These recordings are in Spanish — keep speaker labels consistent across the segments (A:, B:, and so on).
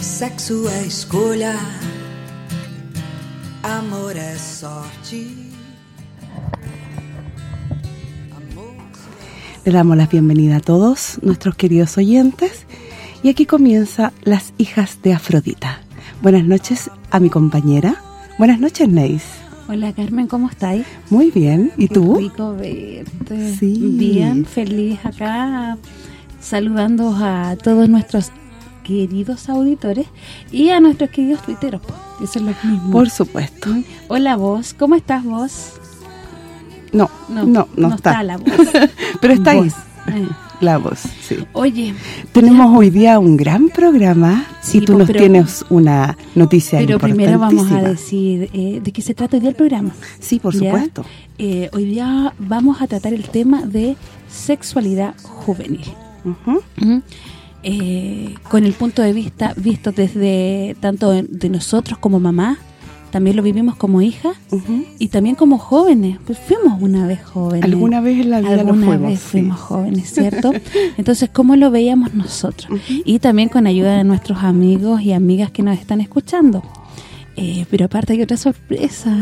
A: Sexo é escolha, amor é sorte.
B: Le damos la bienvenida a todos nuestros queridos oyentes y aquí comienza Las Hijas de Afrodita. Buenas noches a mi compañera. Buenas noches, Neis.
C: Hola, Carmen, ¿cómo estáis?
B: Muy bien, ¿y tú?
C: rico verte. Sí. Bien, feliz acá, saludando a todos nuestros queridos auditores y a nuestros queridos tuiteros. Eso es lo mismo.
B: Por supuesto.
C: Hola vos, ¿cómo estás vos?
B: No, no, no, está.
C: la voz.
B: Pero está ahí. Eh. La voz, sí.
C: Oye.
B: Tenemos hoy día un gran programa si tú nos tienes una noticia
C: Pero primero vamos a decir eh, de qué se trata hoy día el programa.
B: Sí, por supuesto.
C: Eh, hoy día vamos a tratar el tema de sexualidad juvenil. Eh, con el punto de vista visto desde tanto de nosotros como mamá, también lo vivimos como hija y también como jóvenes, pues fuimos una vez jóvenes.
B: Alguna vez en la vida
C: Alguna fuimos, vez fuimos jóvenes, ¿cierto? Entonces, ¿cómo lo veíamos nosotros? Y también con ayuda de nuestros amigos y amigas que nos están escuchando. Eh, pero aparte hay otra sorpresa.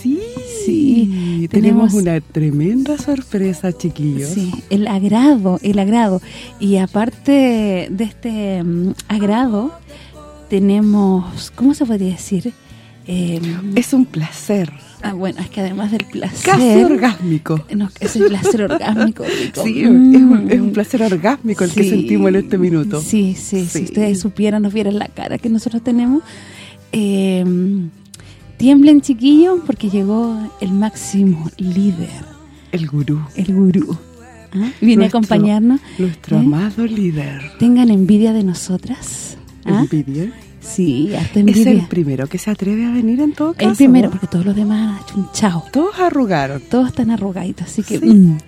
B: Sí, sí. Tenemos, una tremenda sorpresa, chiquillos.
C: Sí, el agrado, el agrado. Y aparte de este mm, agrado, tenemos, ¿cómo se podría decir?
B: Em, es un placer.
C: Ah, bueno, es que además del placer...
B: Casi orgásmico.
C: es un placer orgásmico.
B: Sí, es, un, es, un, mm. placer orgásmico el que sentimos en este minuto.
C: Sí, sí, sí, si ustedes supieran, nos vieran la cara que nosotros tenemos eh, tiemblen chiquillos porque llegó el máximo líder.
B: El gurú.
C: El gurú. ¿Ah? Viene a acompañarnos.
B: Nuestro ¿Eh? amado líder.
C: Tengan envidia de nosotras.
B: ¿Ah? ¿Envidia?
C: Sí, hasta envidia.
B: Es el primero que se atreve a venir en todo caso.
C: El primero, porque todos los demás han hecho un chao.
B: Todos arrugaron.
C: Todos están arrugaditos, así que... Mm.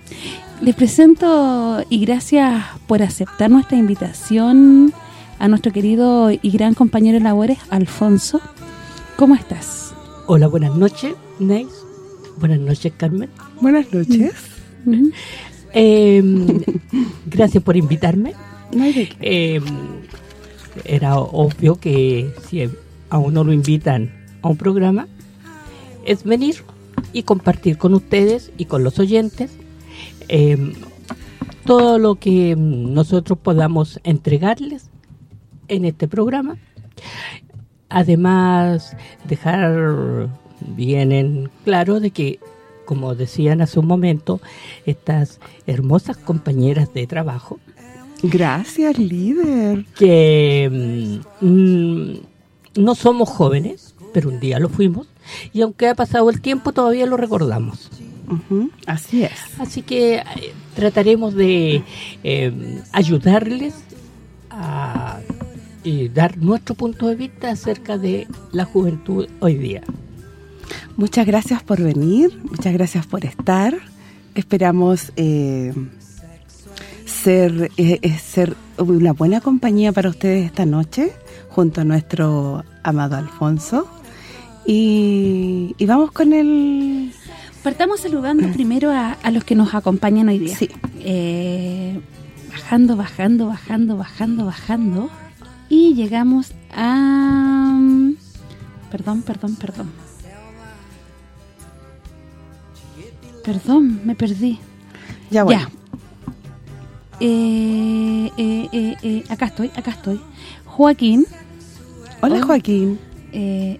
C: Les presento y gracias por aceptar nuestra invitación a nuestro querido y gran compañero de labores, Alfonso. ¿Cómo estás?
D: Hola, buenas noches, Neis. Buenas noches, Carmen.
B: Buenas noches. Mm.
D: Em, gracias por invitarme. Em, era obvio que si a uno lo invitan a un programa, es venir y compartir con ustedes y con los oyentes em, todo lo que nosotros podamos entregarles en este programa. Además, dejar bien en claro de que, como decían hace un momento, estas hermosas compañeras de trabajo.
B: Gracias, líder.
D: Que mm, no somos jóvenes, pero un día lo fuimos. Y aunque ha pasado el tiempo, todavía lo recordamos.
B: así es.
D: Así que eh, trataremos de eh, ayudarles a y dar nuestro punto de vista acerca de la juventud hoy día.
B: Muchas gracias por venir, muchas gracias por estar. Esperamos eh, ser eh, eh, ser una buena compañía para ustedes esta noche, junto a nuestro amado Alfonso. Y, vamos con el...
C: Partamos saludando primero a, los que nos acompañan hoy día.
B: Sí.
C: bajando, bajando, bajando, bajando, bajando y llegamos a... Perdón, perdón, perdón. Perdón, me perdí.
B: Ya voy.
C: Eh, eh, eh, acá estoy, acá estoy. Joaquín.
B: Hola, Joaquín.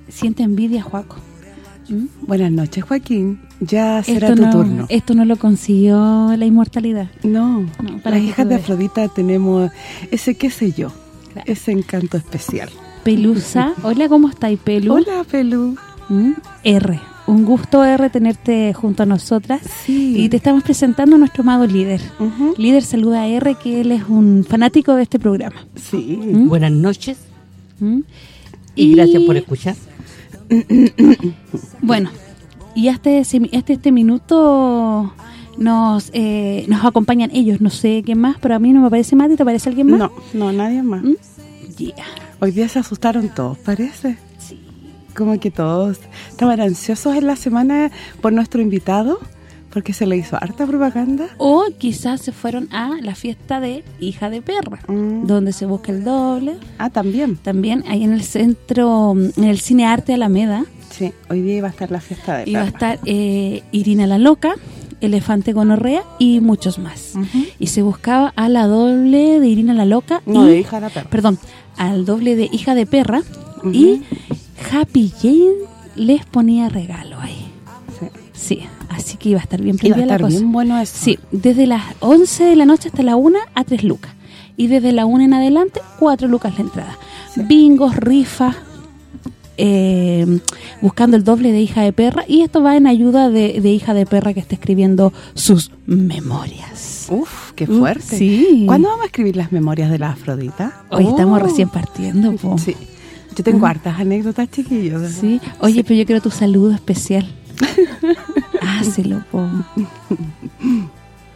C: siente envidia, Joaco.
B: ¿Mm? Buenas noches, Joaquín. Ya será tu turno.
C: Esto no lo consiguió la inmortalidad.
B: No, para las hijas de Afrodita tenemos ese qué sé yo ese encanto especial.
C: Pelusa. Hola, ¿cómo estáis, Pelu?
B: Hola, Pelu.
C: ¿Mm? R. un gusto R tenerte junto a nosotras
B: Sí.
C: y te estamos presentando a nuestro amado líder. Líder saluda a R que él es un fanático de este programa.
B: Sí.
C: ¿Mm?
D: Buenas noches
C: ¿Mm?
D: y, gracias por escuchar.
C: Bueno, y hasta ese, este, este minuto nos eh, nos acompañan ellos, no sé quién más, pero a mí no me parece Mati, ¿te parece alguien más?
B: No, no, nadie más.
C: ¿Mm? Yeah.
B: Hoy día se asustaron todos, parece.
C: Sí.
B: Como que todos estaban ansiosos en la semana por nuestro invitado, porque se le hizo harta propaganda.
C: O quizás se fueron a la fiesta de Hija de Perra,
B: Mm.
C: donde se busca el doble.
B: Ah, también.
C: También ahí en el centro, en el Cine Arte Alameda,
B: Sí, hoy día iba a estar la fiesta de
C: iba a estar eh, Irina la Loca, Elefante Gonorrea y muchos más. Y se buscaba a la doble de Irina la Loca
B: No,
C: y,
B: de hija de perra.
C: perdón, al doble de Hija de Perra y Happy Jane les ponía regalo ahí.
B: Sí.
C: Sí, así que iba a estar bien
B: Iba a
C: prendida la
B: estar
C: cosa.
B: bien bueno eso.
C: Sí, desde las 11 de la noche hasta la 1 a 3 lucas. Y desde la 1 en adelante, 4 lucas la entrada. Bingos, rifas, eh, buscando el doble de hija de perra. Y esto va en ayuda de, de hija de perra que está escribiendo sus memorias.
B: Uf, qué
C: Uh,
B: fuerte.
C: sí.
B: ¿Cuándo vamos a escribir las memorias de la Afrodita?
C: Hoy estamos
B: Oh.
C: recién partiendo, po.
B: Sí. Yo tengo hartas anécdotas, chiquillos.
C: Sí. Oye, pero yo quiero tu saludo especial. Hácelo, po.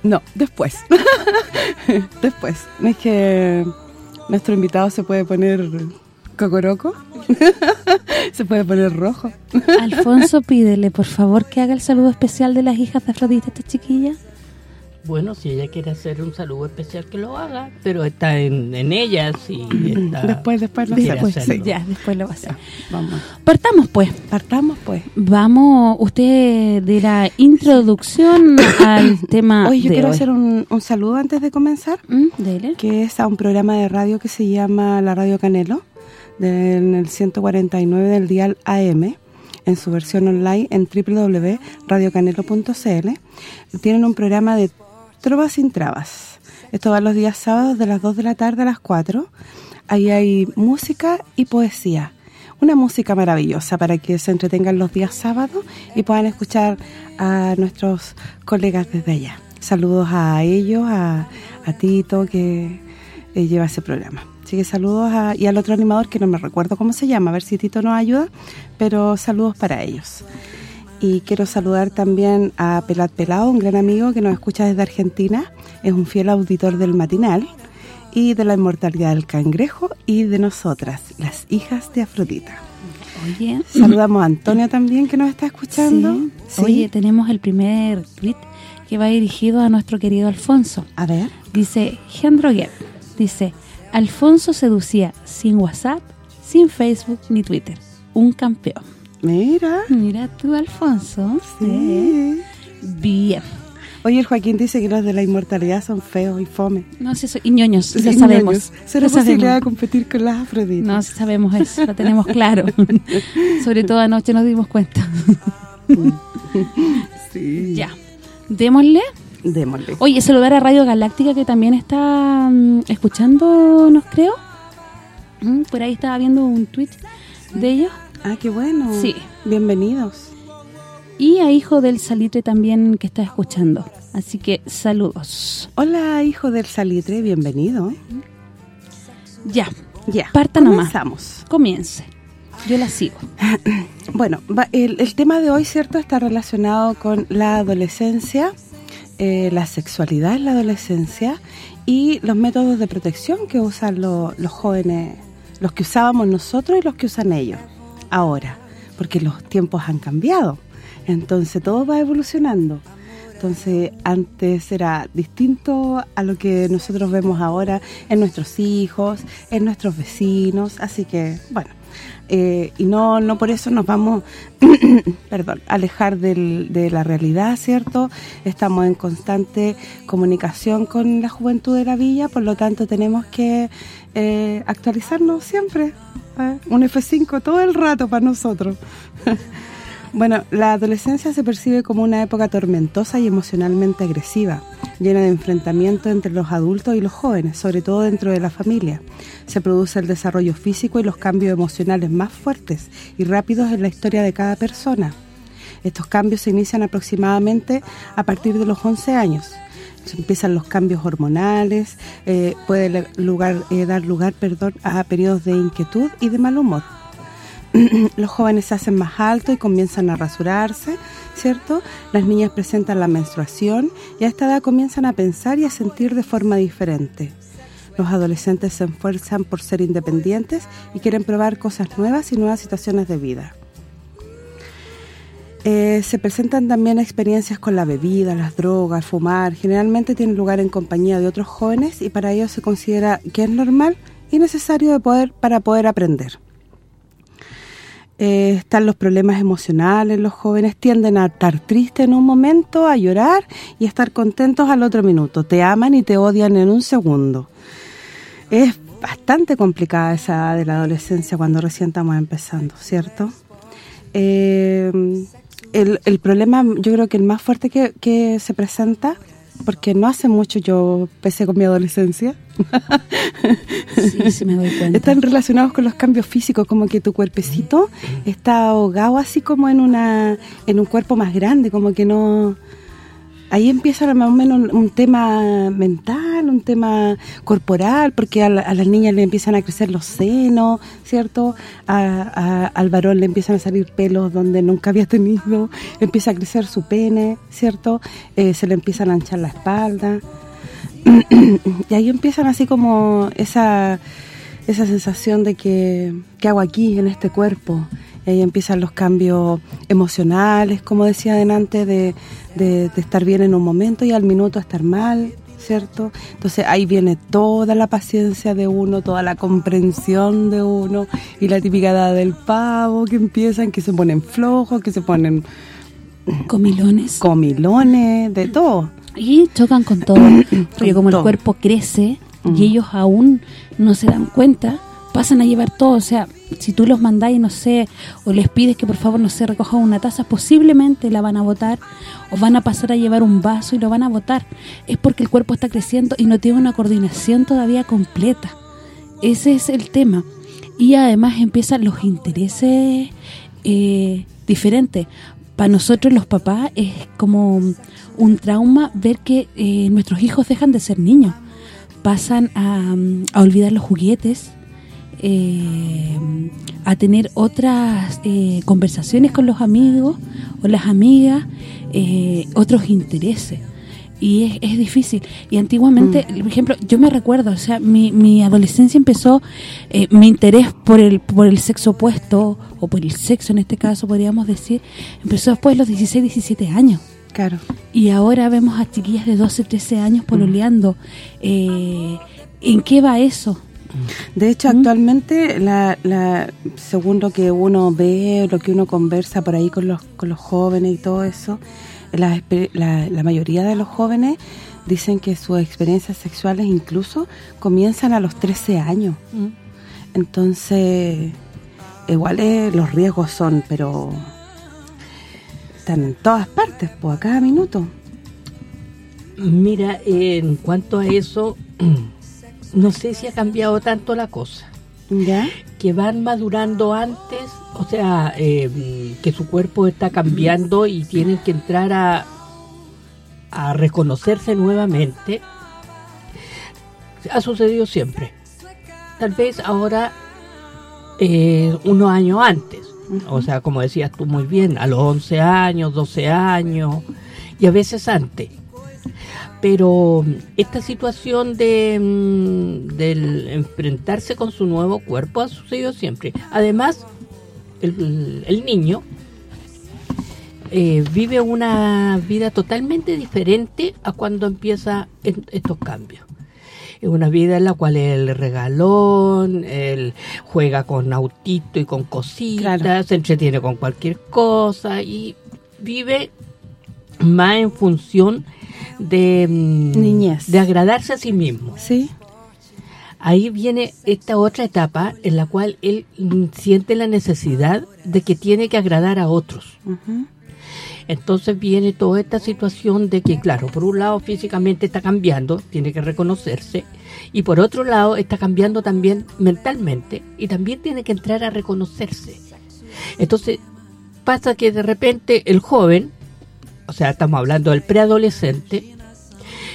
B: No, después. después. Es que nuestro invitado se puede poner cocoroco. se puede poner rojo.
C: Alfonso, pídele, por favor, que haga el saludo especial de las hijas de Afrodita, esta chiquilla.
D: Bueno, si ella quiere hacer un saludo especial, que lo haga, pero está en, en ellas y está...
B: Después, después lo hacemos.
D: hacerlo.
C: Ya, después lo va a hacer.
B: Vamos.
C: Partamos, pues.
B: Partamos, pues.
C: Vamos, usted de la introducción al tema
B: Hoy yo
C: de
B: quiero
C: hoy.
B: hacer un, un saludo antes de comenzar,
C: ¿Mm? Dele.
B: que es a un programa de radio que se llama La Radio Canelo, en el 149 del dial AM, en su versión online en www.radiocanelo.cl. Tienen un programa de Trovas sin Trabas. Esto va los días sábados de las 2 de la tarde a las 4. Ahí hay música y poesía. Una música maravillosa para que se entretengan los días sábados y puedan escuchar a nuestros colegas desde allá. Saludos a ellos, a, a Tito que eh, lleva ese programa. Así que saludos a, y al otro animador que no me recuerdo cómo se llama, a ver si Tito nos ayuda, pero saludos para ellos. Y quiero saludar también a Pelat Pelao, un gran amigo que nos escucha desde Argentina, es un fiel auditor del matinal y de la inmortalidad del cangrejo y de nosotras, las hijas de Afrodita.
C: Oye,
B: Saludamos a Antonio también que nos está escuchando.
C: sí.
B: Sí.
C: Oye, tenemos el primer tweet que va dirigido a nuestro querido Alfonso.
B: a ver.
C: Dice Gendroguet, dice, Alfonso seducía sin WhatsApp, sin Facebook ni Twitter. Un campeón.
B: Mira.
C: Mira tú, Alfonso.
B: Sí.
C: Bien.
B: Oye, el Joaquín dice que los de la inmortalidad son feos y fome.
C: No sé, soy ñoños, lo
B: Sí,
C: sabemos.
B: ñoños. Cero
C: Lo
B: posibilidad de
C: sabemos.
B: competir con las Afroditas.
C: No, sabemos eso, lo tenemos claro. Sobre todo anoche nos dimos cuenta.
B: Sí.
C: ya. Démosle.
B: Démosle.
C: Oye, saludar a Radio Galáctica que también está mm, escuchándonos, creo. Mm, por ahí estaba viendo un tweet de ellos.
B: Ah, qué bueno.
C: Sí.
B: Bienvenidos.
C: Y a Hijo del Salitre también que está escuchando. Así que saludos.
B: Hola, hijo del salitre, bienvenido.
C: Ya,
B: Ya,
C: Parta nomás. comience. Yo la sigo.
B: Bueno, el, el tema de hoy, ¿cierto?, está relacionado con la adolescencia, eh, la sexualidad en la adolescencia y los métodos de protección que usan lo- los jóvenes, los que usábamos nosotros y los que usan ellos ahora, porque los tiempos han cambiado, entonces todo va evolucionando. Entonces, antes era distinto a lo que nosotros vemos ahora en nuestros hijos, en nuestros vecinos, así que, bueno, eh, y no no por eso nos vamos, perdón, alejar del- de la realidad, ¿cierto? Estamos en constante comunicación con la juventud de la villa, por lo tanto tenemos que eh, actualizarnos siempre. ¿eh? Un F5 todo el rato para nosotros. Bueno, la adolescencia se percibe como una época tormentosa y emocionalmente agresiva, llena de enfrentamientos entre los adultos y los jóvenes, sobre todo dentro de la familia. Se produce el desarrollo físico y los cambios emocionales más fuertes y rápidos en la historia de cada persona. Estos cambios se inician aproximadamente a partir de los 11 años. empiezan los cambios hormonales, eh, puede eh, dar lugar a periodos de inquietud y de mal humor. los jóvenes se hacen más altos y comienzan a rasurarse, ¿cierto? Las niñas presentan la menstruación y a esta edad comienzan a pensar y a sentir de forma diferente. Los adolescentes se esfuerzan por ser independientes y quieren probar cosas nuevas y nuevas situaciones de vida. Eh, se presentan también experiencias con la bebida, las drogas, fumar. Generalmente tienen lugar en compañía de otros jóvenes y para ellos se considera que es normal y necesario de poder para poder aprender. Eh, están los problemas emocionales, los jóvenes tienden a estar tristes en un momento, a llorar y a estar contentos al otro minuto. Te aman y te odian en un segundo. Es bastante complicada esa de la adolescencia cuando recién estamos empezando, ¿cierto? Eh, el, el, problema, yo creo que el más fuerte que, que se presenta porque no hace mucho yo empecé con mi adolescencia.
C: sí, sí me doy cuenta.
B: Están relacionados con los cambios físicos, como que tu cuerpecito está ahogado así como en una en un cuerpo más grande, como que no ahí empieza más o menos un, tema mental, un tema corporal, porque a, las niñas le empiezan a crecer los senos, ¿cierto? al varón le empiezan a salir pelos donde nunca había tenido, empieza a crecer su pene, ¿cierto? Eh, se le empiezan a anchar la espalda. y ahí empiezan así como esa esa sensación de que ¿qué hago aquí en este cuerpo? Ahí empiezan los cambios emocionales, como decía adelante, de, de, estar bien en un momento y al minuto estar mal, ¿cierto? Entonces ahí viene toda la paciencia de uno, toda la comprensión de uno y la tipicada del pavo que empiezan, que se ponen flojos, que se ponen...
C: Comilones.
B: Comilones, de todo.
C: Y chocan con todo, porque como el cuerpo crece y mm. ellos aún no se dan cuenta, pasan a llevar todo, o sea, si tú los mandáis, no sé, o les pides que por favor, no se recojan una taza, posiblemente la van a botar o van a pasar a llevar un vaso y lo van a botar. Es porque el cuerpo está creciendo y no tiene una coordinación todavía completa. Ese es el tema. Y además empiezan los intereses eh, diferentes. Para nosotros los papás es como un trauma ver que eh, nuestros hijos dejan de ser niños. Pasan a, a olvidar los juguetes, eh, a tener otras eh, conversaciones con los amigos o las amigas, eh, otros intereses. Y es, difícil. Y antiguamente, mm. por ejemplo, yo me recuerdo, o sea, mi, mi adolescencia empezó, mi interés por el por el sexo opuesto, o por el sexo en este caso, podríamos decir, empezó después de los 16, 17 años.
B: Claro.
C: Y ahora vemos a chiquillas de 12, 13 años pololeando. ¿En qué va eso?
B: De hecho, actualmente, la, la, según lo que uno ve, lo que uno conversa por ahí con los, con los jóvenes y todo eso, la, la, mayoría de los jóvenes dicen que sus experiencias sexuales incluso comienzan a los 13 años. Mm. Entonces, igual los riesgos son, pero están en todas partes, pues a cada minuto.
D: Mira, en cuanto a eso no sé si ha cambiado tanto la cosa.
B: ¿Ya?
D: Que van madurando antes, o sea, em, que su cuerpo está cambiando y tienen que entrar a, a reconocerse nuevamente. Ha sucedido siempre. Tal vez ahora eh, unos años antes. O sea, como decías tú muy bien, a los 11 años, 12 años y a veces antes pero esta situación de mm, del enfrentarse con su nuevo cuerpo ha sucedido siempre. Además, el, niño eh, vive una vida totalmente diferente a cuando empieza estos cambios. Es una vida en la cual el regalón, él juega con autito y con cositas, se entretiene con cualquier cosa y vive más en función de
B: mm, niñez,
D: de agradarse a sí mismo.
B: Sí.
D: Ahí viene esta otra etapa en la cual él mm, siente la necesidad de que tiene que agradar a otros. Entonces viene toda esta situación de que, claro, por un lado físicamente está cambiando, tiene que reconocerse, y por otro lado está cambiando también mentalmente y también tiene que entrar a reconocerse. Entonces pasa que de repente el joven, o sea, estamos hablando del preadolescente,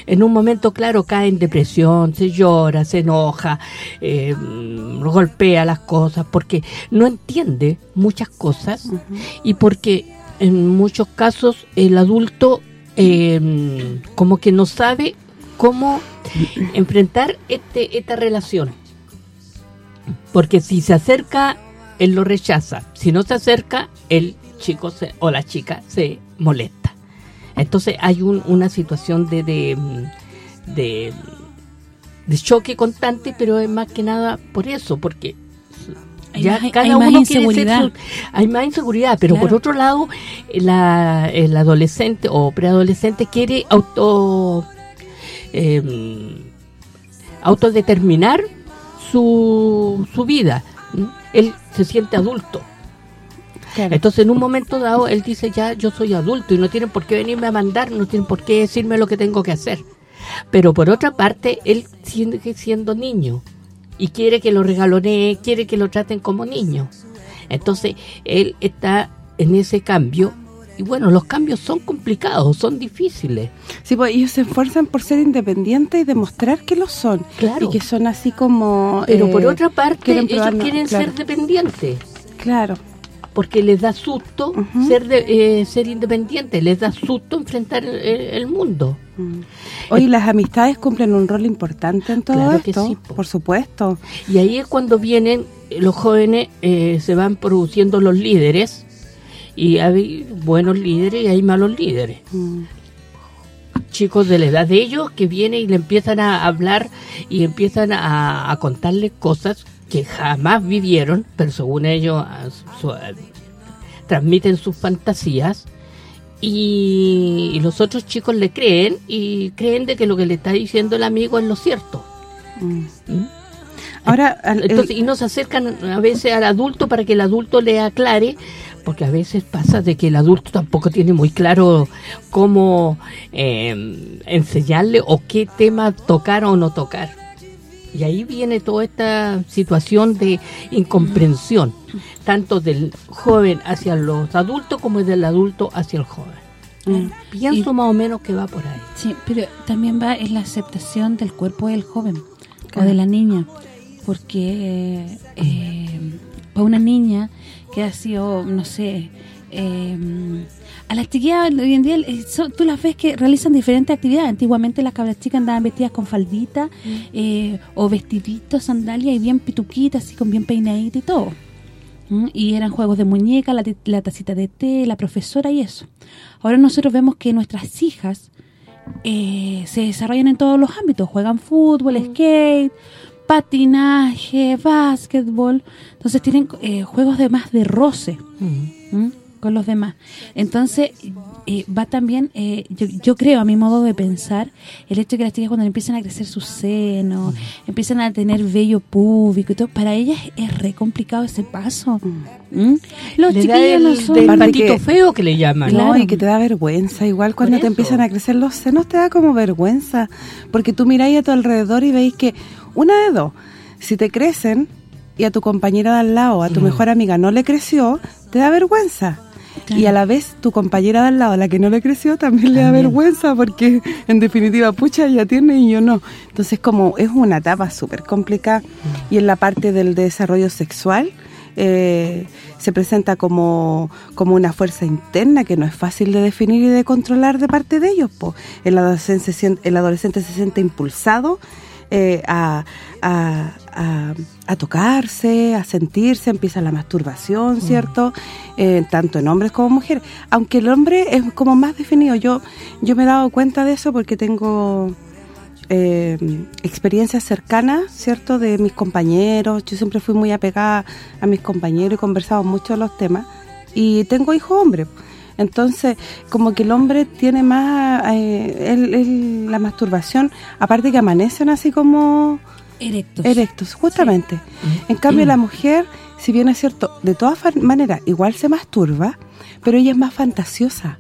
D: en un momento, claro, cae en depresión, se llora, se enoja, eh, golpea las cosas, porque no entiende muchas cosas y porque en muchos casos el adulto eh, como que no sabe cómo enfrentar este, esta relación. Porque si se acerca, él lo rechaza. Si no se acerca, el chico se, o la chica se molesta. Entonces hay un, una situación de, de, de, de choque constante, pero es más que nada por eso, porque
C: Hay
D: ya
C: más-
D: cada
C: hay más
D: uno quiere ser
C: inseguridad.
D: su- hay más inseguridad, pero
C: Claro.
D: por otro lado, la, el adolescente o preadolescente quiere auto eh, autodeterminar su, su vida. Él se siente adulto.
B: Claro.
D: Entonces, en un momento dado, él dice, ya, yo soy adulto y no tienen por qué venirme a mandar, no tienen por qué decirme lo que tengo que hacer. Pero por otra parte, él sigue siendo niño y quiere que lo regalonee, quiere que lo traten como niño. Entonces, él está en ese cambio. Y bueno, los cambios son complicados, son difíciles.
B: Sí, pues ellos se esfuerzan por ser independientes y demostrar que lo son.
D: Claro.
B: Y que son así como...
D: Pero
B: eh,
D: por otra parte,
B: quieren
D: ellos quieren
B: claro.
D: ser dependientes.
B: Claro.
D: Porque les da susto ser de, eh, ser independiente, les da susto enfrentar el, el mundo.
B: Mm. Oye, las amistades cumplen un rol importante en todo
D: Claro que
B: esto,
D: sí, po.
B: por supuesto.
D: Y ahí es cuando vienen eh, los jóvenes, eh, se van produciendo los líderes, y hay buenos líderes y hay malos líderes.
B: Mm.
D: Chicos de la edad de ellos que vienen y le empiezan a hablar y empiezan a, a contarles cosas que jamás vivieron, pero según ellos ah, su- eh, transmiten sus fantasías y, y los otros chicos le creen y creen de que lo que le está diciendo el amigo es lo cierto.
B: Mm.
D: ¿Mm?
B: Ahora, al- el-
D: Entonces, y no se acercan a veces al adulto para que el adulto le aclare, porque a veces pasa de que el adulto tampoco tiene muy claro cómo eh, enseñarle o qué tema tocar o no tocar. Y ahí viene toda esta situación de incomprensión, tanto del joven hacia los adultos como del adulto hacia el joven.
B: Mm.
D: Pienso
C: Y-
D: más o menos que va por ahí.
C: Sí, pero también va en la aceptación del cuerpo del joven o de la niña, porque eh, para una niña que ha sido, no sé, eh, a las chiquillas hoy en día eh, son- tú las ves que realizan diferentes actividades. Antiguamente las cabras chicas andaban vestidas con faldita eh, o vestiditos, sandalias y bien pituquitas, así con bien peinadita y todo. ¿Mm? Y eran juegos de muñeca, la, la tacita de té, la profesora y eso. Ahora nosotros vemos que nuestras hijas eh, se desarrollan en todos los ámbitos. Juegan fútbol, skate, patinaje, básquetbol. Entonces tienen eh, juegos de más de roce. Con los demás. Entonces eh, va también, eh, yo, yo creo, a mi modo de pensar, el hecho de que las chicas cuando empiezan a crecer sus senos, empiezan a tener vello público y todo, para ellas es re complicado ese paso. ¿m? Los
D: Le
C: chiquillos no son...
B: que-
D: feo que le llaman.
B: No,
C: Claro.
B: y que te da vergüenza. Igual cuando te empiezan a crecer los senos te da como vergüenza. Porque tú miráis a tu alrededor y veis que una de dos, si te crecen y a tu compañera de al lado, a tu
D: Mm.
B: mejor amiga no le creció, te da vergüenza.
C: Claro.
B: Y a la vez tu compañera de al lado, la que no le creció, también, le da vergüenza porque en definitiva, pucha, ella tiene y yo no. Entonces como es una etapa súper complicada y en la parte del desarrollo sexual eh, se presenta como, como una fuerza interna que no es fácil de definir y de controlar de parte de ellos. po. El, adolescente, se el adolescente se siente impulsado eh, a, a, a- a tocarse, a sentirse, empieza la masturbación, ¿cierto? Eh, tanto en hombres como mujeres. Aunque el hombre es como más definido. Yo yo me he dado cuenta de eso porque tengo eh, experiencias cercanas, ¿cierto? De mis compañeros. Yo siempre fui muy apegada a mis compañeros y conversado mucho de los temas. Y tengo hijos hombres. Entonces, como que el hombre tiene más... eh, el- el- la masturbación, aparte que amanecen así como
C: Erectos.
B: erectos, justamente. En cambio, la mujer, si bien es cierto, de todas maneras, igual se masturba, pero ella es más fantasiosa.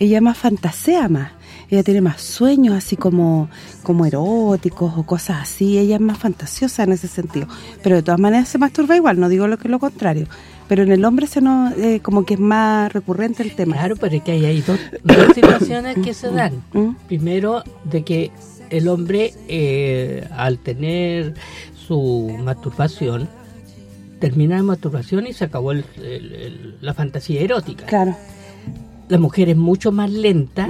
B: Ella más fantasea más. Ella tiene más sueños así como como eróticos o cosas así. Ella es más fantasiosa en ese sentido. Pero de todas maneras se masturba igual, no digo lo que es lo contrario. Pero en el hombre se nos eh, como que es más recurrente el tema.
D: Claro, pero es que hay, hay dos, dos situaciones que se dan.
B: ¿Mm?
D: Primero, de que el hombre, eh, al tener su masturbación, termina la masturbación y se acabó el- el- el- la fantasía erótica.
B: Claro.
D: La mujer es mucho más lenta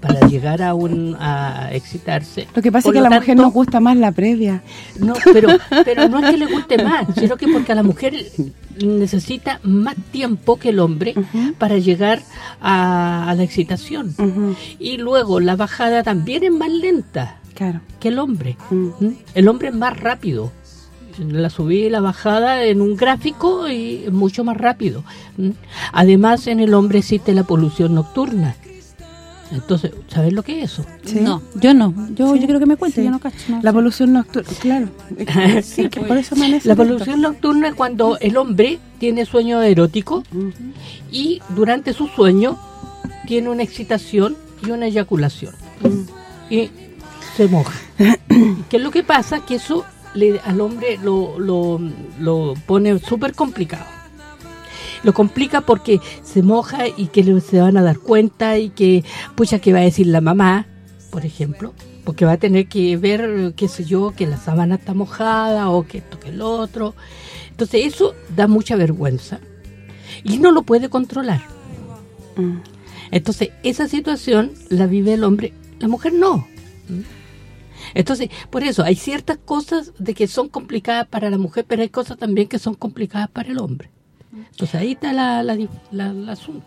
D: para llegar a un a excitarse.
B: Lo que pasa
D: Por
B: es que a la mujer nos gusta más la previa.
D: No, pero, pero no es que le guste más, sino que porque a la mujer necesita más tiempo que el hombre para llegar a, a la excitación. Y luego la bajada también es más lenta
B: Claro.
D: que el hombre.
B: Mm.
D: ¿Mm? El hombre es más rápido. La subida y la bajada en un gráfico y es mucho más rápido. ¿Mm? Además, en el hombre existe la polución nocturna. Entonces, ¿sabes lo que es eso?
B: Sí.
C: No, yo no. Yo,
B: Sí,
C: yo creo que me cuento,
B: sí.
C: yo no cacho. no
B: La polución nocturna, claro. Sí, que por eso amanece
D: La
B: lento.
D: polución nocturna es cuando el hombre tiene sueño erótico y durante su sueño tiene una excitación y una eyaculación.
B: Mm.
D: y se moja. ¿Qué es lo que pasa? Que eso le, al hombre lo, lo, lo pone súper complicado. Lo complica porque se moja y que se van a dar cuenta y que, pucha, que va a decir la mamá, por ejemplo, porque va a tener que ver, qué sé yo, que la sábana está mojada o que esto, que el otro. Entonces eso da mucha vergüenza y no lo puede controlar.
B: Mm.
D: Entonces, esa situación la vive el hombre, la mujer no. Entonces, por eso, hay ciertas cosas de que son complicadas para la mujer, pero hay cosas también que son complicadas para el hombre. Entonces, ahí está la, la, la- el asunto.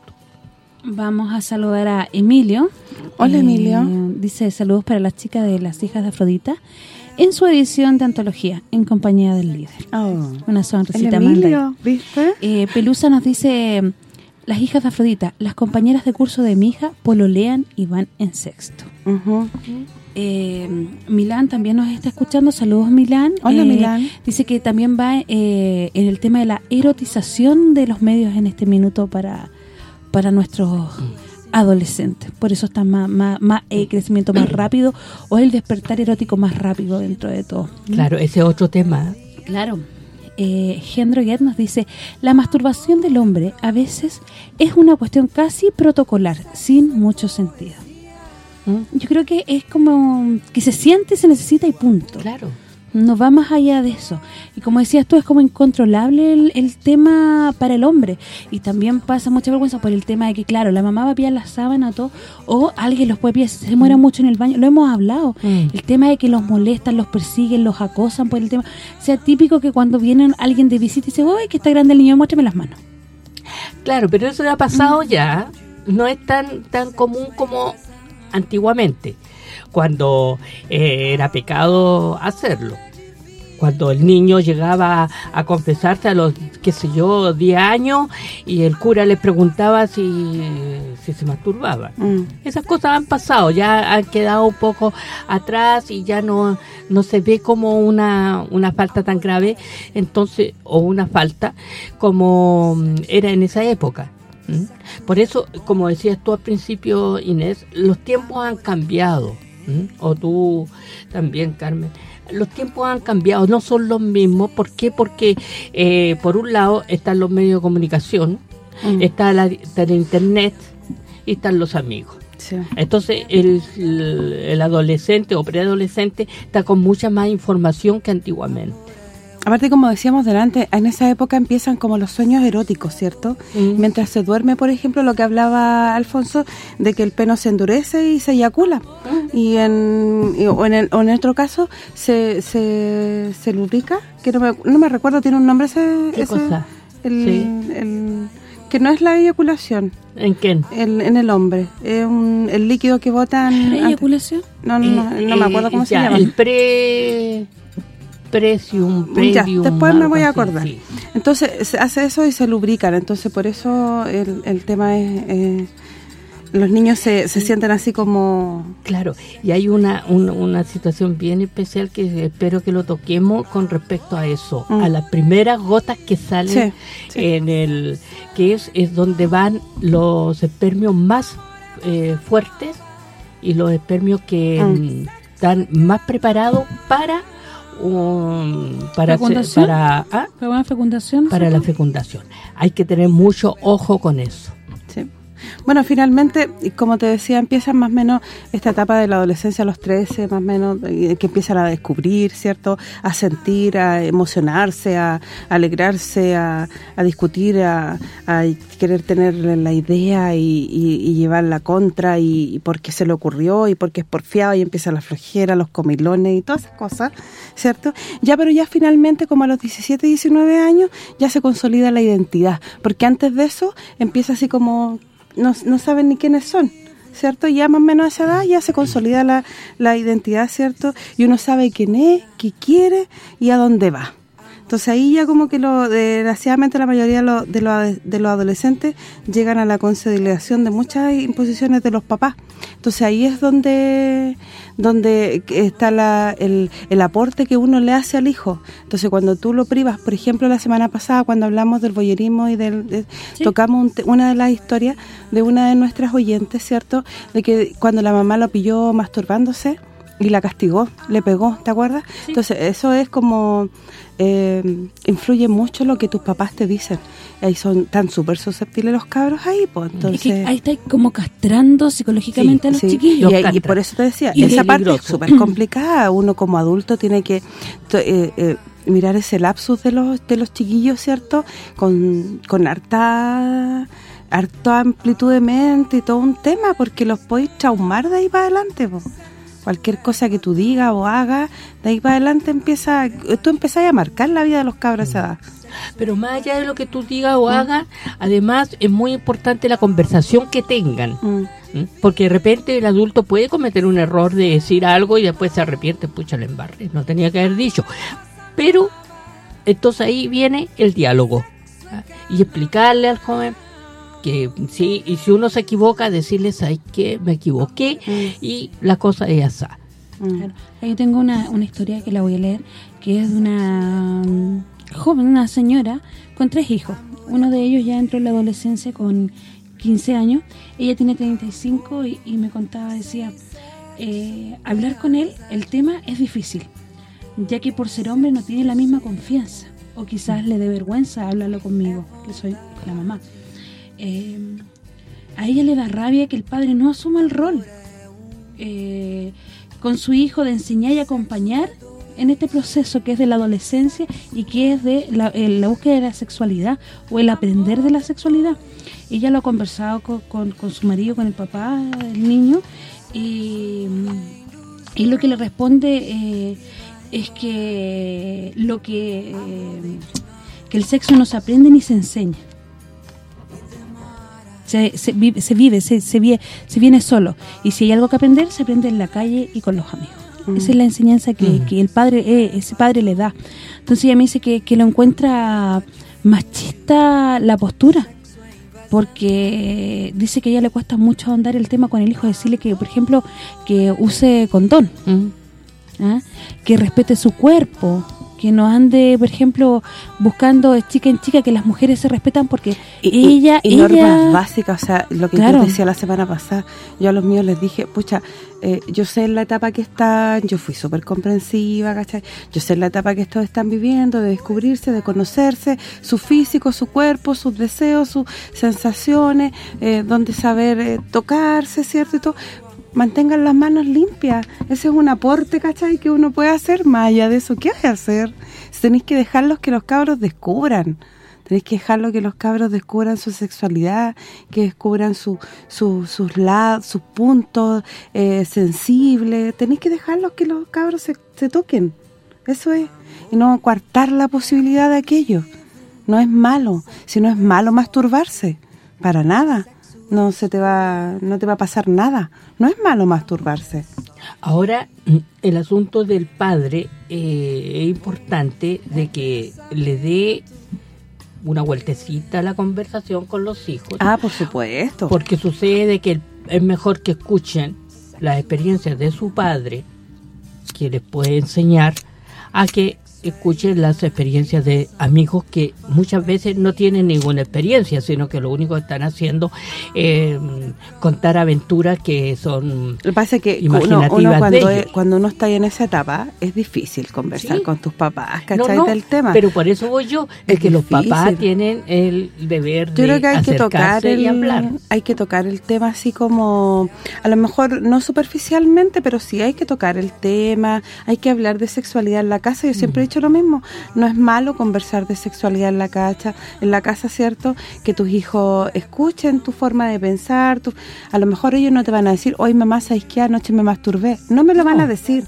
C: Vamos a saludar a Emilio.
B: Hola,
C: Eh,
B: Emilio.
C: Dice saludos para las chicas de las hijas de Afrodita en su edición de antología, en compañía del líder.
B: Oh.
C: Una
B: El
C: sonrisita manda ahí.
B: Emilio, ¿viste?
C: Eh, Pelusa nos dice, las hijas de Afrodita, las compañeras de curso de mi hija pololean y van en sexto.
B: Ujú.
C: Eh, Milán también nos está escuchando, saludos Milán.
B: Hola,
C: Eh,
B: Milán.
C: Dice que también va eh, en el tema de la erotización de los medios en este minuto para para nuestros adolescentes. Por eso está más, más, más eh, crecimiento más rápido o el despertar erótico más rápido dentro de todo.
D: Claro, ese es otro tema.
C: Claro. Eh, Gendro nos dice, la masturbación del hombre a veces es una cuestión casi protocolar, sin mucho sentido.
D: ¿Mm?
C: Yo creo que es como que se siente, se necesita y punto.
D: Claro.
C: No va más allá de eso. Y como decías tú, es como incontrolable el, el tema para el hombre. Y también pasa mucha vergüenza por el tema de que, claro, la mamá va a pillar la sábana todo, o alguien los puede pillar, se muera mucho en el baño. Lo hemos hablado.
D: Mm.
C: El tema de que los molestan, los persiguen, los acosan por el tema. O sea, típico que cuando viene alguien de visita y dice, uy, que está grande el niño, muéstrame las manos.
D: Claro, pero eso ya ha pasado ya. No es tan tan común como antiguamente, cuando eh, era pecado hacerlo. Cuando el niño llegaba a confesarse a los, qué sé yo, 10 años y el cura le preguntaba si, si se masturbaba.
B: Mm.
D: Esas cosas han pasado, ya han quedado un poco atrás y ya no, no se ve como una, una falta tan grave, entonces, o una falta como mm, era en esa época. ¿M? Por eso, como decías tú al principio, Inés, los tiempos han cambiado, ¿m? o tú también, Carmen. Los tiempos han cambiado, no son los mismos. ¿Por qué? Porque, eh, por un lado, están los medios de comunicación,
B: Mm.
D: está, la, está el internet y están los amigos.
B: Sí.
D: Entonces el, el adolescente o preadolescente está con mucha más información que antiguamente.
B: Aparte, como decíamos delante, en esa época empiezan como los sueños eróticos, ¿cierto?
D: Mm.
B: Mientras se duerme, por ejemplo, lo que hablaba Alfonso, de que el pelo se endurece y se eyacula. Y en, y- o, en el- o en otro caso, se, se, se lubrica, que no me, no me recuerdo, tiene un nombre ese...
D: ¿Qué
B: ese-
D: cosa?
B: El,
D: Sí.
B: el- que no es la eyaculación
D: ¿En quién?
B: el, en el hombre, es un, el líquido que botan... antes.
C: ¿Eyaculación?
B: No, no, no,
D: Eh,
B: no me acuerdo
D: eh,
B: cómo se
D: ya,
B: llama.
D: El pre... Presium,
B: Ya,
D: predium,
B: después me voy a
D: así,
B: acordar.
D: sí.
B: Entonces, se hace eso y se lubrican. Entonces, por eso el, el tema es... eh, los niños se, se sienten así como...
D: Claro, y hay una, un- una situación bien especial que espero que lo toquemos con respecto a eso,
B: Mm.
D: a las primeras gotas que salen
B: Sí, sí.
D: en el que es es donde van los espermios más eh, fuertes y los espermios que
B: Mm.
D: mm, están más preparados para un, para,
C: ¿Fecundación?
D: para, ¿ah?
C: ¿Para una fecundación?
D: para la fecundación. Hay que tener mucho ojo con eso.
B: Bueno, finalmente, como te decía, empieza más o menos esta etapa de la adolescencia a los 13, más o menos, eh, que empiezan a descubrir, ¿cierto? A sentir, a emocionarse, a, alegrarse, a, a discutir, a, a querer tener la idea y, y- y llevarla contra y, y por qué se le ocurrió y porque es porfiado y empieza la flojera, los comilones y todas esas cosas, ¿cierto? Ya, pero ya finalmente, como a los 17, 19 años, ya se consolida la identidad, porque antes de eso empieza así como no, no saben ni quiénes son, ¿cierto? Ya más o menos a esa edad ya se consolida la, la identidad, ¿cierto? Y uno sabe quién es, qué quiere y a dónde va. Entonces ahí ya como que lo desgraciadamente la mayoría de los, de los, de los adolescentes llegan a la consolidación de muchas imposiciones de los papás. Entonces ahí es donde donde está la, el, el aporte que uno le hace al hijo. Entonces cuando tú lo privas, por ejemplo la semana pasada cuando hablamos del boyerismo y del de-
C: Sí.
B: tocamos un una de las historias de una de nuestras oyentes, ¿cierto? De que cuando la mamá lo pilló masturbándose y la castigó, le pegó, ¿te acuerdas?
C: Sí.
B: Entonces eso es como eh, influye mucho lo que tus papás te dicen. Ahí son tan súper susceptibles los cabros ahí, pues entonces...
C: Es que ahí está como castrando psicológicamente a los
B: Sí,
C: chiquillos.
B: Y, por eso te decía,
D: Y
B: esa parte es súper complicada. Uno como adulto tiene que eh, eh, mirar ese lapsus de los de los chiquillos, ¿cierto? Con, con harta harta amplitud de mente y todo un tema, porque los podéis traumar de ahí para adelante, po. Cualquier cosa que tú digas o hagas, de ahí para adelante empieza... Tú empezás a marcar la vida de los cabros a edad.
D: Pero más allá de lo que tú digas o hagas, además es muy importante la conversación que tengan.
B: Mm.
D: Porque de repente el adulto puede cometer un error de decir algo y después se arrepiente, pucha, le embarré, no tenía que haber dicho. Pero entonces ahí viene el diálogo ¿ah? y explicarle al joven que sí, y si uno se equivoca, decirle, ¿sabes qué? Me equivoqué y la cosa es así.
B: Mm.
C: Claro. Yo tengo una, una historia que la voy a leer, que es de una mm, joven, una señora con tres hijos. Uno de ellos ya entró en la adolescencia con 15 años. Ella tiene 35 y, y me contaba, decía, eh, hablar con él, el tema es difícil, ya que por ser hombre no tiene la misma confianza. O quizás le dé vergüenza hablarlo conmigo, que soy la mamá. Eh, a ella le da rabia que el padre no asuma el rol eh, con su hijo de enseñar y acompañar en este proceso que es de la adolescencia y que es de la, eh, búsqueda de la sexualidad o el aprender de la sexualidad. Ella lo ha conversado con, con- su marido, con el papá del niño y, lo que le responde es que lo que que el sexo no se aprende ni se enseña se, se vive, se, vive se, se, se viene solo. Y si hay algo que aprender, se aprende en la calle y con los amigos. Esa es la enseñanza que, que el padre eh, ese padre le da. Entonces ella me dice que, que lo encuentra machista la postura. Porque dice que a ella le cuesta mucho ahondar el tema con el hijo, decirle que, por ejemplo, que use condón. ¿ah? que respete su cuerpo, que no ande, por ejemplo, buscando de chica en chica, que las mujeres se respetan porque
B: y,
C: ella...
B: y, y normas
C: ella
B: básicas, o sea, lo que
C: Claro.
B: yo decía la semana pasada, yo a los míos les dije, pucha, eh, yo sé en la etapa que están, yo fui súper comprensiva, ¿cachai? Yo sé en la etapa que estos están viviendo, de descubrirse, de conocerse, su físico, su cuerpo, sus deseos, sus sensaciones, eh, donde saber eh, tocarse, ¿cierto? Y todo mantengan las manos limpias. Ese es un aporte, ¿cachai? Que uno puede hacer más allá de eso. ¿Qué hay que hacer? Tenéis que dejarlos que los cabros descubran. Tenéis que dejarlo que los cabros descubran su sexualidad, que descubran su, su- sus sus puntos eh, sensibles. Tenéis que dejarlos que los cabros se, se toquen. Eso es. Y no coartar la posibilidad de aquello. No es malo. Si no es malo masturbarse. Para nada. No se te va no te va a pasar nada. No es malo masturbarse.
D: Ahora, mm, el asunto del padre eh, es importante de que le dé una vueltecita a la conversación con los hijos.
B: Ah, por supuesto.
D: Porque sucede que es mejor que escuchen las experiencias de su padre, que les puede enseñar, a que escuchen las experiencias de amigos que muchas veces no tienen ninguna experiencia, sino que lo único que están haciendo es contar aventuras que son
B: Lo que pasa es que
D: imaginativas
B: uno cuando,
D: ellos.
B: es- cuando uno está en esa etapa es difícil conversar
D: Sí.
B: con tus papás,
D: No,
B: ¿cachai?
D: no,
B: del tema.
D: Pero por eso voy yo,
B: Es
D: que los papás tienen el deber
B: Yo
D: de
B: creo que hay que tocar el,
D: y hablar.
B: hay que tocar el tema así como a lo mejor no superficialmente, pero sí hay que tocar el tema, hay que hablar de sexualidad en la casa. Yo
D: Mm.
B: siempre he dicho lo mismo, no es malo conversar de sexualidad en la casa, en la casa, ¿cierto? Que tus hijos escuchen tu forma de pensar, tu, a lo mejor ellos no te van a decir, "Hoy mamá, ¿sabes qué? Anoche me masturbé." No me lo van a decir.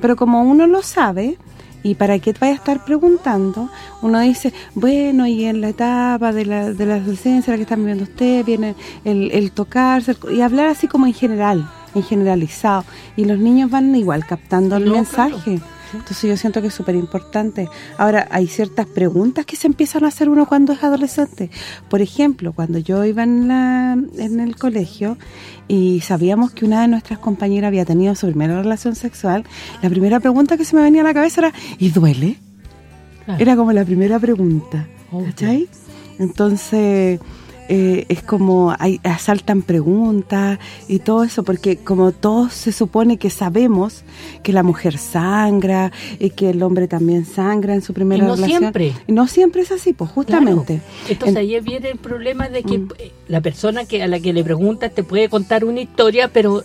B: Pero como uno lo sabe, y para qué te vaya a estar preguntando, uno dice, bueno, y en la etapa de la, de la adolescencia, la que están viviendo usted, viene el, el tocarse, el- y hablar así como en general, en generalizado. Y los niños van igual captando el
D: No,
B: mensaje. Entonces yo siento que es súper importante. Ahora, hay ciertas preguntas que se empiezan a hacer uno cuando es adolescente. Por ejemplo, cuando yo iba en, la, en el colegio y sabíamos que una de nuestras compañeras había tenido su primera relación sexual, la primera pregunta que se me venía a la cabeza era, ¿y duele?
D: Claro.
B: Era como la primera pregunta. ¿cachai? Entonces, eh, es como, hay asaltan preguntas y todo eso, porque como todos se supone que sabemos que la mujer sangra y que el hombre también sangra en su primera
D: Y no
B: relación.
D: siempre.
B: No siempre es así, pues justamente.
D: Claro. Entonces
B: En-
D: ahí viene el problema de que
B: Mm.
D: eh, la persona que a la que le preguntas te puede contar una historia, pero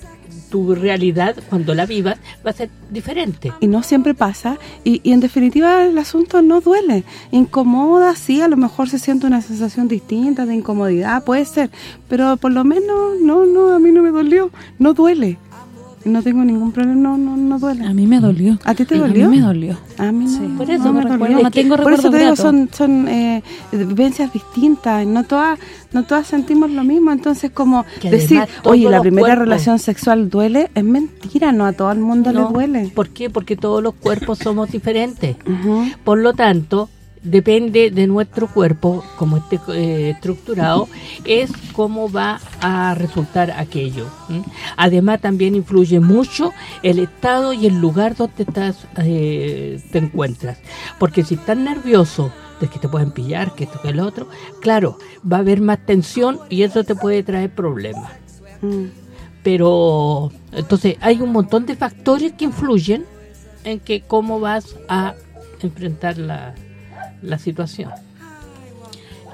D: tu realidad cuando la vivas va a ser diferente.
B: y no siempre pasa. Y, en definitiva el asunto no duele. Incomoda, sí, a lo mejor se siente una sensación distinta de incomodidad, puede ser. Pero por lo menos, no, no, a mí no me dolió. No duele, no tengo ningún problema, no, no, no duele
C: A mí me dolió.
B: ¿A ti te
C: A
B: dolió?
C: mí me dolió.
B: A mí no,
C: Sí.
D: Por eso
B: no
D: me recuerdo,
B: dolió.
D: no tengo
B: Por eso
C: recuerdos
B: te digo, son son eh, vivencias distintas, no todas no todas sentimos lo mismo, entonces como
D: Que
B: decir, oye, la primera
D: cuerpos-
B: relación sexual duele, es mentira, no a todo el mundo
D: No,
B: le duele.
D: ¿Por qué? Porque todos los cuerpos somos diferentes. Por lo tanto, depende de nuestro cuerpo, como esté eh, estructurado, es cómo va a resultar aquello. Además, también influye mucho el estado y el lugar donde estás eh, te encuentras. Porque si estás nervioso de que te pueden pillar, que esto, que el otro, claro, va a haber más tensión y eso te puede traer problemas.
B: Mm.
D: Pero, entonces, hay un montón de factores que influyen en que cómo vas a enfrentar la, la situación.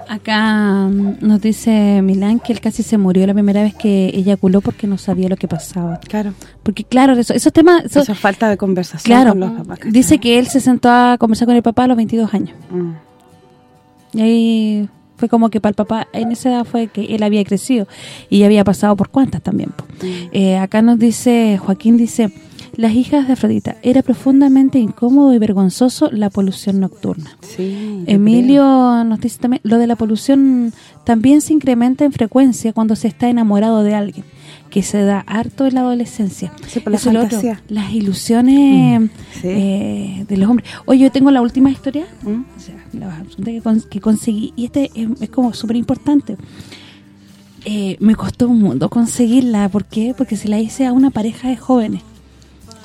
C: Acá mm, nos dice Milán que él casi se murió la primera vez que eyaculó porque no sabía lo que pasaba.
B: Claro,
C: Porque claro, eso, esos temas... eso-
B: eso es falta de conversación
C: claro,
B: con los papás. ¿cachai?
C: dice que él se sentó a conversar con el papá a los 22 años.
B: Mm.
C: Y ahí fue como que para el papá, en esa edad fue que él había crecido y ya había pasado por cuantas también. po. Eh, acá nos dice, Joaquín dice, las hijas de Afrodita, era profundamente incómodo y vergonzoso la polución nocturna.
B: Sí,
C: Emilio nos dice también, lo de la polución también se incrementa en frecuencia cuando se está enamorado de alguien, que se da harto en la adolescencia.
B: Sí, por la
C: Eso otro, las ilusiones
B: Sí.
C: eh, de los hombres. Oye, yo tengo la última historia,
B: ¿Mm?
C: o sea, la que, con- que conseguí, y este es, es como súper importante. Eh, me costó un mundo conseguirla, ¿por qué? Porque se la hice a una pareja de jóvenes.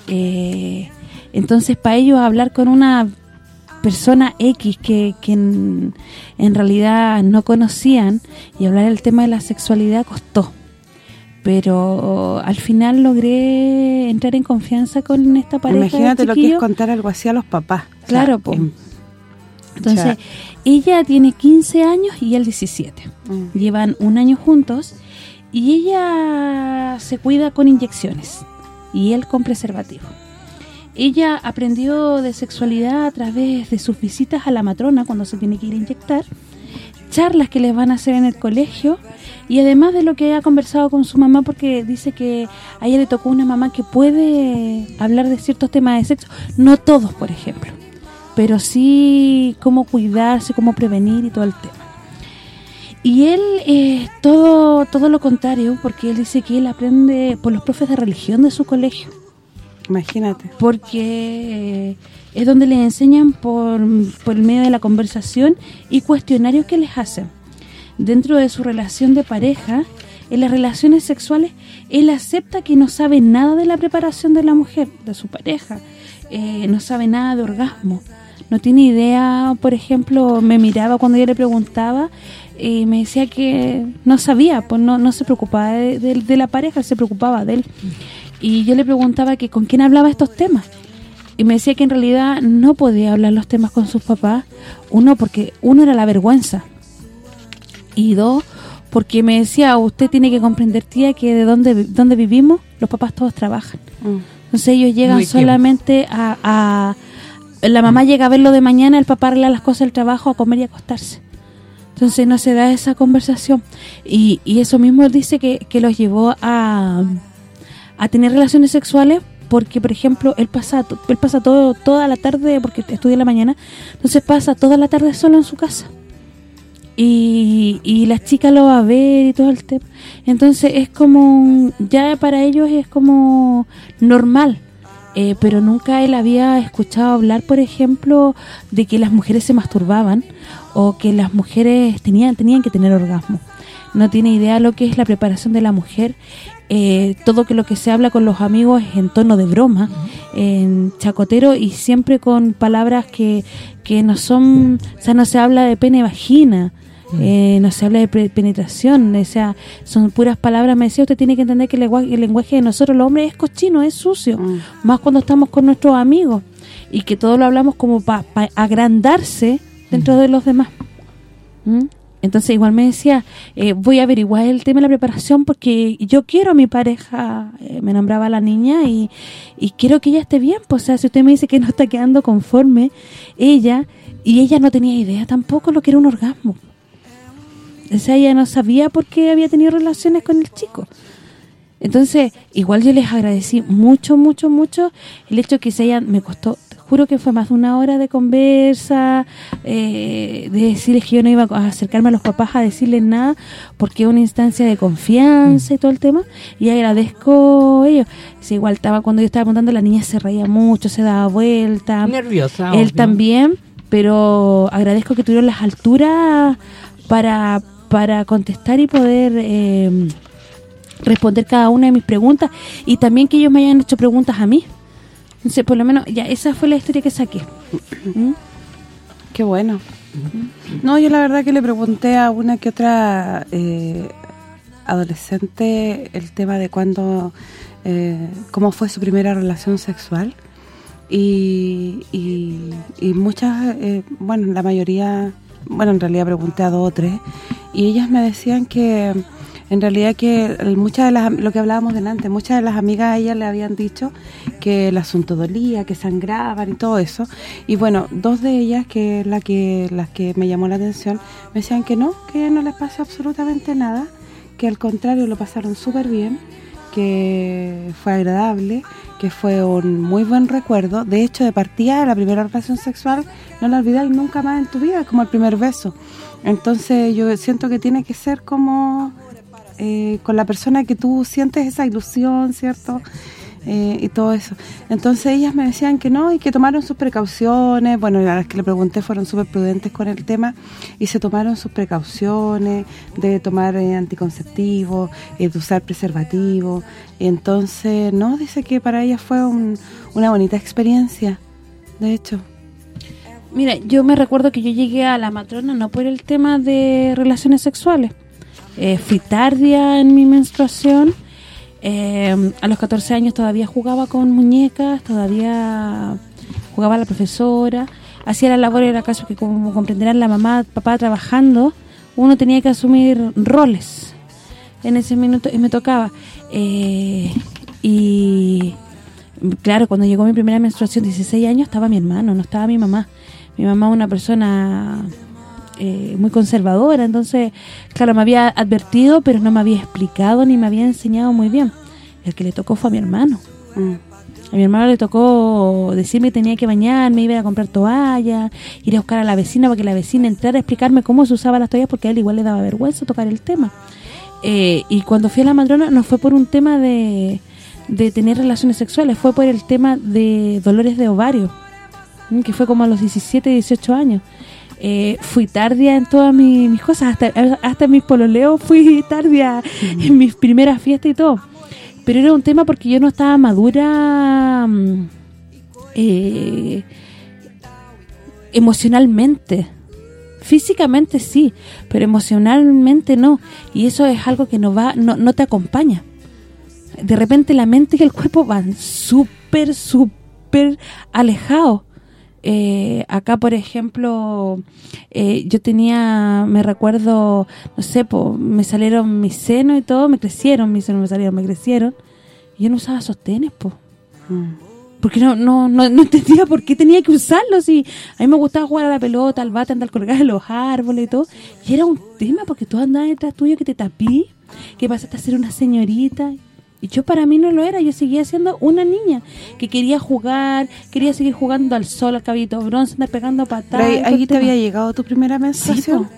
C: Eh, entonces, para ellos hablar con una persona X que, que en, en realidad no conocían y hablar el tema de la sexualidad costó. Pero al final logré entrar en confianza con esta pareja
B: Imagínate lo que es contar algo así a los papás.
C: Claro, po.
B: em,
C: Entonces,
B: sea-
C: ella tiene 15 años y él 17.
B: mm.
C: Llevan un año juntos y ella se cuida con inyecciones y él con preservativo. Ella aprendió de sexualidad a través de sus visitas a la matrona cuando se tiene que ir a inyectar, charlas que les van a hacer en el colegio y además de lo que ha conversado con su mamá porque dice que a ella le tocó una mamá que puede hablar de ciertos temas de sexo, no todos, por ejemplo, pero sí cómo cuidarse, cómo prevenir y todo el tema. Y él, eh, todo todo lo contrario, porque él dice que él aprende por los profes de religión de su colegio,
B: Imagínate.
C: porque eh, es donde le enseñan por, por el medio de la conversación y cuestionarios que les hacen. Dentro de su relación de pareja, en las relaciones sexuales, él acepta que no sabe nada de la preparación de la mujer, de su pareja, eh, no sabe nada de orgasmo, no tiene idea, por ejemplo, me miraba cuando yo le preguntaba y me decía que no sabía, pues no, no se preocupaba de, de la pareja, se preocupaba de él. Y yo le preguntaba que con quién hablaba estos temas. Y me decía que en realidad no podía hablar los temas con sus papás. Uno, porque uno era la vergüenza. Y dos, porque me decía, usted tiene que comprender, tía, que de donde donde vivimos, los papás todos trabajan. Mm. Entonces ellos llegan solamente a, La mamá llega a verlo de mañana, el papá arregla las cosas del trabajo, a comer y a acostarse. Entonces no se da esa conversación. Y, y eso mismo dice que, que los llevó a, a tener relaciones sexuales porque, por ejemplo, él pasa él pasa todo toda la tarde, porque estudia en la mañana, entonces pasa toda la tarde solo en su casa y, y la chica lo va a ver y todo el tema. Entonces es como, ya para ellos es como normal, eh, pero nunca él había escuchado hablar, por ejemplo, de que las mujeres se masturbaban o que las mujeres tenían tenían que tener orgasmo. No tiene idea lo que es la preparación de la mujer. Eh, todo que lo que se habla con los amigos es en tono de broma, en chacotero y siempre con palabras que, que no son, o sea, no se habla de pene vagina, eh, no se habla de penetración, o sea, son puras palabras. Me decía, usted tiene que entender que el lenguaje, de nosotros, los hombres, es cochino, es sucio, mm. más cuando estamos con nuestros amigos, y que todo lo hablamos como para agrandarse dentro mm. de los demás. ¿Mm? Entonces igual me decía, eh, voy a averiguar el tema de la preparación porque yo quiero a mi pareja, eh, me nombraba la niña y, y quiero que ella esté bien. Pues, o sea, si usted me dice que no está quedando conforme, ella, y ella no tenía idea tampoco lo que era un orgasmo. O sea, ella no sabía por qué había tenido relaciones con el chico. Entonces, igual yo les agradecí mucho, mucho, mucho el hecho que se hayan, me costó, juro que fue más de una hora de conversa, eh, de decirles que yo no iba a acercarme a los papás a decirles nada, porque es una instancia de confianza y todo el tema, y agradezco ellos. Igual estaba cuando yo estaba contando, la niña se reía mucho, se daba vuelta.
D: Nerviosa.
C: Él también, pero agradezco que tuvieron las alturas para para contestar y poder eh, responder cada una de mis preguntas y también que ellos me hayan hecho preguntas a mí. Entonces, por lo menos, ya esa fue la historia que saqué.
B: ¿Mm? Qué bueno. No, yo la verdad que le pregunté a una que otra eh, adolescente el tema de cuándo, eh, cómo fue su primera relación sexual y, y, y muchas, bueno, la mayoría, bueno, en realidad pregunté a dos o tres y ellas me decían que en realidad que muchas de las lo que hablábamos delante, muchas de las amigas a ellas le habían dicho que el asunto dolía, que sangraban y todo eso. Y bueno, dos de ellas que la que las que me llamó la atención me decían que no, que no les pasa absolutamente nada, que al contrario lo pasaron súper bien, que fue agradable, que fue un muy buen recuerdo. De hecho, de partida de la primera relación sexual no la olvidáis nunca más en tu vida, como el primer beso. Entonces yo siento que tiene que ser como eh, con la persona que tú sientes esa ilusión, ¿cierto?, eh, y todo eso. Entonces ellas me decían que no y que tomaron sus precauciones. Bueno, a las que le pregunté fueron súper prudentes con el tema y se tomaron sus precauciones de tomar eh, anticonceptivos, de usar preservativo. Entonces, no, dice que para ellas fue una bonita experiencia, de hecho.
C: Mira, yo me recuerdo que yo llegué a la matrona no por el tema de relaciones sexuales. Eh, fui tardia en mi menstruación. Eh, a los 14 años todavía jugaba con muñecas, todavía jugaba la profesora. Hacía la labor de la casa que como comprenderán la mamá, papá trabajando, uno tenía que asumir roles en ese minuto y me tocaba. Eh, y claro, cuando llegó mi primera menstruación, 16 años, estaba mi hermano, no estaba mi mamá mi mamá una persona eh, muy conservadora, entonces, claro, me había advertido, pero no me había explicado ni me había enseñado muy bien. El que le tocó fue a mi hermano. Mm. A mi hermano le tocó decirme que tenía que bañarme, iba a comprar toallas, ir a buscar a la vecina para que la vecina entrara a explicarme cómo se usaba las toallas porque a él igual le daba vergüenza tocar el tema. Eh, y cuando fui a la madrona no fue por un tema de, de tener relaciones sexuales, fue por el tema de dolores de ovario que fue como a los 17, 18 años. Eh, fui tardia en todas mis, cosas, hasta hasta mis pololeos fui tardia en mis primeras fiestas y todo. Pero era un tema porque yo no estaba madura mm, eh, emocionalmente. Físicamente sí, pero emocionalmente no. Y eso es algo que no va no, no te acompaña. De repente la mente y el cuerpo van súper, súper alejados. Eh, acá, por ejemplo, eh, yo tenía, me recuerdo, no sé, me salieron mis senos y todo, me crecieron, mis senos me salieron, me crecieron. Y yo no usaba sostenes, pues. Porque no, no, no, entendía por qué tenía que usarlos y a mí me gustaba jugar a la pelota, al bate, andar colgado en los árboles y todo. Y era un tema porque tú andabas detrás tuyo que te tapí, que pasaste a ser una señorita. Y yo para mí no lo era, yo seguía siendo una niña que quería jugar, quería seguir jugando al sol, al caballito bronce, andar pegando patadas.
B: ahí te había llegado tu primera menstruación.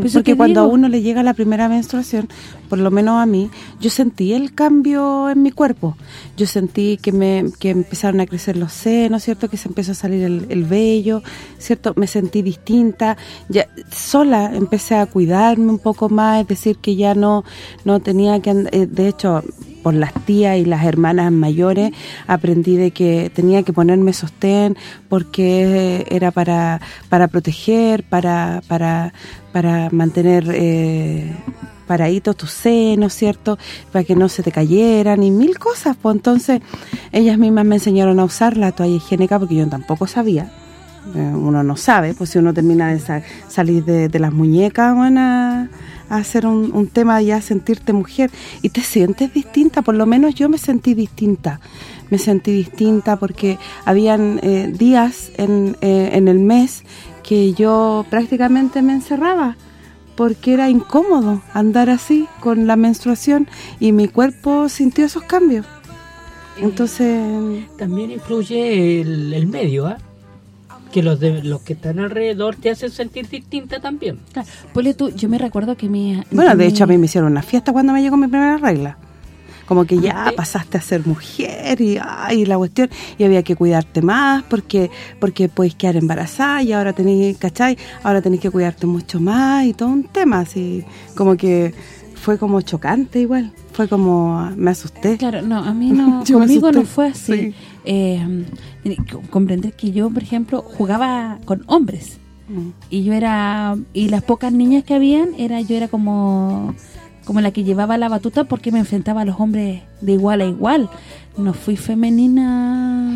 B: Pues Porque cuando a uno le llega la primera menstruación, por lo menos a mí, yo sentí el cambio en mi cuerpo. Yo sentí que me que empezaron a crecer los senos, ¿cierto? Que se empezó a salir el, el vello, ¿cierto? Me sentí distinta. ya Sola empecé a cuidarme un poco más, es decir, que ya no no tenía que... Eh, de hecho, por las tías y las hermanas mayores aprendí de que tenía que ponerme sostén porque era para para proteger, para para para mantener eh, paraditos tus senos, ¿cierto? Para que no se te cayeran y mil cosas. Pues entonces ellas mismas me enseñaron a usar la toalla higiénica porque yo tampoco sabía. Eh, uno no sabe, pues si uno termina de salir de, las muñecas van a, hacer un, tema ya sentirte mujer y te sientes distinta, por lo menos yo me sentí distinta. Me sentí distinta porque habían eh, días eh, en el mes que yo prácticamente me encerraba porque era incómodo andar así con la menstruación y mi cuerpo sintió esos cambios. Entonces...
D: También influye el, medio, ¿ah? Que los de los que están alrededor te hacen sentir distinta también.
C: Claro. tú, yo me recuerdo que mi...
B: Bueno, de hecho a mí me hicieron una fiesta cuando me llegó mi primera regla como que ya pasaste a ser mujer y ay, la cuestión y había que cuidarte más porque porque puedes quedar embarazada y ahora tenés, ¿cachai? Ahora tenés que cuidarte mucho más y todo un tema así, como que fue como chocante igual, fue como me asusté.
C: Claro, no, a mí no, conmigo no fue así. Eh, comprender que yo, por ejemplo, jugaba con hombres. Mm. Y yo era y las pocas niñas que habían era yo era como como la que llevaba la batuta porque me enfrentaba a los hombres de igual a igual. No fui femenina...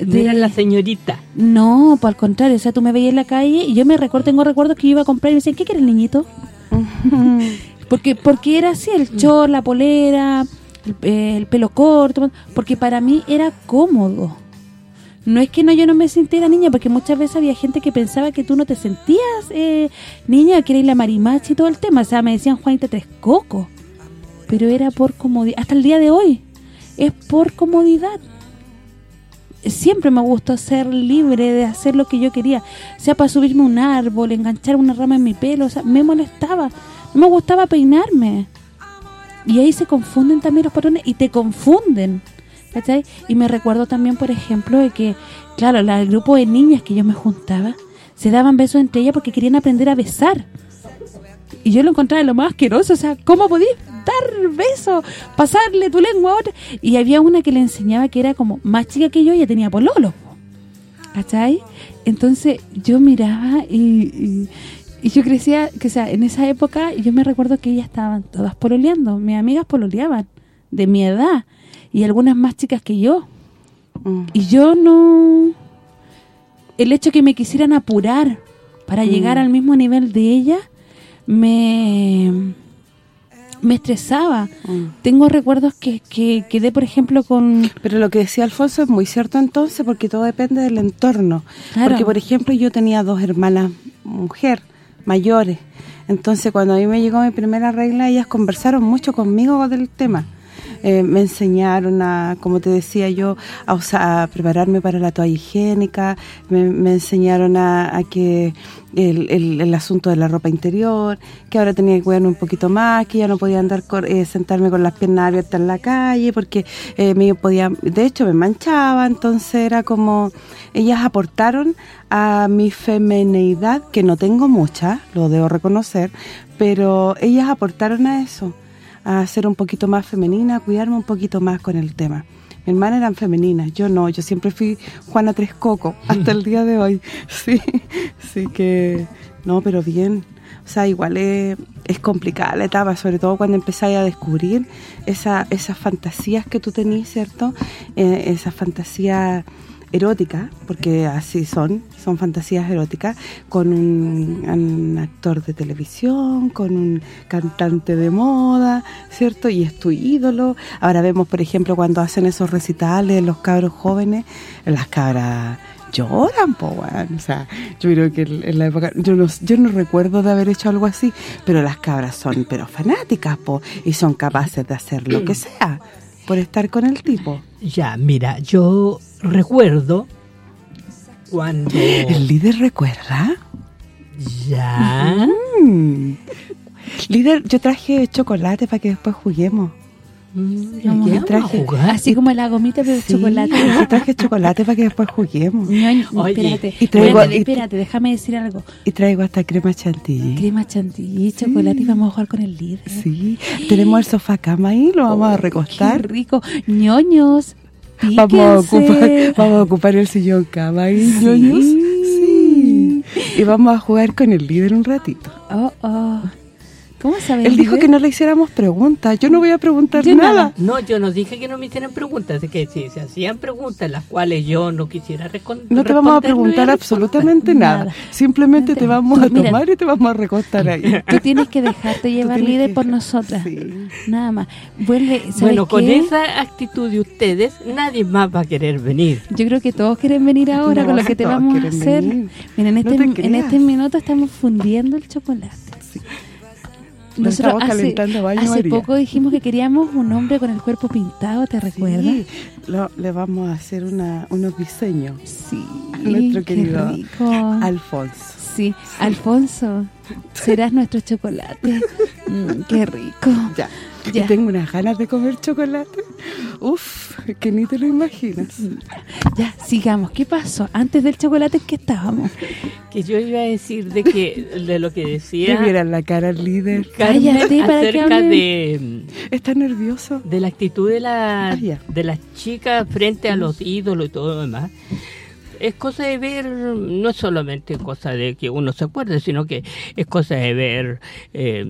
D: De... la señorita.
C: No, por el contrario, o sea, tú me veías en la calle y yo me recuerdo, tengo recuerdos que yo iba a comprar y me decían, ¿qué quieres, niñito? porque porque era así, el short, la polera, el pelo corto, porque para mí era cómodo no es que no yo no me sintiera niña, porque muchas veces había gente que pensaba que tú no te sentías eh, niña, que eres la marimacha y todo el tema. O sea, me decían Juanita Tres Coco. Pero era por comodidad. Hasta el día de hoy, es por comodidad. Siempre me gustó ser libre de hacer lo que yo quería. sea, para subirme un árbol, enganchar una rama en mi pelo. O sea, me molestaba. No me gustaba peinarme. Y ahí se confunden también los patrones y te confunden y me recuerdo también, por ejemplo, de que, claro, el grupo de niñas que yo me juntaba, se daban besos entre ellas porque querían aprender a besar. Y yo lo encontraba lo más asqueroso, o sea, ¿cómo podías dar besos? Pasarle tu lengua a otra. Y había una que le enseñaba que era como más chica que yo y ya tenía pololo. ¿Cachai? Entonces yo miraba y, y, yo crecía, que o sea, en esa época yo me recuerdo que ellas estaban todas pololeando, mis amigas pololeaban de mi edad y algunas más chicas que yo. Mm. Y yo no... El hecho que me quisieran apurar para mm. llegar al mismo nivel de ella me me estresaba. Mm. Tengo recuerdos que, que quedé, por ejemplo, con...
B: Pero lo que decía Alfonso es muy cierto entonces, porque todo depende del entorno. Porque, por ejemplo, yo tenía dos hermanas mujer, mayores. Entonces, cuando a mí me llegó mi primera regla, ellas conversaron mucho conmigo del tema. Eh, me enseñaron a, como te decía yo, a, prepararme para la toalla higiénica, me, enseñaron a, que el, asunto de la ropa interior, que ahora tenía que cuidarme un poquito más, que ya no podía andar eh, sentarme con las piernas abiertas en la calle, porque eh, me podía, de hecho me manchaba, entonces era como, ellas aportaron a mi femenidad, que no tengo mucha, lo debo reconocer, pero ellas aportaron a eso a ser un poquito más femenina, a cuidarme un poquito más con el tema. Mi hermana eran femeninas, yo no, yo siempre fui Juana Tres Coco, hasta el día de hoy. Sí, sí que... No, pero bien. O sea, igual es, es complicada la etapa, sobre todo cuando empezáis a descubrir esa, esas fantasías que tú tenías, ¿cierto? Eh, esas fantasías eróticas, porque así son, son fantasías eróticas, con un, actor de televisión, con un cantante de moda, ¿cierto? Y es tu ídolo. Ahora vemos, por ejemplo, cuando hacen esos recitales, los cabros jóvenes, las cabras lloran, po, weón. O sea, yo creo que en la época, yo no, yo no recuerdo de haber hecho algo así, pero las cabras son, pero fanáticas, po, y son capaces de hacer lo que sea por estar con el tipo.
D: Ya, mira, yo recuerdo cuando...
B: ¿El líder recuerda?
D: Ya...
B: Mm. Líder, yo traje chocolate para que después juguemos.
D: Mm, ¿qué
C: a
D: jugar?
C: Así como la gomita, pero
B: Sí,
C: chocolate.
B: yo traje chocolate para que después juguemos.
D: Oye,
C: espérate,
B: y traigo-
C: espérate,
B: y-
C: espérate, déjame decir algo.
B: Y traigo hasta crema chantilly.
C: Crema chantilly, chocolate y vamos a jugar con el líder.
B: Sí, tenemos el sofá cama ahí, lo vamos a
C: Qué
B: recostar.
C: rico. ñoños,
B: Vamos a, ocupar, vamos a ocupar el sillón cama ahí,
C: Sí.
B: ñoños. Sí. Y vamos a jugar con el líder un ratito.
C: Oh, oh. ¿Cómo sabes?
B: Él dijo que no le hiciéramos preguntas. Yo no voy a preguntar
C: Yo
B: nada.
C: nada.
D: No, yo no dije que no me hicieran preguntas, es que si se hacían preguntas las cuales yo no quisiera responder.
B: No te vamos a preguntar absolutamente nada.
C: Nada.
B: Simplemente
C: No te-
B: te vamos a
C: Mira.
B: tomar y te vamos a recostar ahí.
C: Tú tienes que dejarte llevar líder
B: que-
C: por nosotras.
B: Sí.
C: Nada más. Vuelve, ¿sabes
D: Bueno, con
C: qué?
D: esa actitud de ustedes, nadie más va a querer venir.
C: Yo creo que todos quieren venir ahora
B: No,
C: con lo que te vamos a hacer.
B: venir.
C: Mira, en
B: No
C: este,
B: te
C: en este minuto estamos fundiendo el chocolate.
B: Lo calentando a baño
C: hace
B: María.
C: poco dijimos que queríamos un hombre con el cuerpo pintado, ¿te recuerdas?
B: Sí, lo- le vamos a hacer una, unos diseños.
C: Sí,
B: Nuestro
C: qué
B: querido
C: rico.
B: Alfonso.
C: Sí, Alfonso, serás nuestro chocolate. Mm, qué rico.
B: Ya.
C: Ya.
B: Y tengo unas ganas de comer chocolate. Uf, que ni te lo imaginas.
C: Ya, sigamos. ¿Qué pasó? Antes del chocolate, ¿en qué estábamos?
D: Que yo iba a decir de que de lo que
B: Que
D: decía
B: vieran la cara al líder.
D: Carmen
C: Cállate, para que
D: acerca de,
B: Está nervioso.
D: de la actitud de la
B: Ah,
D: de las chicas frente a los ídolos y todo lo demás. Es cosa de ver, no es solamente cosa de que uno se acuerde, sino que es cosa de ver eh,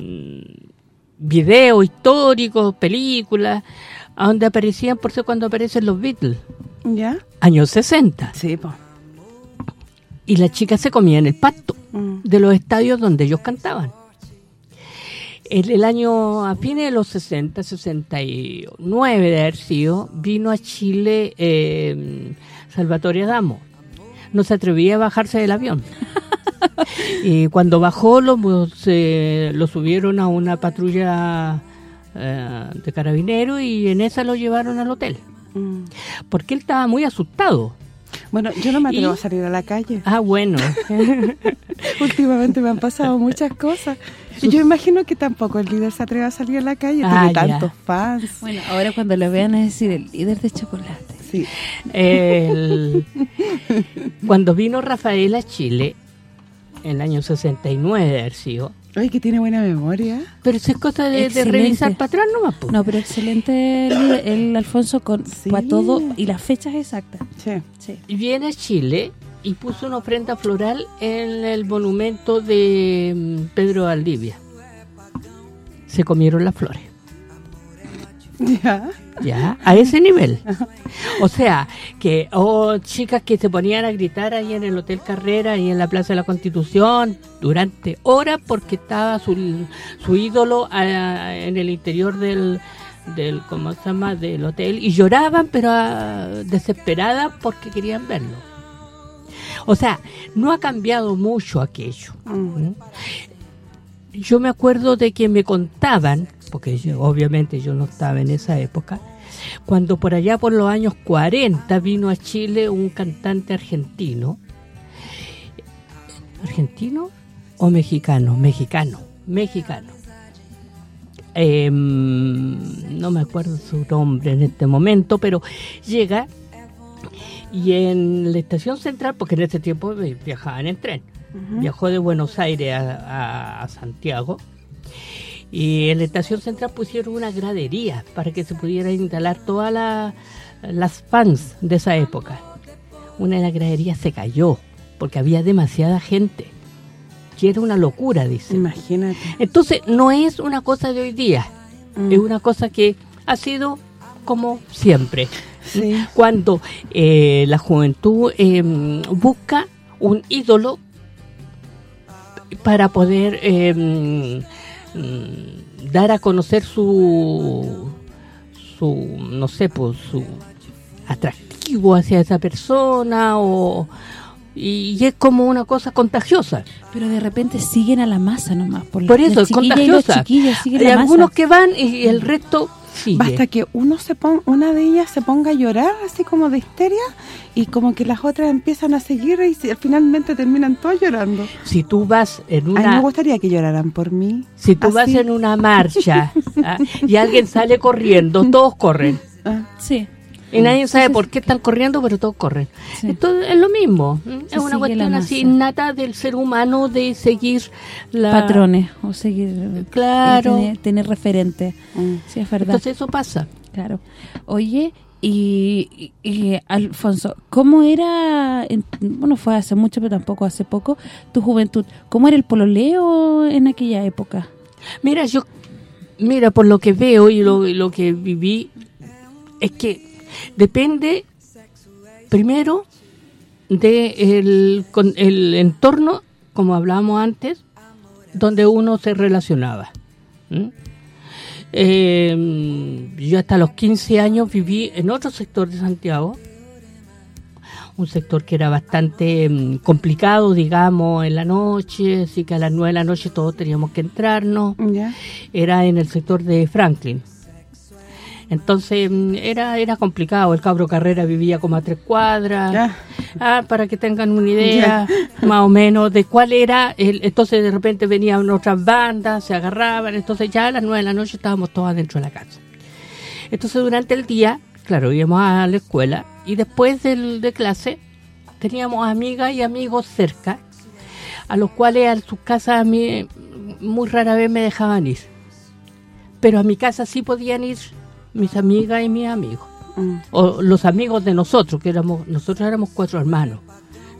D: videos históricos, películas, donde aparecían, por eso cuando aparecen los Beatles,
B: ¿Ya?
D: años 60.
B: Sí, pues.
D: Y las chicas se comían el pasto
B: Mm.
D: de los estadios donde ellos cantaban. En el año, a fines de los 60, 69 de haber sido, vino a Chile eh, Salvatore Adamo. No se atrevía a bajarse del avión. y cuando bajó lo, se- lo subieron a una patrulla eh, de carabineros y en esa lo llevaron al hotel.
B: Mm.
D: Porque él estaba muy asustado.
B: Bueno, yo no me atrevo
D: ¿Y?
B: a salir a la calle.
D: Ah, bueno.
B: Últimamente me han pasado muchas cosas. Y yo imagino que tampoco el líder se atreve a salir a la calle.
D: Ah,
B: Tiene
D: ya.
B: tantos fans.
C: Bueno, ahora cuando lo vean es decir el líder de chocolate.
B: Sí.
D: El- cuando vino Rafael a Chile, en el año 69 de haber sido,
B: Oye, que tiene buena memoria.
D: pero eso es cosa de, revisar para atrás nomás. po.
C: No, pero excelente el, Alfonso con
B: Sí.
C: para todo y las fechas exactas.
B: Sí.
C: Sí.
D: Y viene a Chile y puso una ofrenda floral en el monumento de mm, Pedro Valdivia. Se comieron las flores.
B: Ya.
D: Ya, a ese nivel. O sea, que oh, chicas que se ponían a gritar ahí en el Hotel Carrera y en la Plaza de la Constitución durante horas porque estaba su, su ídolo ah, en el interior del, del ¿cómo se llama? del hotel y lloraban pero ah, desesperadas porque querían verlo. O sea, no ha cambiado mucho aquello.
B: Mm.
D: Yo me acuerdo de que me contaban, porque yo- obviamente yo no estaba en esa época, cuando por allá por los años 40 vino a Chile un cantante argentino. ¿Argentino o mexicano? Mexicano, mexicano. Em, no me acuerdo su nombre en este momento, pero llega y en la estación central, porque en ese tiempo vi- viajaban en tren, viajó de Buenos Aires a, a- a Santiago Y en la estación central pusieron una gradería para que se pudieran instalar todas la- las fans de esa época. Una de las graderías se cayó porque había demasiada gente. Que era una locura, dice.
B: Imagínate.
D: Entonces, no es una cosa de hoy día,
B: Mm.
D: es una cosa que ha sido como siempre.
B: Sí.
D: Cuando eh, la juventud eh, busca un ídolo para poder eh, dar a conocer su, su no sé, pues su atractivo hacia esa persona o y, y es como una cosa contagiosa.
C: Pero de repente siguen a la masa nomás. Por,
D: Por eso es contagiosa. Hay algunos
C: masa.
D: que van y el resto sigue.
B: Basta que uno se ponga, una de ellas se ponga a llorar así como de histeria y como que las otras empiezan a seguir y finalmente terminan todas llorando.
D: Si tú vas en
B: A mí me
D: una
B: gustaría que lloraran por mí.
D: si tú vas en una marcha ¿ah? y alguien sale corriendo, todos corren.
B: Ah,
C: Sí.
D: Y nadie sabe por qué están corriendo, pero todos corren.
C: Sí.
D: Entonces es lo mismo. es una cuestión así innata del ser humano de seguir la
C: Patrones o seguir...
D: Claro.
C: eh, Tener, tener referente.
B: mm.
C: Sí, es verdad.
D: Entonces eso pasa.
C: Claro. Oye, y, y- y, Alfonso, ¿cómo era, en- bueno, fue hace mucho, pero tampoco hace poco, tu juventud? ¿Cómo era el pololeo en aquella época?
D: Mira, yo mira por lo que veo y lo, y lo que viví es que depende primero de el, con el entorno, como hablábamos antes, donde uno se relacionaba. Eh, yo hasta los 15 años viví en otro sector de Santiago, un sector que era bastante mm, complicado, digamos, en la noche, así que a las 9 de la noche todos teníamos que entrarnos era en el sector de Franklin. Entonces mm, era era complicado, el cabro Carrera vivía como a tres cuadras. Ah, para que tengan una idea más o menos de cuál era, el, entonces de repente venían otras bandas, se agarraban, entonces ya a las nueve de la noche estábamos todos adentro de la casa. Entonces durante el día, claro, íbamos a la escuela y después del, de clase teníamos amigas y amigos cerca, a los cuales a sus casas a mí muy rara vez me dejaban ir. Pero a mi casa sí podían ir mis amigas y mis amigos
B: Mm.
D: o los amigos de nosotros, que éramos nosotros éramos cuatro hermanos,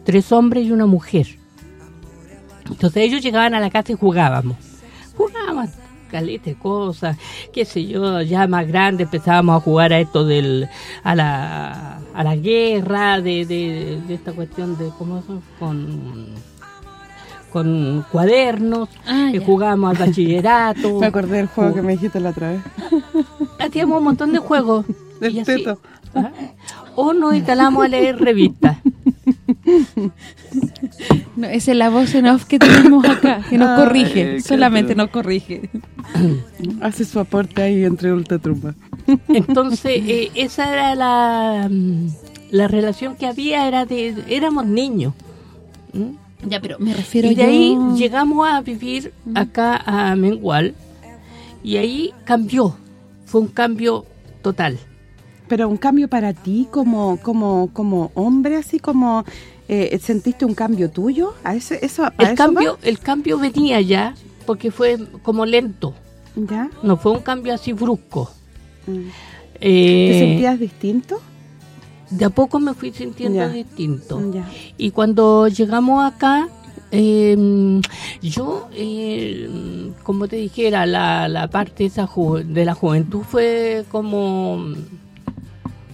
D: tres hombres y una mujer. Entonces ellos llegaban a la casa y jugábamos. Jugábamos caleta de cosas, qué sé yo, ya más grande empezábamos a jugar a esto del a la a la guerra de, de, de esta cuestión de cómo son con con cuadernos,
C: Ah,
D: que
C: ya.
D: jugábamos al bachillerato.
B: Me acordé del juego que me dijiste la otra vez.
D: Hacíamos un montón de juegos.
B: Del
D: Y así,
B: teto.
D: ¿ah? O nos instalamos a leer revistas.
C: No, esa es la voz en off que tenemos acá, que nos corrige, solamente nos corrige.
B: Hace su aporte ahí entre ultratrumba.
D: Entonces, eh, esa era la, mm, la relación que había, era de éramos niños. ¿Mm?
C: Ya, pero me refiero
D: Y de
C: yo-
D: ahí llegamos a vivir acá a Mengual y ahí cambió, fue un cambio total.
B: Pero un cambio para ti como como como hombre, así como eh, sentiste un cambio tuyo, a eso eso a
D: El
B: eso
D: cambio, el cambio venía ya porque fue como lento?
B: ¿Ya?
D: no fue un cambio así brusco.
B: Mm.
D: Eh,
B: ¿Te sentías distinto?
D: De a poco me fui sintiendo
B: Ya.
D: distinto.
B: Ya.
D: Y cuando llegamos acá, eh, yo, eh, como te dijera, la, la parte esa de la juventud fue como...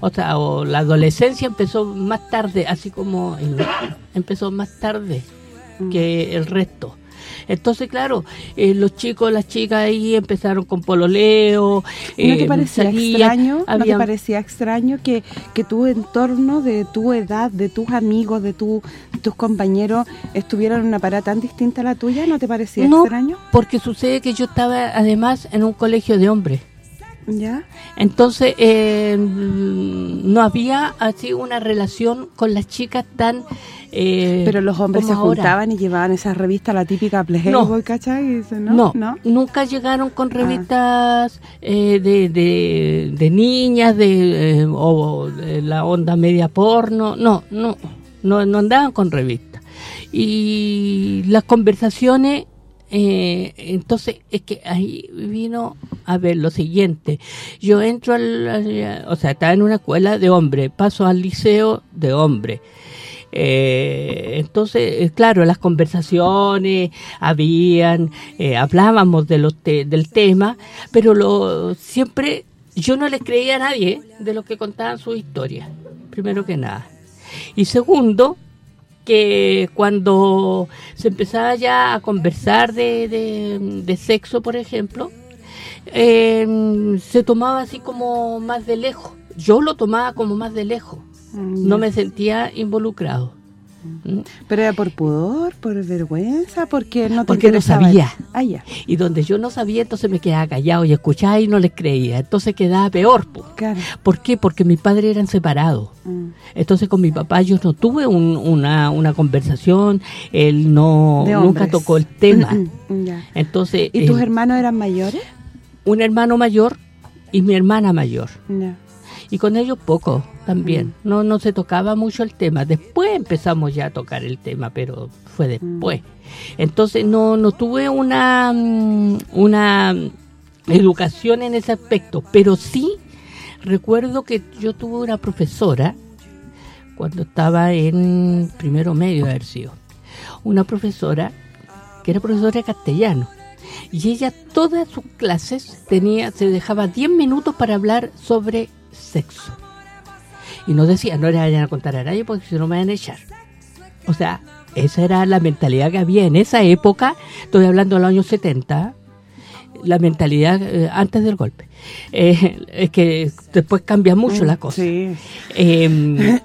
D: O sea, o la adolescencia empezó más tarde, así como en- empezó más tarde que el resto. Entonces, claro, eh, los chicos, las chicas ahí empezaron con pololeo.
B: ¿No
D: eh,
B: te parecía
D: salían,
B: extraño? ¿No te
D: habían-
B: parecía extraño que, que tu entorno, de tu edad, de tus amigos, de tu, tus compañeros, estuvieran en una parada tan distinta a la tuya? ¿No te parecía
D: No,
B: extraño?
D: porque sucede que yo estaba además en un colegio de hombres.
B: ¿Ya?
D: Entonces, eh, no había así una relación con las chicas tan... eh,
B: Pero los hombres se
D: ahora.
B: juntaban y llevaban esa revista, la típica Playboy,
D: No.
B: ¿cachai? Dice,
D: No,
B: ¿no?
D: nunca llegaron
B: Ah.
D: con revistas eh, de, de, de niñas de, eh, o de la onda media porno. No, no, no, no andaban con revistas. Y las conversaciones eh, entonces es que ahí vino a ver lo siguiente. Yo entro al, o sea, estaba en una escuela de hombre, paso al liceo de hombre. Eh, entonces, eh, claro, las conversaciones habían, eh, hablábamos de los te- del tema, pero lo siempre yo no les creía a nadie de los que contaban su historia, primero que nada. Y segundo, que cuando se empezaba ya a conversar de, de, de sexo, por ejemplo, eh, se tomaba así como más de lejos. Yo lo tomaba como más de lejos.
B: Mm,
D: No me sentía involucrado. ¿Mm?
B: ¿Pero era por pudor, por vergüenza? Porque no te
D: Porque no sabía.
B: Ah, ya.
D: Y donde yo no sabía, entonces me quedaba callado y escuchaba y no les creía. Entonces quedaba peor. po.
B: Claro.
D: ¿Por qué? Porque mis padres eran separados.
B: Mm.
D: Entonces con mi papá yo no tuve un- una, una conversación, él no nunca tocó el tema.
B: Ya.
D: Entonces,
B: ¿Y tus
D: eh,
B: hermanos eran mayores?
D: un hermano mayor y mi hermana mayor.
B: Ya.
D: Y con ellos poco también.
B: Mm.
D: No no se tocaba mucho el tema. Después empezamos ya a tocar el tema, pero fue
B: Mm.
D: después. Entonces no no tuve una mm, una educación en ese aspecto, pero sí recuerdo que yo tuve una profesora cuando estaba en primero medio de haber sido. Una profesora que era profesora de castellano. Y ella todas sus clases tenía se dejaba 10 minutos para hablar sobre sexo. Y nos decía, no le vayan a contar a nadie porque si no me van a echar. O sea, esa era la mentalidad que había en esa época, estoy hablando de los años 70, la mentalidad eh, antes del golpe. Eh, es que después cambia mucho la cosa.
B: Sí.
D: Eh,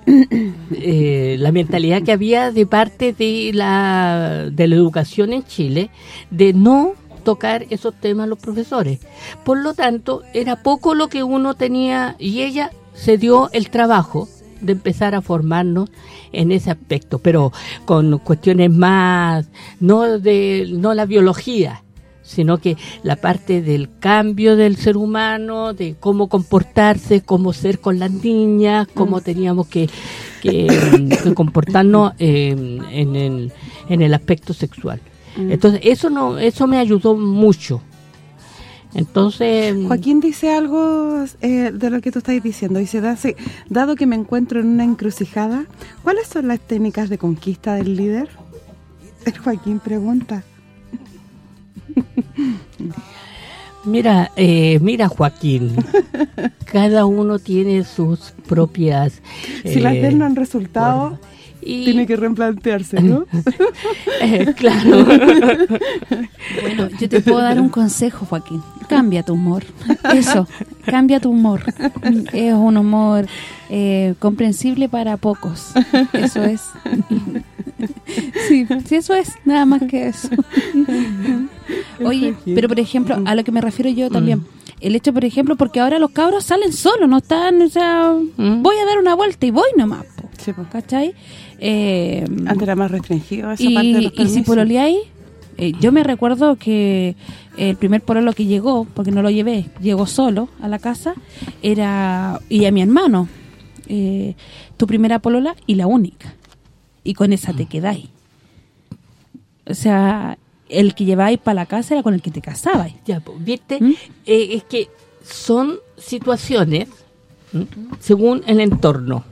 D: eh, la mentalidad que había de parte de la, de la educación en Chile de no tocar esos temas los profesores. Por lo tanto, era poco lo que uno tenía y ella se dio el trabajo de empezar a formarnos en ese aspecto, pero con cuestiones más, no de no la biología, sino que la parte del cambio del ser humano, de cómo comportarse, cómo ser con las niñas, cómo teníamos que, que, que comportarnos eh, en, el, en el aspecto sexual. Entonces, eso no eso me ayudó mucho. Entonces,
B: Joaquín dice algo eh, de lo que tú estás diciendo. Dice, "Dase- dado que me encuentro en una encrucijada, ¿cuáles son las técnicas de conquista del líder? El Joaquín pregunta.
D: Mira, eh, mira Joaquín, cada uno tiene sus propias...
B: Si las
D: eh,
B: de él no han resultado,
D: formas. Y,
B: tiene que replantearse, ¿no?
D: eh, claro,
C: Bueno, yo te puedo dar un consejo, Joaquín. Cambia tu humor. Eso, cambia tu humor. Es un humor eh, comprensible para pocos. Eso es. Sí, sí, eso es. Nada más que eso. Oye, pero por ejemplo, a lo que me refiero yo también. El hecho, por ejemplo, porque ahora los cabros salen solos, no están, o sea,
D: Mm.
C: voy a dar una vuelta y voy nomás, po,
B: Sí, pues.
C: ¿cachai? Eh,
B: Antes era más restringido esa
C: y,
B: parte de los
C: y si pololeáis, eh, yo me recuerdo que el primer pololo que llegó, porque no lo llevé, llegó solo a la casa, era y a mi hermano, eh, tu primera polola y la única. Y con esa te quedáis. O sea, el que lleváis para la casa era con el que te casabais.
D: ya, pues, ¿viste?
C: ¿Mm?
D: Eh, es que son situaciones según el entorno.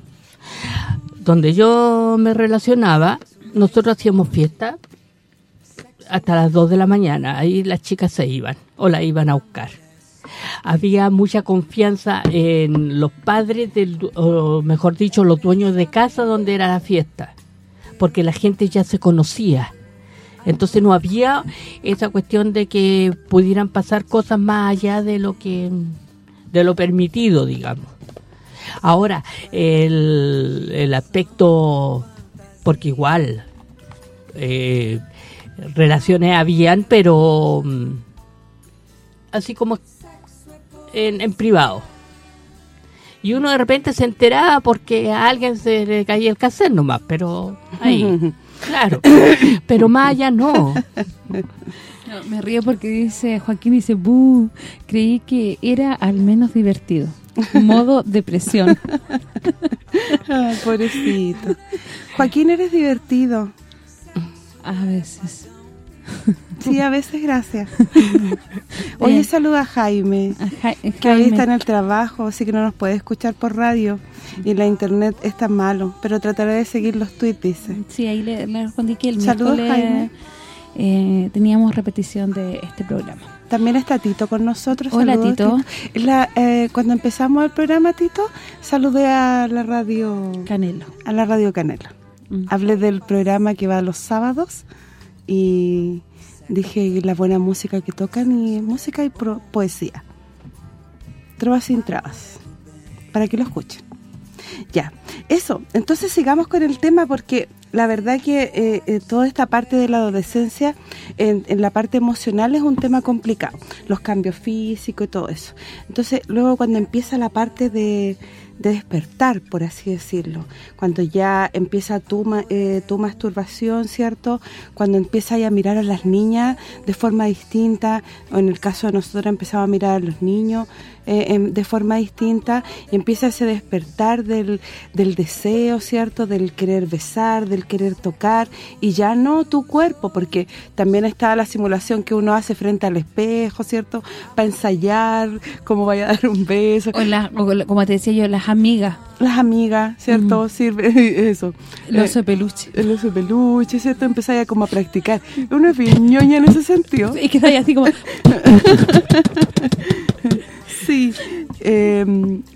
D: Donde yo me relacionaba, nosotros hacíamos fiesta hasta las 2 de la mañana. Ahí las chicas se iban o la iban a buscar. Había mucha confianza en los padres, del, o mejor dicho, los dueños de casa donde era la fiesta, porque la gente ya se conocía. Entonces no había esa cuestión de que pudieran pasar cosas más allá de lo que de lo permitido, digamos. Ahora, el, el aspecto, porque igual eh, relaciones habían, pero mm, así como en, en privado. Y uno de repente se enteraba porque a alguien se le caía el cassette nomás, pero ahí, claro. Pero más allá no.
C: No, me río porque dice Joaquín dice, "Bu, creí que era al menos divertido." Modo depresión.
B: Ay, pobrecito. Joaquín, eres divertido.
C: A veces.
B: Sí, a veces gracias. Oye,
C: Bien.
B: saluda a Jaime,
C: A Ja-
B: que hoy
C: Jaime.
B: está en el trabajo, así que no nos puede escuchar por radio. Y la internet está malo, pero trataré de seguir los tweets, dice.
C: Sí, ahí le, le respondí que el
B: Saludos, Jaime.
C: eh, teníamos repetición de este programa.
B: También está Tito con nosotros.
C: Hola,
B: Saludos,
C: Tito.
B: La, eh, cuando empezamos el programa, Tito, saludé a la radio
C: Canelo.
B: a la radio Canela.
C: Mm.
B: Hablé del programa que va los sábados y dije la buena música que tocan y música y pro- poesía. Trovas sin trabas, para que lo escuchen. Ya, eso. Entonces sigamos con el tema porque la verdad que eh, eh, toda esta parte de la adolescencia, en, la parte emocional, es un tema complicado. Los cambios físicos y todo eso. Entonces, luego cuando empieza la parte de, de despertar, por así decirlo, cuando ya empieza tu, eh, tu masturbación, ¿cierto? Cuando empiezas a mirar a las niñas de forma distinta, o en el caso de nosotros empezamos a mirar a los niños eh, em, de forma distinta, y empieza ese despertar del, del deseo, ¿cierto? Del querer besar, del querer tocar, y ya no tu cuerpo, porque también está la simulación que uno hace frente al espejo, ¿cierto? Para ensayar cómo vaya a dar un beso.
C: O, la- o la- como te decía yo, las amigas,
B: Las amigas, ¿cierto? Sirve eso.
C: el oso
B: Eh,
C: de peluche.
B: el oso de peluche, ¿cierto? Empezáis como a practicar. Uno es bien ñoña en ese sentido.
C: Y que ahí así como...
B: Sí. Eh,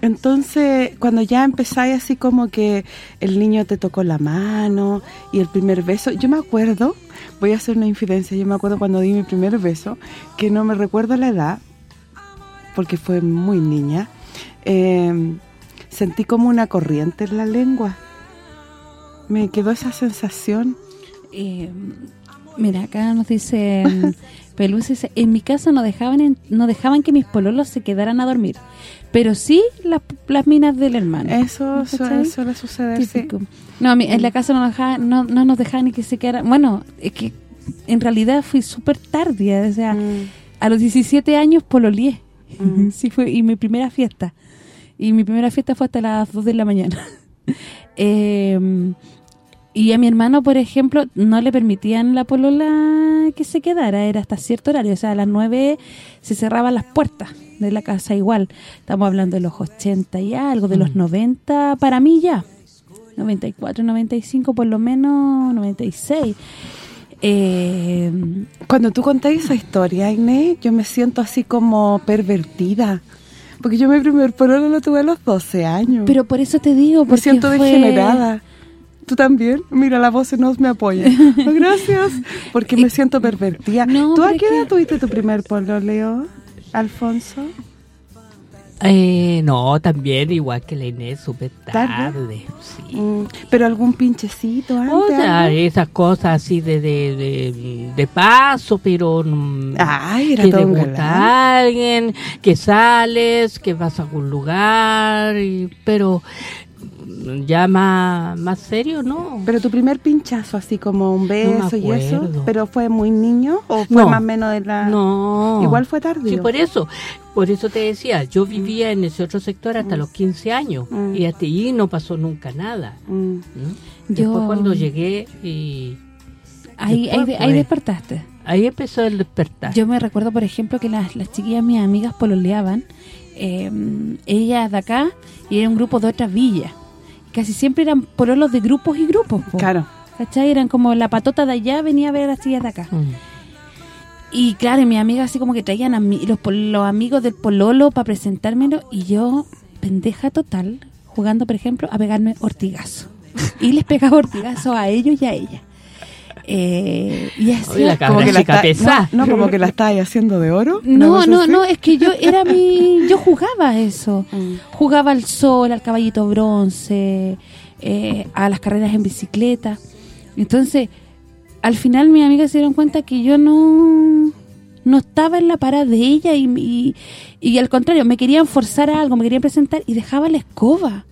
B: entonces, cuando ya empezáis así como que el niño te tocó la mano y el primer beso, yo me acuerdo, voy a hacer una infidencia, yo me acuerdo cuando di mi primer beso, que no me recuerdo la edad, porque fue muy niña, eh, sentí como una corriente en la lengua. Me quedó esa sensación.
C: Eh, mira, acá nos dice dice, en mi casa no dejaban en- no dejaban que mis pololos se quedaran a dormir, pero sí las, las minas del hermano.
B: Eso suele, suele suceder, sí.
C: Típico. No, a mí, en la casa no, nos dejaban- no, no nos dejaban ni que se quedaran... Bueno, es que en realidad fui súper tardía, o sea,
B: Mm.
C: a los 17 años pololeé.
B: Mm.
C: sí fue Y mi primera fiesta. Y mi primera fiesta fue hasta las 2 de la mañana. Eh, y a mi hermano, por ejemplo, no le permitían la polola que se quedara, era hasta cierto horario, o sea, a las 9 se cerraban las puertas de la casa igual. Estamos hablando de los 80 y algo, de los 90 para mí ya. 94, 95 por lo menos, 96. Eh,
B: Cuando tú contáis esa historia, Inés, yo me siento así como pervertida. Porque yo mi primer pololo lo tuve a los 12 años.
C: pero por eso te digo,
B: me
C: porque
B: siento
C: fue-
B: degenerada. ¿Tú también? Mira, la voz nos me apoya. Oh, Gracias. Porque me siento pervertida.
C: No,
B: ¿Tú a qué edad
C: que-
B: tuviste tu primer pololeo, Alfonso?
D: Eh, no, también igual que la Inés, súper
B: ¿Tarde?
D: tarde. Sí.
B: Mm, ¿Pero algún pinchecito antes?
D: O sea,
B: algo?
D: esas cosas así de, de, de, de paso, pero... mm,
B: Ay, era
D: que
B: todo
D: gusta alguien, que sales, que vas a algún lugar, y- pero ya más, más serio, ¿no?
B: Pero tu primer pinchazo, así como un beso y eso. ¿pero fue muy niño o fue
D: No.
B: más o menos de la...?
D: No.
B: Igual fue tardío.
D: Sí, por eso. Por eso te decía, yo vivía en ese otro sector hasta los 15 años
B: Mm.
D: y hasta ahí no pasó nunca nada.
B: Mm.
D: ¿no?
C: Yo-
D: Después cuando llegué y
C: ahí, ahí,
D: Después,
C: ahí
D: pues.
C: despertaste.
D: ahí empezó el despertar.
C: Yo me recuerdo, por ejemplo, que las, las chiquillas, mis amigas, pololeaban. Eh, ellas de acá y era un grupo de otras villas. Casi siempre eran pololos de grupos y grupos, po,
B: Claro.
C: ¿cachai? Eran como la patota de allá venía a ver a las chicas de acá.
D: Mm.
C: Y claro, mis amigas así como que traían a mí, los, pol- los amigos del pololo para presentármelo y yo, pendeja total, jugando, por ejemplo, a pegarme ortigazo. Y les pegaba ortigazo a ellos y a ella. Eh, y así
D: Oye, la
B: Como que la está- no, no, como que la estáis haciendo de oro.
C: No, no,
B: así.
C: no, es que yo era mi... Yo jugaba eso.
B: Mm.
C: Jugaba al sol, al caballito bronce, eh, a las carreras en bicicleta. Entonces, al final mis amigas se dieron cuenta que yo no no estaba en la parada de ella y, y, y al contrario, me querían forzar a algo, me querían presentar y dejaba la escoba.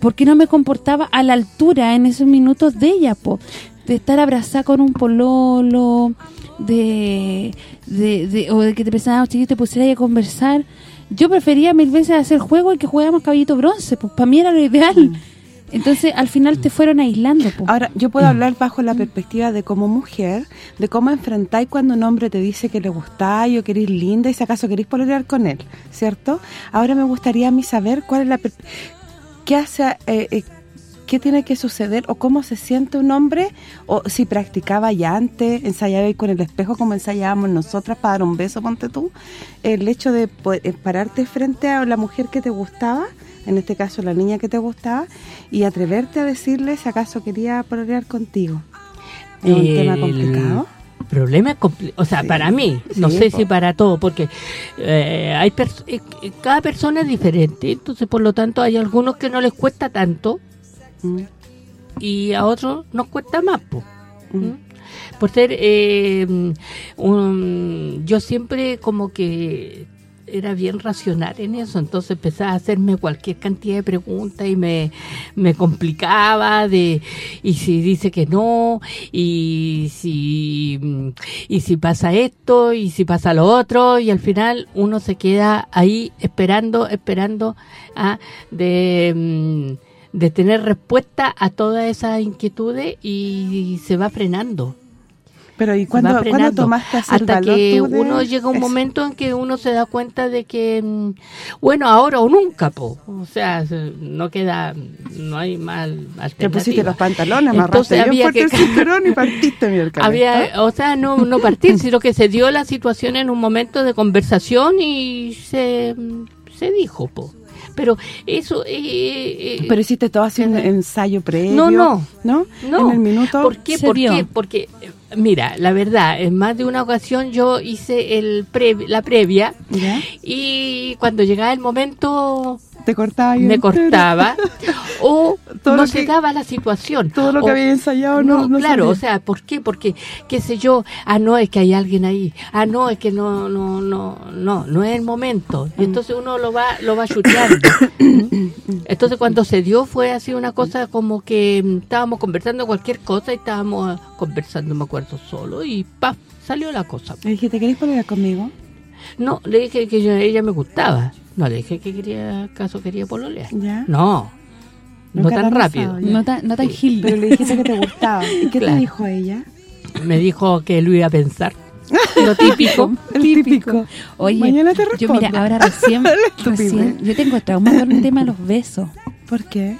C: Porque no me comportaba a la altura en esos minutos de ella, po. De estar abrazada con un pololo, de, de, de- o de que te pensaban chiquito y te pusieras a conversar. Yo prefería mil veces hacer juego y que jugáramos caballito bronce, pues para mí era lo ideal. Entonces, al final te fueron aislando. po.
B: Ahora, yo puedo hablar bajo la perspectiva de como mujer, de cómo enfrentáis cuando un hombre te dice que le gustáis o que eres linda y si acaso queréis pololear con él, ¿cierto? Ahora me gustaría a mí saber cuál es la... ¿Qué hace... eh, eh, ¿Qué tiene que suceder o cómo se siente un hombre o si practicaba ya antes, ensayaba ahí con el espejo como ensayábamos nosotras para dar un beso, ponte tú, el hecho de poder- eh, pararte frente a la mujer que te gustaba, en este caso la niña que te gustaba, y atreverte a decirle si acaso quería pololear contigo. ¿Es un tema complicado?
D: problema es compli- o sea,
B: Sí.
D: para mí, no
B: Sí,
D: sé si para todo, porque eh, hay pers- eh, cada persona es diferente, entonces por lo tanto hay algunos que no les cuesta tanto Y a otros nos cuesta más, po.
B: mm.
D: Por ser, eh, un- yo siempre como que era bien racional en eso, entonces empezaba a hacerme cualquier cantidad de preguntas y me, me complicaba de, y si dice que no, y si, y si pasa esto, y si pasa lo otro, y al final uno se queda ahí esperando, esperando a, de, mm, de tener respuesta a todas esas inquietudes y se va frenando.
B: Pero ¿y cuándo, cuándo tomaste
D: hasta
B: valor
D: que
B: tú de
D: uno llega un
B: eso?
D: momento en que uno se da cuenta de que mm, bueno ahora o nunca po o sea se- no queda no hay mal
B: Te pusiste
D: alternativa
B: los pantalones,
D: Entonces
B: amarraste bien
D: había
B: fuerte
D: que-
B: el cinturón y partiste miércoles.
D: había o sea no no partir sino que se dio la situación en un momento de conversación y se se dijo po pero eso eh, eh,
B: Pero hiciste todo así un ensayo previo.
D: No, no.
B: ¿No?
D: No.
B: En el minuto.
D: ¿Por qué? ¿Por qué? Porque, eh, mira, la verdad, en más de una ocasión yo hice el pre- la previa
B: ¿Ya?
D: y cuando llegaba el momento
B: Te cortaba y
D: me
B: entero.
D: cortaba o
B: Todo
D: no se
B: que-
D: daba la situación.
B: Todo lo que
D: O-
B: había ensayado no,
D: no,
B: no
D: claro, o sea, ¿por qué? Porque, qué sé yo, ah, no, es que hay alguien ahí, ah, no, es que no, no, no, no, no es el momento. Y entonces uno lo va, lo va chuteando. entonces cuando se dio fue así una cosa como que mm, estábamos conversando cualquier cosa y estábamos ah, conversando, me acuerdo, solo y ¡paf! salió la cosa.
B: Le dije, ¿te querés poner conmigo?
D: No, le dije que yo- ella me gustaba. No, le dije que quería, acaso quería pololear.
B: ¿Ya?
D: No, no tan rápido.
B: ya.
C: No tan, no tan gil.
B: Pero le dijiste que te gustaba. ¿Y qué
D: Claro.
B: te dijo ella?
D: Me dijo que lo iba a pensar. Lo típico.
B: El típico.
C: Oye,
B: Mañana te
C: yo mira,
B: respondo.
C: ahora recién, recién yo tengo trauma con el tema de los besos.
B: ¿Por qué?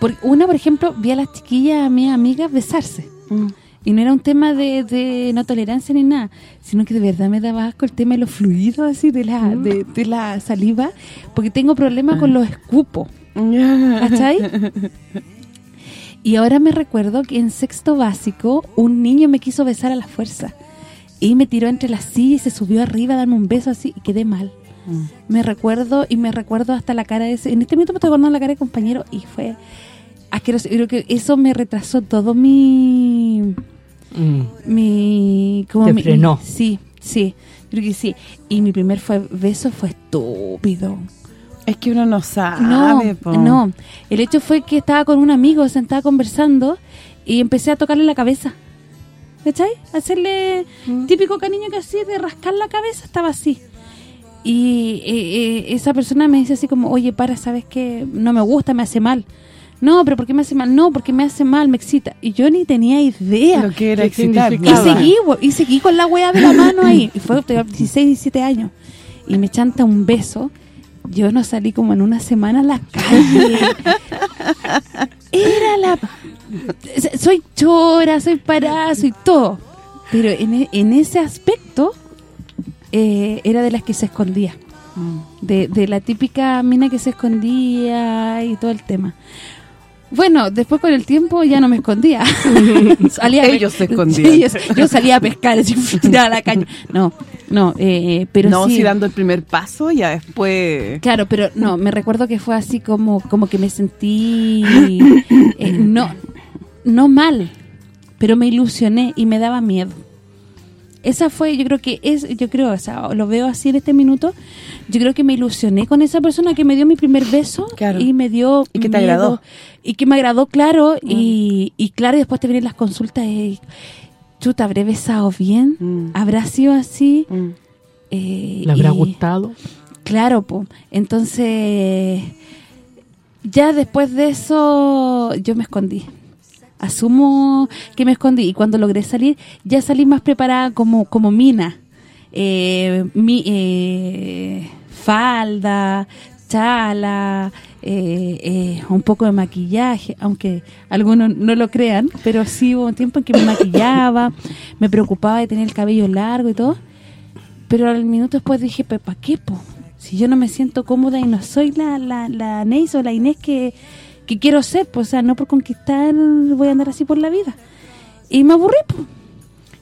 C: Porque una, por ejemplo, vi a las chiquillas, a mis amigas, besarse.
B: Mm.
C: Y no era un tema de, de no tolerancia ni nada, sino que de verdad me daba asco el tema de los fluidos, así, de la, de, de la saliva, porque tengo problemas con los escupos, ¿cachai? Y ahora me recuerdo que en sexto básico un niño me quiso besar a la fuerza y me tiró entre las sillas y se subió arriba a darme un beso así y quedé mal.
B: Mm.
C: Me recuerdo y me recuerdo hasta la cara de ese... En este momento me estoy acordando la cara de compañero y fue asqueroso. Creo que eso me retrasó todo mi...
D: Mm.
C: mi como
D: Te
C: mi-
D: frenó.
C: Sí, sí. Creo que sí. Y mi primer fue beso fue estúpido.
B: Es que uno no sabe,
C: No,
B: po.
C: no. El hecho fue que estaba con un amigo, sentada conversando y empecé a tocarle la cabeza. ¿Cachai? Hacerle
B: Mm.
C: típico cariño que así de rascar la cabeza, estaba así. Y eh, eh, esa persona me dice así como, oye, para, ¿sabes qué? No me gusta, me hace mal. No, pero ¿por qué me hace mal? No, porque me hace mal, me excita. Y yo ni tenía idea.
B: Lo que era
D: ¿Qué
B: excitar.
C: Y seguí, y seguí con la wea de la mano ahí. Y fue tenía 16, 17 años. Y me chanta un beso. Yo no salí como en una semana a la calle. Era la... Soy chora, soy parada, soy todo. Pero en, e- en ese aspecto eh, era de las que se escondía.
B: Mm.
C: De, de la típica mina que se escondía y todo el tema. Bueno, después con el tiempo ya no me escondía. Salía
B: Ellos se escondían.
C: Ellos- yo salía a pescar, así, tiraba la caña. No, no, eh, pero
B: no,
C: sí.
B: si dando el primer paso, ya después...
C: Claro, pero no, me recuerdo que fue así como como que me sentí eh, no no mal, pero me ilusioné y me daba miedo. Esa fue, yo creo que es, yo creo, o sea, lo veo así en este minuto, yo creo que me ilusioné con esa persona que me dio mi primer beso
B: Claro.
C: y me dio
B: Y que te
C: miedo.
B: agradó.
C: Y que me agradó, claro, y, y claro, y después te vienen las consultas y chuta, ¿habré besado bien?
B: Mm.
C: ¿Habrá sido así?
B: Mm.
C: Eh,
D: ¿Le habrá
C: y-
D: gustado?
C: Claro, po. entonces ya después de eso yo me escondí. Asumo que me escondí y cuando logré salir ya salí más preparada como como mina. Eh, mi eh, falda, chala, eh, eh, un poco de maquillaje, aunque algunos no lo crean, pero sí hubo un tiempo en que me maquillaba, me preocupaba de tener el cabello largo y todo, pero al minuto después dije, ¿para qué, po? Si yo no me siento cómoda y no soy la, la, la Neis o la Inés que, que quiero ser, pues, o sea, no por conquistar voy a andar así por la vida. Y me aburrí, pues.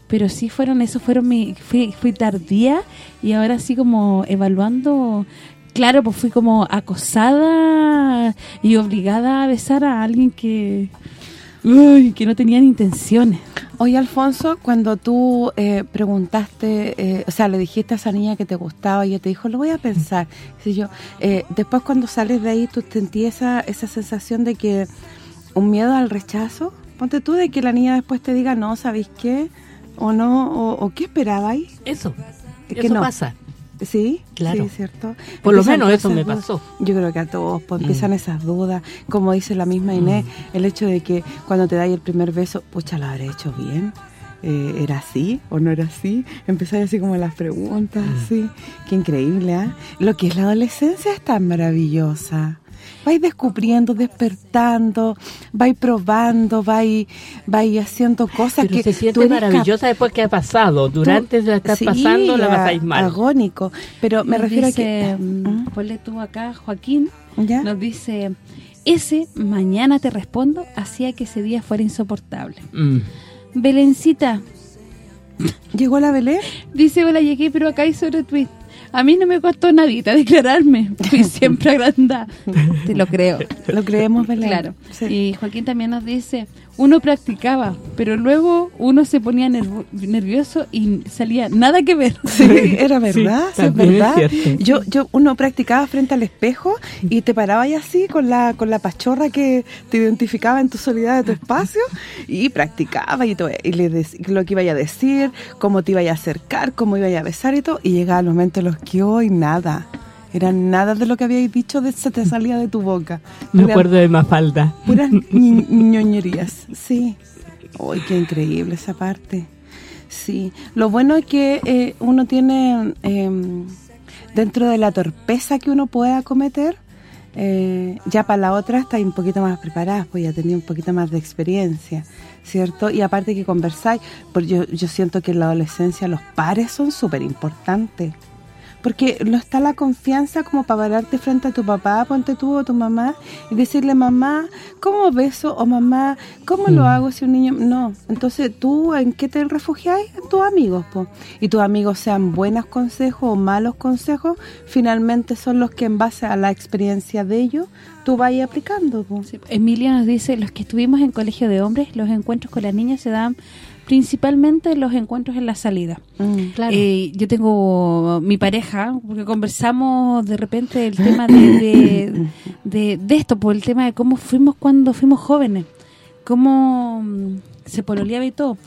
C: Pero sí fueron, eso fueron mi, fui, fui tardía y ahora así como evaluando claro, pues fui como acosada y obligada a besar a alguien que uy, que no tenían intenciones.
B: Oye, Alfonso, cuando tú eh, preguntaste, eh, o sea, le dijiste a esa niña que te gustaba y ella te dijo, lo voy a pensar. Si yo, eh, después cuando sales de ahí, tú sentías esa, esa sensación de que un miedo al rechazo. Ponte tú de que la niña después te diga, no, ¿sabéis qué? O no, o, o ¿qué esperabais?
D: Eso,
B: Que
D: eso
B: no.
D: pasa.
B: Sí,
D: Claro.
B: sí, ¿cierto?
D: Por lo menos eso me
B: dudas.
D: pasó.
B: Yo creo que a todos pues, empiezan
D: Mm.
B: esas dudas, como dice la misma Inés, el hecho de que cuando te dais el primer beso, pucha, ¿lo habré hecho bien? Eh, ¿Era así o no era así? Empezar así como las preguntas,
D: Mm.
B: así. Qué increíble, ¿ah? Lo que es la adolescencia es tan maravillosa. Vais descubriendo, despertando, vais probando, vais, vais haciendo cosas
D: Pero
B: que
D: se
B: tú
D: siente
B: eres
D: maravillosa después que ha pasado. Durante de estar
B: Sí,
D: pasando la pasáis mal.
B: agónico. Pero me
C: Nos
B: refiero
C: dice,
B: a que...
C: mm, ponle tú acá, Joaquín,
B: ¿Ya?
C: nos dice, ese mañana te respondo, hacía que ese día fuera insoportable.
D: Mm.
C: Belencita,
B: ¿Llegó la Belén?
C: dice, hola, llegué, pero acá hice otro tweet. A mí no me costó nadita declararme, fui siempre agrandada. Te lo creo.
B: Lo creemos, Belén.
C: Claro.
B: Sí.
C: Y Joaquín también nos dice, uno practicaba, pero luego uno se ponía nerv- nervioso y salía nada que ver.
B: Sí, era verdad, sí, es verdad. yo yo uno practicaba frente al espejo y te paraba ahí así con la con la pachorra que te identificaba en tu soledad de tu espacio y practicaba y, todo, y le lo que iba a decir, cómo te iba a acercar, cómo iba a besar y todo y llegaba el momento de los que hoy nada. Era nada de lo que habíais dicho de, se te salía de tu boca.
D: Me
B: Era
D: acuerdo de Mafalda.
B: Puras ñi- ñoñerías, sí. Uy, qué increíble esa parte. Sí, lo bueno es que eh, uno tiene, eh, dentro de la torpeza que uno pueda cometer, eh, ya para la otra está un poquito más preparada, pues ya tenía un poquito más de experiencia, ¿cierto? Y aparte que conversáis, porque yo, yo siento que en la adolescencia los pares son súper importantes. Porque no está la confianza como para pararte frente a tu papá, ponte tú o tu mamá, y decirle, mamá, ¿cómo beso? O mamá, ¿cómo lo
D: Mm.
B: hago si un niño...? No, entonces tú, ¿en qué te refugiáis? En tus amigos, po. Y tus amigos sean buenos consejos o malos consejos, finalmente son los que en base a la experiencia de ellos, tú vas aplicando, po.
C: Sí, Emilia nos dice, los que estuvimos en colegio de hombres, los encuentros con las niñas se dan principalmente los encuentros en la salida.
B: Mm.
D: Claro.
C: Eh, yo tengo mi pareja, porque conversamos de repente el tema de, de, de, de esto, por el tema de cómo fuimos cuando fuimos jóvenes, cómo mm, se pololeaba y todo.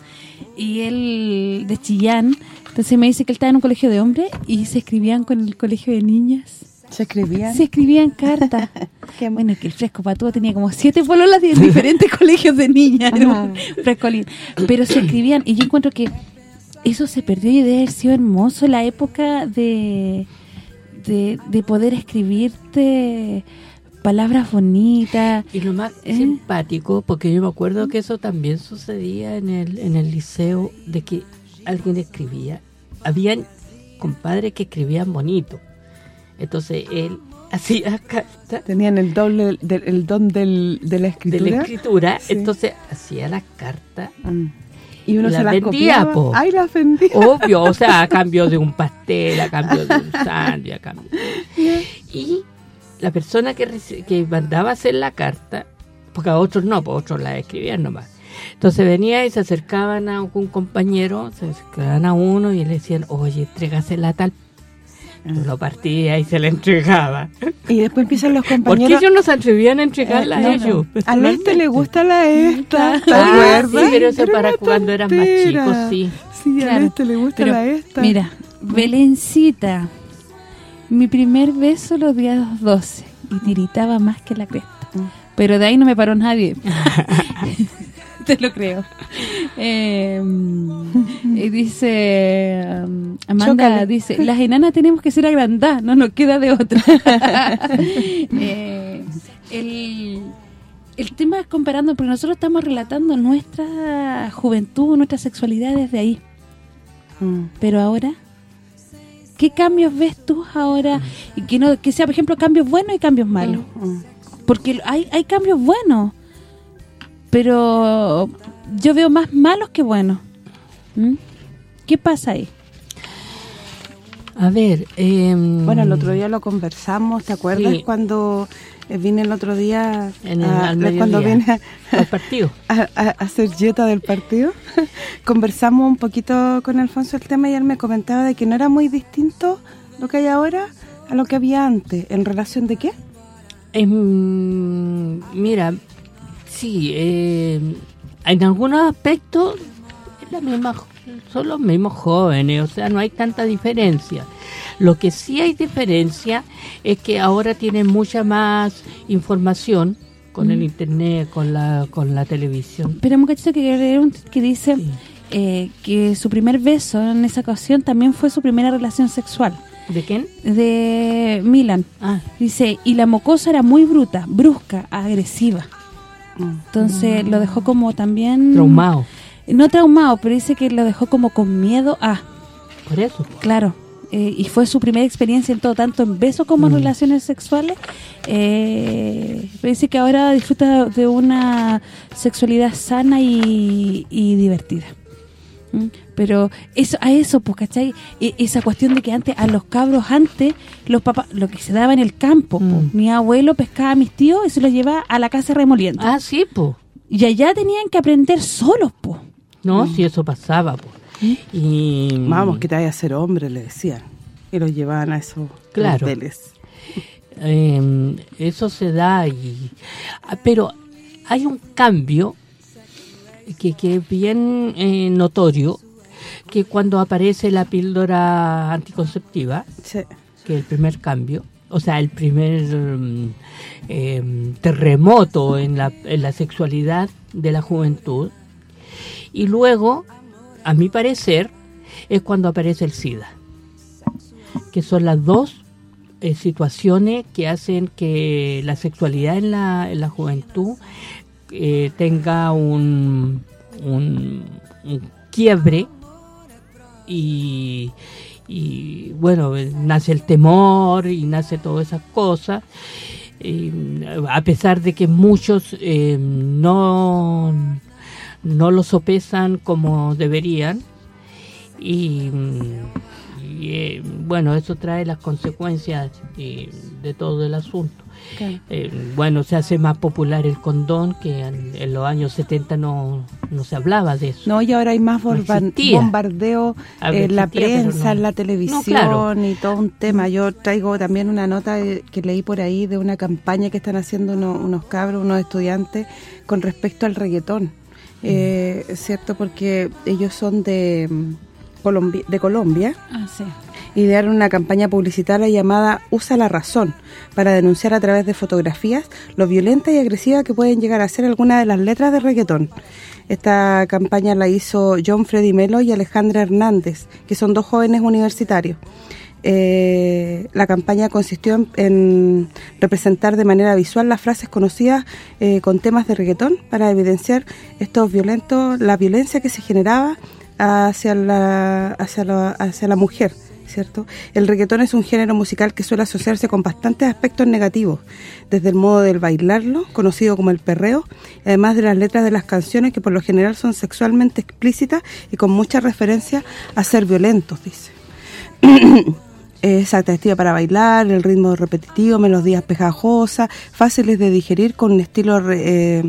C: Y él, de Chillán, entonces me dice que él estaba en un colegio de hombres y se escribían con el colegio de niñas.
B: ¿Se escribían?
C: Se escribían cartas.
B: Qué
C: bueno, que el fresco patudo tenía como siete pololas de diferentes colegios de niñas. Frescolín. Pero se escribían. Y yo encuentro que eso se perdió y debe haber sido hermoso la época de, de, de poder escribirte palabras bonitas.
D: Y lo más
C: ¿Eh?
D: simpático, porque yo me acuerdo que eso también sucedía en el, en el liceo, de que alguien escribía. Habían compadres que escribían bonito. Entonces él hacía carta
B: Tenían el doble del el don del, de la
D: de
B: escritura.
D: la escritura,
B: Sí.
D: entonces hacía las cartas
B: Mm. Y uno
D: La
B: se las
D: vendía, po.
B: Ay, las vendía.
D: Obvio, o sea, a cambio de un pastel, a cambio de un sándwich, a cambio. Y la persona que, que mandaba hacer la carta, porque a otros no, pues otros la escribían nomás. Entonces venía y se acercaban a un compañero, se acercaban a uno y le decían, oye, entrégasela a tal. Lo partía y se la entregaba.
B: Y después empiezan los
D: ¿Por qué
B: compañeros.
D: ellos no se atrevían a entregarla
B: Eh, no,
D: a ellos?
B: Al este le gusta la esta, ¿te
D: Ah,
B: acuerdas?
D: sí, pero eso
B: Era
D: para cuando eras más chicos, sí.
B: Sí, al
C: Claro,
B: este le gusta
C: pero
B: la esta.
C: Mira, Belencita, mi primer beso lo di a los 12 y tiritaba más que la cresta. Pero de ahí no me paró nadie. Te lo creo. Eh, y dice um, Amanda
B: Chócale.
C: dice, las enanas tenemos que ser agrandadas, no nos queda de otra. Eh, el, el tema es comparando, porque nosotros estamos relatando nuestra juventud, nuestra sexualidad desde ahí.
B: Mm.
C: Pero ahora, ¿qué cambios ves tú ahora? Y que no que sea, por ejemplo, cambios buenos y cambios malos.
B: Mm.
C: Porque hay, hay cambios buenos, pero yo veo más malos que buenos. ¿Mm? ¿Qué pasa ahí?
D: A ver, em,
B: Bueno, el otro día lo conversamos, ¿te acuerdas?
D: Sí.
B: Cuando eh, vine el otro día,
D: en el,
B: a-
D: al
B: cuando vine a,
D: al partido.
B: a, a- a hacer dieta del partido, conversamos un poquito con Alfonso el tema y él me comentaba de que no era muy distinto lo que hay ahora a lo que había antes. ¿En relación de qué?
D: Em, mira, sí, em, en algunos aspectos es la misma, son los mismos jóvenes, o sea, no hay tanta diferencia. Lo que sí hay diferencia es que ahora tienen mucha más información con
C: Mm.
D: el internet, con la con la televisión.
C: Pero un cachito que, que dice
D: Sí.
C: eh, que su primer beso en esa ocasión también fue su primera relación sexual.
D: ¿De quién?
C: De Milan.
D: Ah,
C: Dice, y la mocosa era muy bruta, brusca, agresiva.
B: Mm.
C: Entonces lo dejó como también...
D: traumado.
C: No traumado, pero dice que lo dejó como con miedo a...
D: Por eso.
C: Claro, eh, y fue su primera experiencia en todo, tanto en besos como en
D: Mm.
C: relaciones sexuales. Eh, dice que ahora disfruta de una sexualidad sana y, y divertida. ¿Mm? Pero eso a eso, pues, ¿cachai? E- esa cuestión de que antes, a los cabros antes, los papás, lo que se daba en el campo, pues,
D: Mm.
C: mi abuelo pescaba a mis tíos y se los llevaba a la casa remoliendo.
D: Ah, sí, pues.
C: Y allá tenían que aprender solos, pues.
D: No, si eso pasaba, pues. Y
B: Vamos, que te vaya a ser hombre, le decían. Y los llevaban a esos
D: Claro.
B: hoteles.
D: Eh, eso se da y ah, pero hay un cambio que, que es bien eh, notorio que cuando aparece la píldora anticonceptiva
B: Sí.
D: que es el primer cambio o sea el primer mm, eh, terremoto en la, en la sexualidad de la juventud y luego a mi parecer es cuando aparece el SIDA que son las dos eh, situaciones que hacen que la sexualidad en la, en la juventud eh, tenga un, un, un quiebre y, y, bueno, eh, nace el temor y nace todas esas cosas. A pesar de que muchos eh, no, no lo sopesan como deberían y, y, eh, bueno, eso trae las consecuencias de, de todo el asunto. Eh, bueno, se hace más popular el condón que en, en los años 70 no, no se hablaba de eso.
B: No, y ahora hay más
D: No
B: bombardeo
D: A ver,
B: en la
D: existía, pero
B: prensa,
D: no.
B: en la televisión
D: claro.
B: y todo un tema. Yo traigo también una nota eh, que leí por ahí de una campaña que están haciendo uno- unos cabros, unos estudiantes, con respecto al reggaetón. Eh, es cierto, porque ellos son de, mm, Colombia, de Colombia
C: Ah, sí.
B: Idearon una campaña publicitaria llamada Usa la razón para denunciar a través de fotografías lo violenta y agresiva que pueden llegar a ser algunas de las letras de reggaetón. Esta campaña la hizo John Freddy Melo y Alejandra Hernández, que son dos jóvenes universitarios. Eh, la campaña consistió en, en representar de manera visual las frases conocidas eh, con temas de reggaetón para evidenciar estos violentos, la violencia que se generaba hacia la, hacia la, hacia la mujer, El reggaetón es un género musical que suele asociarse con bastantes aspectos negativos, desde el modo del bailarlo, conocido como el perreo, además de las letras de las canciones que por lo general son sexualmente explícitas y con mucha referencia a ser violentos, dice. es atractiva para bailar, el ritmo repetitivo, melodías pegajosas, fáciles de digerir con un estilo eh,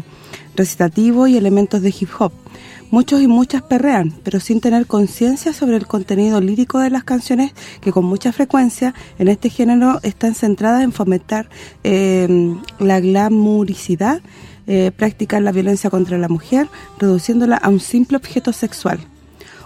B: recitativo y elementos de hip hop. Muchos y muchas perrean, pero sin tener conciencia sobre el contenido lírico de las canciones que con mucha frecuencia en este género están centradas en fomentar eh, la glamuricidad, eh, practicar la violencia contra la mujer, reduciéndola a un simple objeto sexual.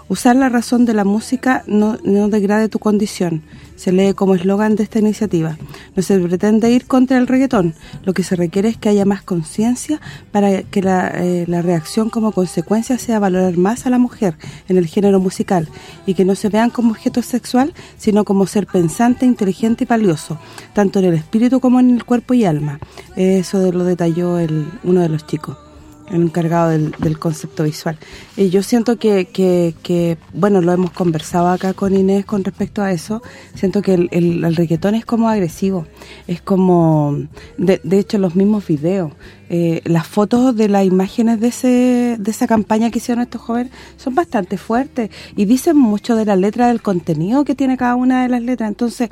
B: Usar la razón de la música no, no degrade tu condición. Se lee como eslogan de esta iniciativa. No se pretende ir contra el reggaetón. Lo que se requiere es que haya más conciencia para que la, eh, la reacción como consecuencia sea valorar más a la mujer en el género musical y que no se vean como objeto sexual, sino como ser pensante, inteligente y valioso, tanto en el espíritu como en el cuerpo y alma. Eso lo detalló uno de los chicos encargado del, concepto visual. Y yo siento que, bueno, lo hemos conversado acá con Inés con respecto a eso, siento que el, el, reggaetón es como agresivo, es como, de, de hecho, los mismos videos, eh, las fotos de las imágenes de ese de esa campaña que hicieron estos jóvenes son bastante fuertes y dicen mucho de la letra, del contenido que tiene cada una de las letras. Entonces,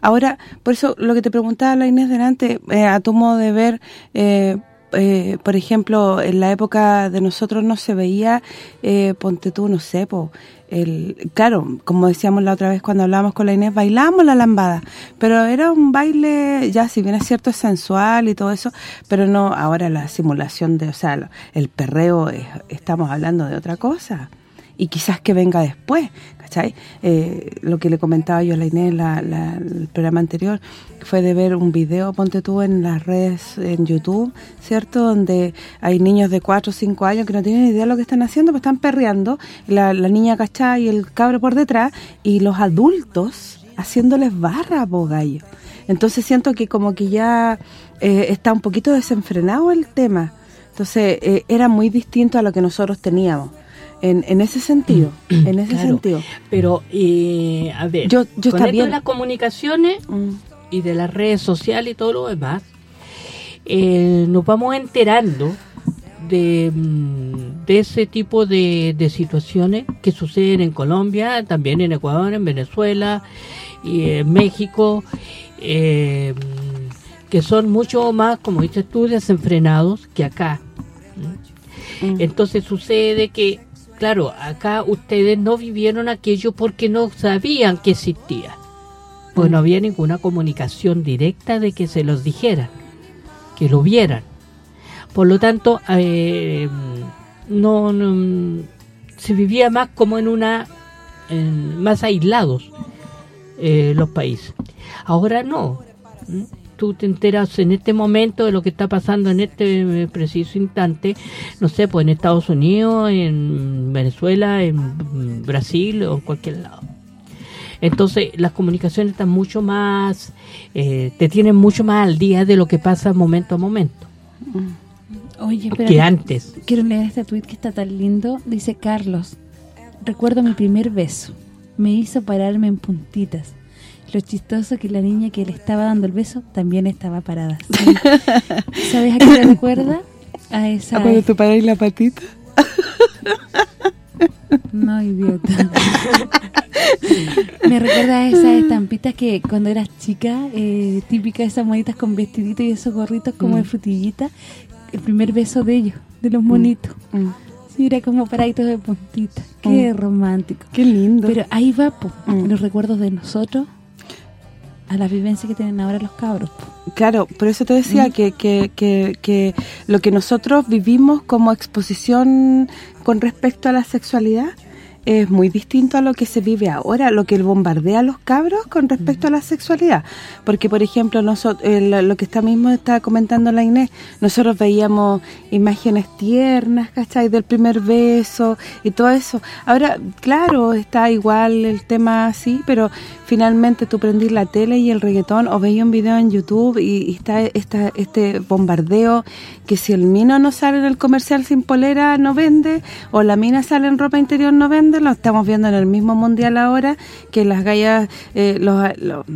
B: ahora, por eso lo que te preguntaba la Inés delante, eh, a tu modo de ver... Eh, eh, por ejemplo, en la época de nosotros no se veía, eh, ponte tú, no sé, po, el claro, como decíamos la otra vez cuando hablábamos con la Inés, bailamos la lambada, pero era un baile, ya si bien es cierto, sensual y todo eso, pero no, ahora la simulación de, o sea, el perreo, es, estamos hablando de otra cosa y quizás que venga después, ¿cachai? Eh, lo que le comentaba yo a la Inés la, la, el programa anterior fue de ver un video, ponte tú, en las redes, en YouTube, ¿cierto? Donde hay niños de 4 o 5 años que no tienen idea de lo que están haciendo, pues están perreando, la, la niña cachai y el cabro por detrás, y los adultos haciéndoles barra, po gallo. Entonces siento que como que ya eh, está un poquito desenfrenado el tema. Entonces eh, era muy distinto a lo que nosotros teníamos en, en ese sentido, en ese
D: Claro,
B: sentido.
D: Pero, eh, a ver,
B: Yo- yo
D: con
B: está
D: esto
B: bien.
D: de las comunicaciones
B: Mm.
D: y de las redes sociales y todo lo demás, eh, nos vamos enterando de, mm, de ese tipo de, de situaciones que suceden en Colombia, también en Ecuador, en Venezuela y en México, eh, mm, que son mucho más, como dices tú, desenfrenados que acá.
B: Mm.
D: Entonces sucede que, claro, acá ustedes no vivieron aquello porque no sabían que existía. Pues no había ninguna comunicación directa de que se los dijeran, que lo vieran. Por lo tanto, eh, no, se vivía más como en una, en- más aislados eh, los países. Ahora no. Tú te enteras en este momento de lo que está pasando en este eh, preciso instante, no sé, pues en Estados Unidos, en Venezuela, en mm, Brasil o en cualquier lado. Entonces, las comunicaciones están mucho más, eh, te tienen mucho más al día de lo que pasa momento a momento
C: Oye,
D: que
C: espérate,
D: antes.
C: quiero leer este tweet que está tan lindo. Dice Carlos, recuerdo mi primer beso. Me hizo pararme en puntitas. Lo chistoso que la niña que le estaba dando el beso también estaba parada. Sí. ¿Sabes a qué me recuerda? A esa...
B: ¿A cuando te paráis la patita?
C: No, idiota. Me recuerda a esas estampitas que cuando eras chica, eh, típica esas monitas con vestidito y esos gorritos como de frutillita, el primer beso de ellos, de los monitos.
B: Mm.
C: Sí, era como paraditos de puntita. Qué romántico.
B: Qué lindo.
C: Pero ahí va, po,
B: Mm.
C: los recuerdos de nosotros a la vivencia que tienen ahora los cabros.
B: Claro, por eso te decía que, que, que, que lo que nosotros vivimos como exposición con respecto a la sexualidad es muy distinto a lo que se vive ahora, lo que bombardea a los cabros con respecto a la sexualidad. Porque, por ejemplo, nosotros, lo que está mismo está comentando la Inés, nosotros veíamos imágenes tiernas, ¿cachai? Del primer beso y todo eso. Ahora, claro, está igual el tema así, pero finalmente tú prendís la tele y el reggaetón o veis un video en YouTube y, y está esta, este bombardeo que si el mino no sale en el comercial sin polera no vende o la mina sale en ropa interior no vende, lo estamos viendo en el mismo mundial ahora que las gallas, eh, los,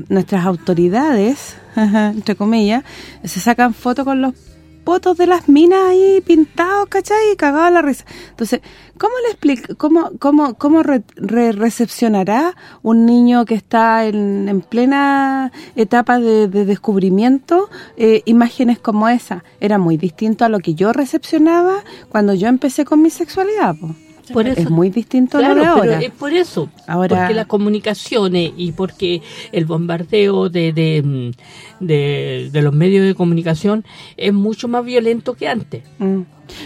B: nuestras autoridades, entre comillas, se sacan fotos con los fotos de las minas ahí pintados, ¿cachai? Y cagados la risa. Entonces, ¿cómo le explica, cómo cómo cómo re- re- recepcionará un niño que está en, en plena etapa de, de descubrimiento eh, imágenes como esa? Era muy distinto a lo que yo recepcionaba cuando yo empecé con mi sexualidad, po.
D: Por eso,
B: es muy distinto a lo de ahora.
D: pero es por eso.
B: Ahora-
D: Porque las comunicaciones y porque el bombardeo de, de, de, de los medios de comunicación es mucho más violento que antes.
B: Mm.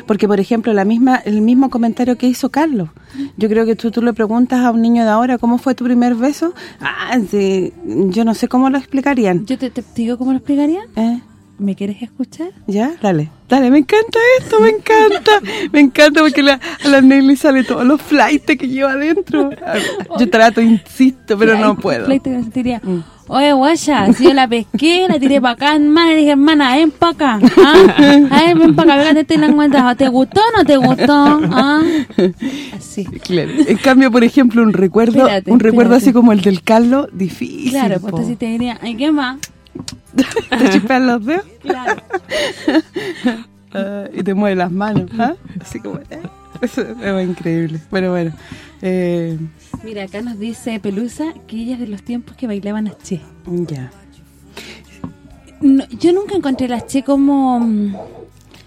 B: Porque, por ejemplo, la misma el mismo comentario que hizo Carlos. Yo creo que tú, tú le preguntas a un niño de ahora cómo fue tu primer beso. Ah, sí, yo no sé cómo lo explicarían.
C: Yo te, te digo cómo lo explicaría.
B: ¿Eh?
C: ¿Me quieres escuchar?
B: ¿Ya? Dale. Dale, me encanta esto, me encanta. me encanta porque la, a la Nelly sale todos los flights que lleva adentro. Yo trato, insisto, pero no
C: Ay,
B: puedo.
C: Fleite me sentiría,
B: Mm.
C: Oye, guaya, si yo la pesqué, la tiré para acá, hermana, y dije, hermana, ven para acá. ¿ah? Ay, ven para acá, fíjate, te la encuentras. ¿Te gustó o no te gustó? ¿Ah? Así.
B: Claro. En cambio, por ejemplo, un recuerdo
C: Espérate,
B: un recuerdo
C: espérate.
B: así como el del Carlos, difícil.
C: Claro, pues
B: po.
C: entonces te diría, ¿y qué más?
B: ¿Te chispean los dedos?
C: Claro.
B: Ah, y te mueve las manos, ¿ah? Así como... eh, Eso es increíble. Bueno, bueno. Eh,
C: Mira, acá nos dice Pelusa que ella es de los tiempos que bailaban a Che.
B: ya.
C: No, yo nunca encontré la Che como, mm,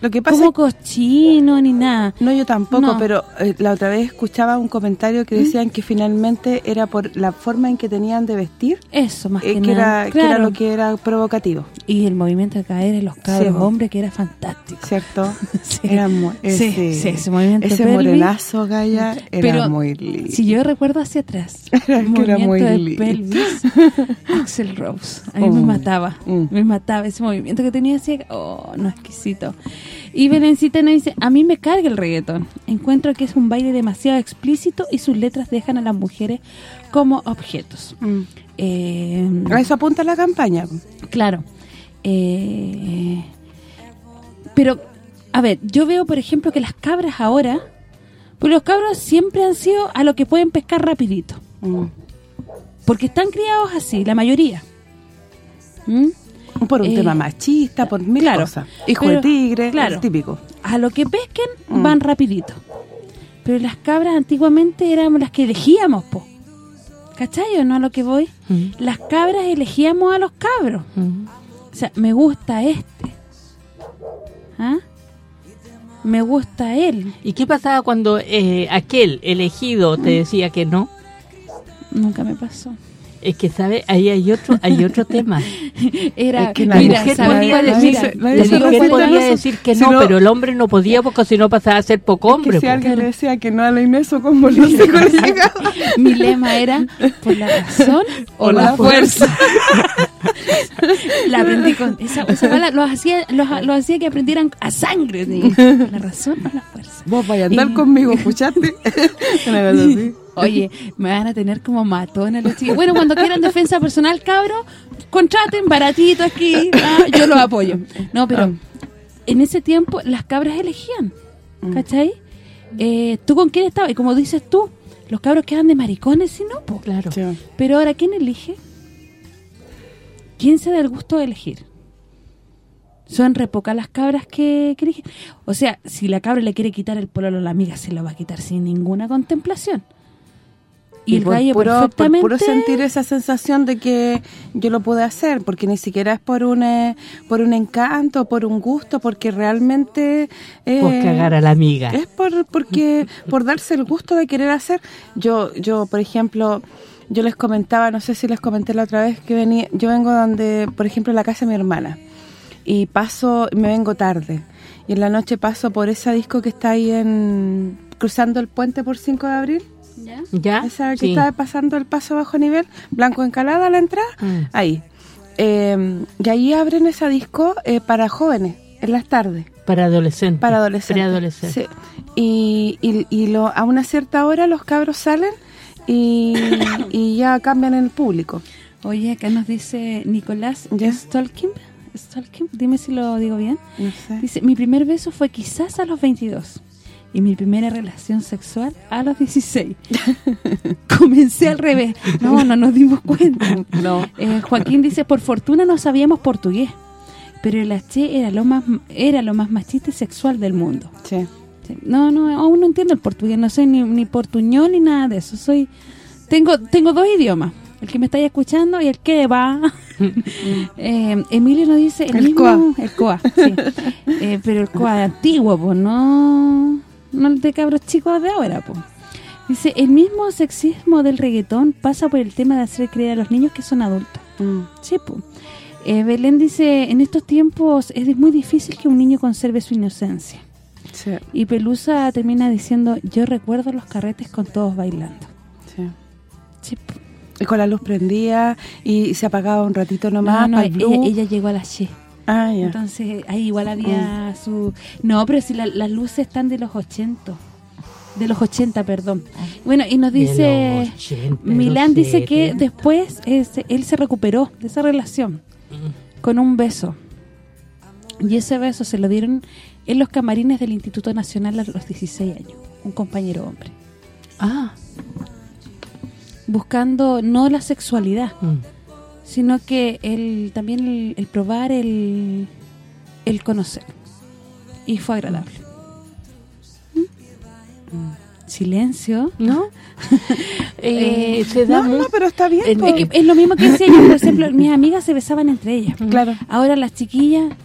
B: Lo que pasa
C: como cochino ni nada.
B: No, yo tampoco,
C: No.
B: pero eh, la otra vez escuchaba un comentario que decían que finalmente era por la forma en que tenían de vestir,
C: Eso, más
B: eh,
C: que,
B: que,
C: nada.
B: era, que era
C: Claro.
B: lo que era provocativo,
C: Y el movimiento de caer en los cabros
B: Sí,
C: hombres, que era fantástico.
B: ¿cierto?
C: Sí.
B: Era muy,
C: Sí,
B: ese,
C: sí, ese movimiento
B: ese
C: pelvis.
B: morenazo, Gaya, era
C: Pero
B: muy lindo.
C: Si yo recuerdo hacia atrás,
B: Era
C: el
B: era muy
C: de
B: lindo.
C: pelvis, Axel Rose, a mí me
B: Oh.
C: mataba,
B: Mm.
C: me mataba ese movimiento que tenía así, oh, no, exquisito. Y Belencita nos dice, a mí me carga el reggaetón, encuentro que es un baile demasiado explícito y sus letras dejan a las mujeres como objetos.
B: Mm.
C: Eh,
B: A eso apunta la campaña.
C: Claro. Eh, pero, a ver, yo veo, por ejemplo, que las cabras ahora... Pues los cabros siempre han sido a lo que pueden pescar rapidito.
B: Mm.
C: Porque están criados así, la mayoría. ¿Mm?
B: Por un
C: Eh,
B: tema machista, por mil
C: claro,
B: cosas. Hijo
C: pero-
B: de tigre,
C: claro.
B: el típico.
C: A lo que pesquen
B: Mm.
C: van rapidito. Pero las cabras antiguamente éramos las que elegíamos, po. ¿Cachai o no a lo que voy?
D: Mm.
C: Las cabras elegíamos a los cabros.
D: Mm.
C: O sea, me gusta este. ¿Ah? Me gusta él.
D: ¿Y qué pasaba cuando eh, aquel elegido te decía que no?
C: Nunca me pasó.
D: Es que, ¿sabe? Ahí hay otro hay otro tema.
C: Era,
B: Es que
D: La
C: mira,
D: mujer
C: ¿sabes
D: podía
B: nadie
C: Mira,
D: La mujer podía
B: eso.
D: decir que
B: Si
D: no, pero el hombre no podía porque si no pasaba a ser poco
B: Es
D: hombre.
B: que si
D: po.
B: alguien le decía que no a la Inés o los llegaba.
C: Mi lema era por la razón o,
B: O
C: la,
B: la
C: fuerza. la aprendí con esa, esa bala los hacía los, los hacía que aprendieran a sangre, digo. la razón o la fuerza.
B: Vos vais a andar
C: Y-
B: conmigo, ¿escuchaste?
C: Oye, me van a tener como matona los chicos. Bueno, cuando quieran defensa personal, cabro, contraten baratito aquí, ah, yo los apoyo. No, pero en ese tiempo las cabras elegían, ¿cachai? Eh, ¿Tú con quién estabas? Y como dices tú, los cabros quedan de maricones y no, po.
D: Claro.
B: Sí.
C: Pero ahora, ¿quién elige? ¿Quién se da el gusto de elegir? Son re pocas las cabras que, que eligen. O sea, si la cabra le quiere quitar el pololo a la amiga, se lo va a quitar sin ninguna contemplación. Y, el
B: por
C: gallo
B: puro, por puro sentir esa sensación de que yo lo pude hacer, porque ni siquiera es por un eh, por un encanto, por un gusto, porque realmente... eh,
D: Por cagar a la amiga.
B: Es por porque por darse el gusto de querer hacer. Yo, yo por ejemplo, yo les comentaba, no sé si les comenté la otra vez, que venía yo vengo donde, por ejemplo, la casa de mi hermana, y paso, me vengo tarde, y en la noche paso por esa disco que está ahí en cruzando el puente por 5 de abril,
C: ¿Ya?
D: ¿Ya?
B: esa que
D: Sí.
B: está pasando el paso bajo nivel, Blanco Encalada a la entrada,
D: Mm.
B: ahí. Eh, y ahí abren esa disco eh, para jóvenes, en las tardes.
D: Para adolescentes.
B: Para adolescentes.
D: Preadolescentes.
B: Sí. Y, y, y lo, a una cierta hora los cabros salen y, y ya cambian el público.
C: Oye, acá nos dice Nicolás
B: ¿Ya?
C: Stolkin. Stolkin, dime si lo digo bien.
B: No sé.
C: Dice, mi primer beso fue quizás a los 22 y mi primera relación sexual a los 16. Comencé al revés. No, no nos dimos cuenta.
B: No.
C: Eh, Joaquín dice, por fortuna no sabíamos portugués, pero el H era lo más era lo más machista y sexual del mundo.
B: Sí.
C: Sí. No, no, aún no entiendo el portugués, no soy ni, ni portuñol ni nada de eso. Soy tengo tengo dos idiomas, el que me estáis escuchando y el que va. eh, Emilio nos dice el,
B: El
C: mismo,
B: coa.
C: el coa, sí. Eh, pero el coa antiguo, pues no de cabros chicos de ahora, po. Dice, el mismo sexismo del reggaetón pasa por el tema de hacer creer a los niños que son adultos.
B: Mm.
C: Sí, po. Eh, Belén dice, en estos tiempos es muy difícil que un niño conserve su inocencia.
B: Sí,
C: Y Pelusa termina diciendo, yo recuerdo los carretes con todos bailando.
B: sí.
C: Sí.
B: Y con la luz prendía y se apagaba un ratito
C: No,
B: nomás
C: no, ella, ella llegó a la Che.
B: Ah, ya.
C: Entonces, ahí igual había
B: Mm.
C: su... No, pero si la- las luces están de los 80. De los 80, perdón. Bueno, y nos dice...
D: los 80,
C: Milán dice que
D: 70.
C: después él se recuperó de esa relación con un beso. Y ese beso se lo dieron en los camarines del Instituto Nacional a los 16 años. Un compañero hombre.
D: Ah.
C: Buscando no la sexualidad,
D: Mm.
C: Sino que el también el, el probar, el, el conocer. Y fue agradable. ¿Mm? Silencio.
D: ¿No? Eh, se da
B: No, no, pero está bien.
C: Es, que es lo mismo que decía yo, por ejemplo, mis amigas se besaban entre ellas.
B: Claro,
C: Ahora las chiquillas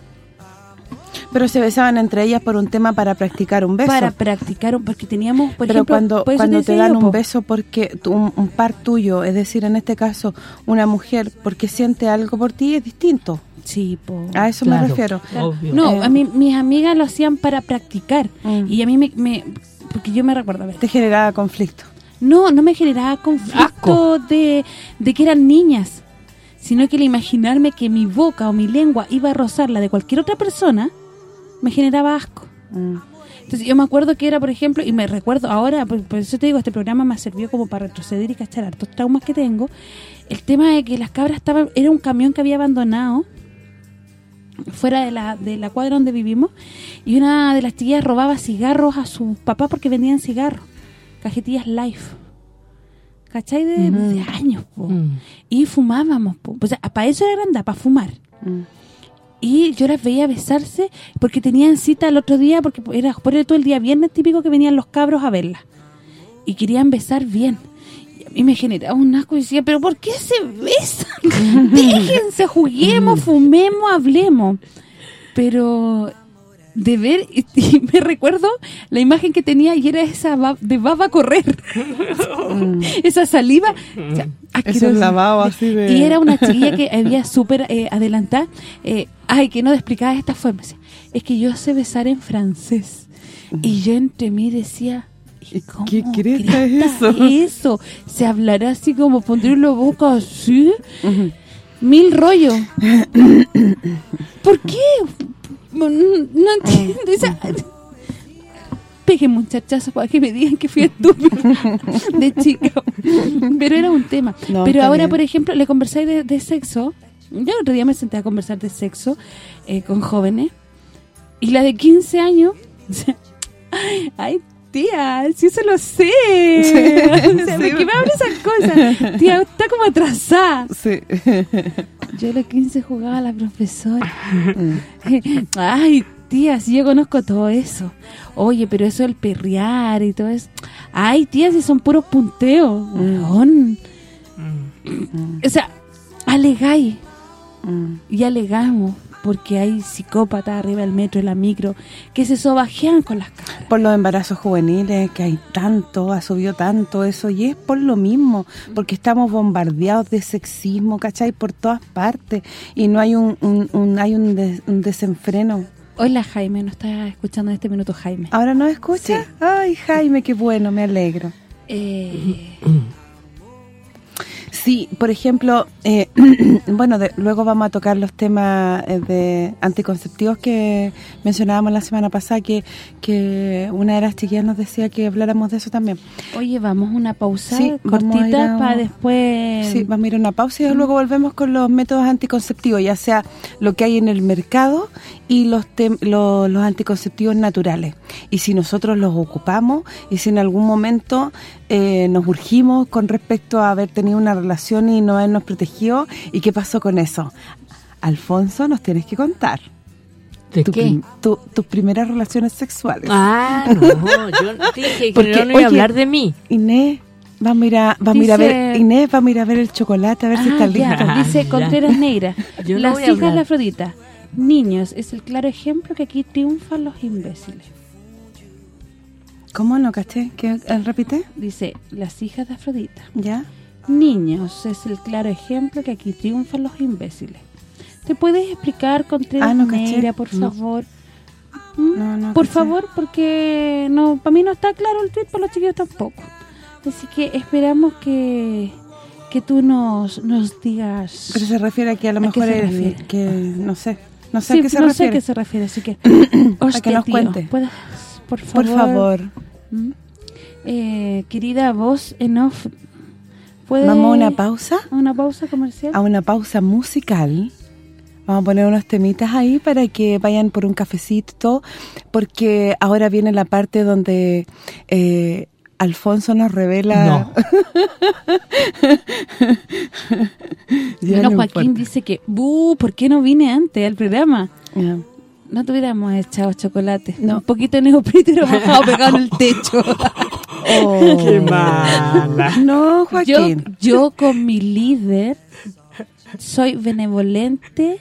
B: pero se besaban entre ellas por un tema para practicar un beso.
C: para practicar, porque teníamos, por
B: pero
C: ejemplo,
B: cuando cuando te dan
C: yo,
B: un
C: po,
B: beso porque un, un par tuyo, es decir, en este caso, una mujer, porque siente algo por ti, es distinto.
C: Sí, po.
B: A eso
D: Claro,
B: me refiero.
D: obvio.
C: No,
B: Eh.
C: a mí mis amigas lo hacían para practicar.
B: Mm.
C: Y a mí me, me- porque yo me recuerdo, a ver,
B: Te generaba conflicto.
C: no, no me generaba conflicto de, de que eran niñas, sino que el imaginarme que mi boca o mi lengua iba a rozar la de cualquier otra persona, me generaba asco.
B: Mm.
C: Entonces yo me acuerdo que era, por ejemplo, y me recuerdo ahora, por, por eso te digo, este programa me sirvió como para retroceder y cachar hartos traumas que tengo. El tema de que las cabras estaban, era un camión que había abandonado fuera de la, de la cuadra donde vivimos y una de las chiquillas robaba cigarros a sus papás porque vendían cigarros, cajetillas Life. ¿Cachai? De, de años, po.
D: Mm.
C: Y fumábamos, po. O sea, para eso era grande, para fumar.
B: Mm.
C: Y yo las veía besarse porque tenían cita el otro día, porque era por todo el día viernes típico que venían los cabros a verla. Y querían besar bien. Y a mí me generaba un asco y decía, ¿pero por qué se besan? Déjense, juguemos, fumemos, hablemos. Pero de ver, y, y me recuerdo la imagen que tenía y era esa de baba correr. esa saliva. o sea,
B: Ese
C: asqueroso.
B: lavado así de...
C: Y era una chiquilla que había súper eh, adelantada. Eh, ay, que no te explicaba de esta forma. Es que yo sé besar en francés. Y yo entre mí decía... ¿y
B: ¿Y
C: cómo
B: qué cresta es eso?
C: eso? ¿Se hablará así como pondré la boca así? Mil rollos. ¿Por qué? No, no entiendo. Esa... Pegué muchachazos para que me digan que fui estúpida de chica. Pero era un tema.
B: No,
C: Pero ahora,
B: bien.
C: por ejemplo, le conversé de, de sexo. Yo el otro día me senté a conversar de sexo eh, con jóvenes. Y la de 15 años... Ay, tía, si eso lo sé. o sea, ¿por qué me habla esas cosas? Tía, está como atrasada.
B: Sí.
C: Yo a los 15 jugaba a la profesora. Ay, tía, si yo conozco todo eso. Oye, pero eso del perrear y todo eso. Ay, tía, si son puros punteos. Weón. O sea, alegáis
B: Mm.
C: y alegamos porque hay psicópatas arriba del metro, en la micro, que se sobajean con las caras.
B: Por los embarazos juveniles, que hay tanto, ha subido tanto eso, y es por lo mismo, porque estamos bombardeados de sexismo, ¿cachai? Por todas partes, y no hay un, un- un- hay un, des- un desenfreno.
C: Hola, Jaime, no está escuchando en este minuto Jaime.
B: ¿Ahora no escucha? Ay, Jaime, qué bueno, me alegro.
C: Eh,
B: Sí, por ejemplo, eh, bueno, de- luego vamos a tocar los temas eh, de anticonceptivos que mencionábamos la semana pasada, que, que una de las chiquillas nos decía que habláramos de eso también.
C: oye, vamos una pausa
B: Sí, a
C: cortita
B: a-
C: para después...
B: Sí, vamos a ir a una pausa y luego volvemos con los métodos anticonceptivos, ya sea lo que hay en el mercado y los tem- lo- los anticonceptivos naturales. Y si nosotros los ocupamos y si en algún momento eh, nos urgimos con respecto a haber tenido una relación y no habernos protegido, ¿y qué pasó con eso? Alfonso, nos tienes que contar.
D: ¿De
B: Tu
D: qué?
B: prim- tu- tus primeras relaciones sexuales.
D: Ah, no, yo dije que
B: Porque,
D: no iba
B: oye,
D: a hablar de mí.
B: Inés, vamos a ir a, vamos a, ver, Inés, vamos a ir a ver el chocolate, a ver si
C: Ah,
B: está
C: ya,
B: listo.
C: Dice. Contreras Negra.
D: No
C: Las hijas de. Afrodita. Niños, es el claro ejemplo que aquí triunfan los imbéciles.
B: ¿Cómo no caché? ¿Qué, eh, repite?
C: Dice, las hijas de Afrodita.
B: ¿Ya?
C: Niños, es el claro ejemplo que aquí triunfan los imbéciles. ¿Te puedes explicar con
B: Ah, no.
C: Negra, por
B: No.
C: favor? ¿Mm?
B: No, no
C: por
B: caché.
C: favor, porque no para mí no está claro el tweet, para los chiquillos tampoco. Así que esperamos que que tú nos, nos digas...
B: Pero se refiere aquí a lo
C: ¿A
B: mejor
C: refiere?
B: que no sé, no sé
C: Sí,
B: a qué se
C: no sé
B: refiere.
C: a qué se refiere, así que...
B: A que nos
C: tío,
B: cuente.
C: ¿puedes, por favor?
B: Por favor,
C: ¿Mm? Eh, querida voz en off, ¿puede...
B: vamos a una pausa,
C: a una pausa comercial?
B: a una pausa musical. Vamos a poner unos temitas ahí para que vayan por un cafecito, porque ahora viene la parte donde eh, Alfonso nos revela...
D: No.
C: Bueno,
B: no
C: Joaquín
B: importa.
C: dice que, "Bu, ¿por qué no vine antes al programa?
B: Ya.
C: No te hubiéramos echado chocolate.
B: No.
C: Un poquito de neoprito y lo hemos dejado pegado en el techo.
B: Oh.
D: ¡Qué mala!
B: No,
C: yo,
B: Joaquín.
C: yo con mi líder soy benevolente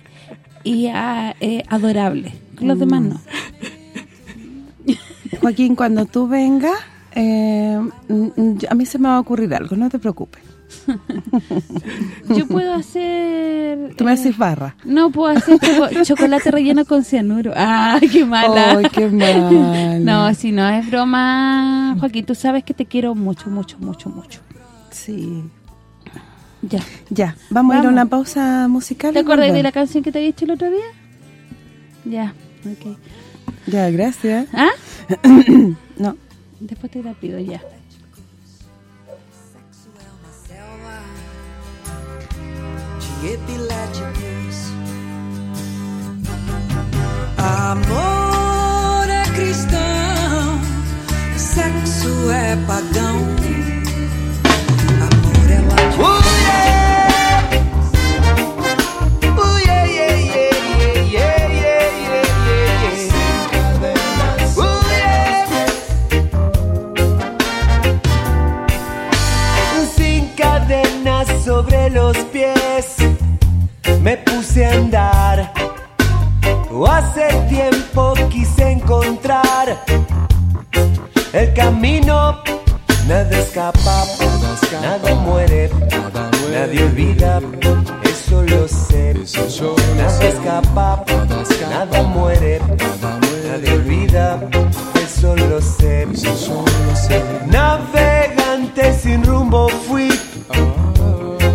C: y ah, eh, adorable. Con los demás no.
B: Joaquín, cuando tú vengas, eh, a mí se me va a ocurrir algo, no te preocupes.
C: Yo puedo hacer...
B: Tú me
C: eh,
B: haces barra.
C: No, puedo hacer choco- chocolate relleno con cianuro. ¡Ay, qué mala!
B: Ay, qué mala.
C: No, si no es broma, Joaquín, tú sabes que te quiero mucho, mucho, mucho, mucho.
B: Sí.
C: Ya.
B: Ya, vamos, a ir a una pausa musical.
C: ¿Te
B: y
C: acordás de la canción que te había dicho el otro día? Ya, ok.
B: Ya, gracias.
C: ¿Ah?
B: No,
C: Después te la pido, ya.
A: Epiléticos. Amor é cristão, sexo é pagão.
E: Camino. Nada escapa, nada muere, nadie olvida, eso lo sé. Nada escapa, nada muere, nadie olvida, eso lo sé. Navegante sin rumbo fui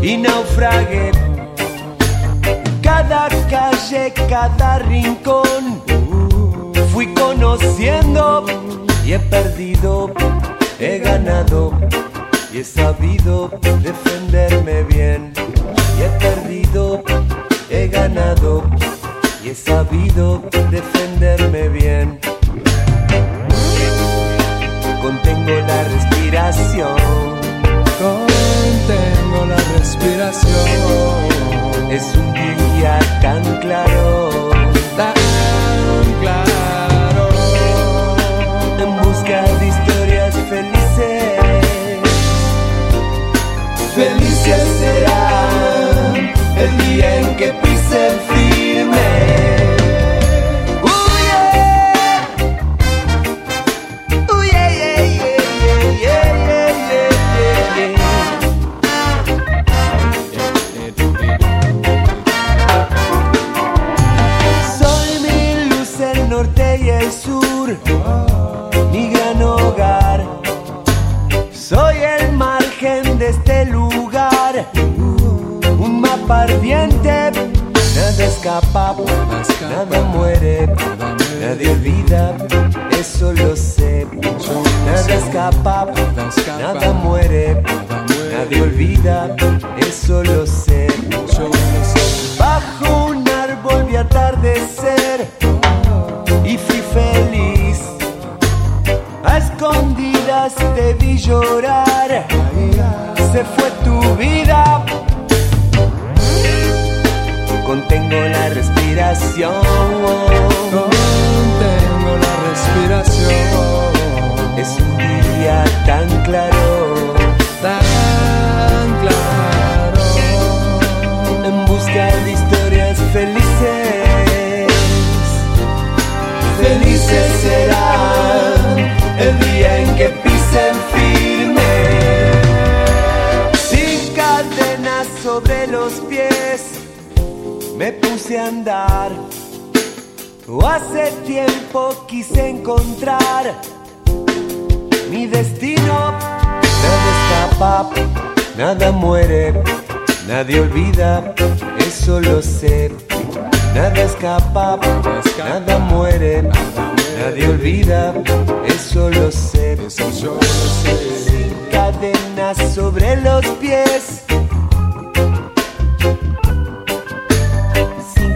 E: y naufragué. Cada calle, cada rincón fui conociendo y he perdido, he ganado y he sabido defenderme bien. Y he perdido, he ganado y he sabido defenderme bien. Contengo la respiración,
F: Contengo la respiración.
E: es un día tan claro. el día en que pise el frío. Escapa, nada muere, nadie olvida, eso lo sé. Nada escapa, nada muere, nadie olvida, eso lo sé. Bajo un árbol vi atardecer y fui feliz. A escondidas te vi llorar, se fue tu vida. Contengo la respiración,
F: Contengo la respiración.
E: es un día tan claro. quise andar. Hace tiempo quise encontrar mi destino. Nada escapa, nada muere, nadie olvida, eso lo sé. Nada escapa, nada muere, nadie olvida, eso lo sé. Sin cadenas sobre los pies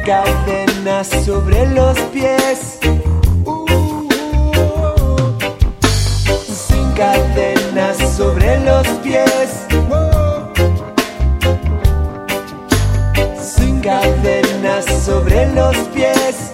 E: cadenas sobre los pies. Uh, sin cadenas sobre los pies. Sin cadenas sobre los pies.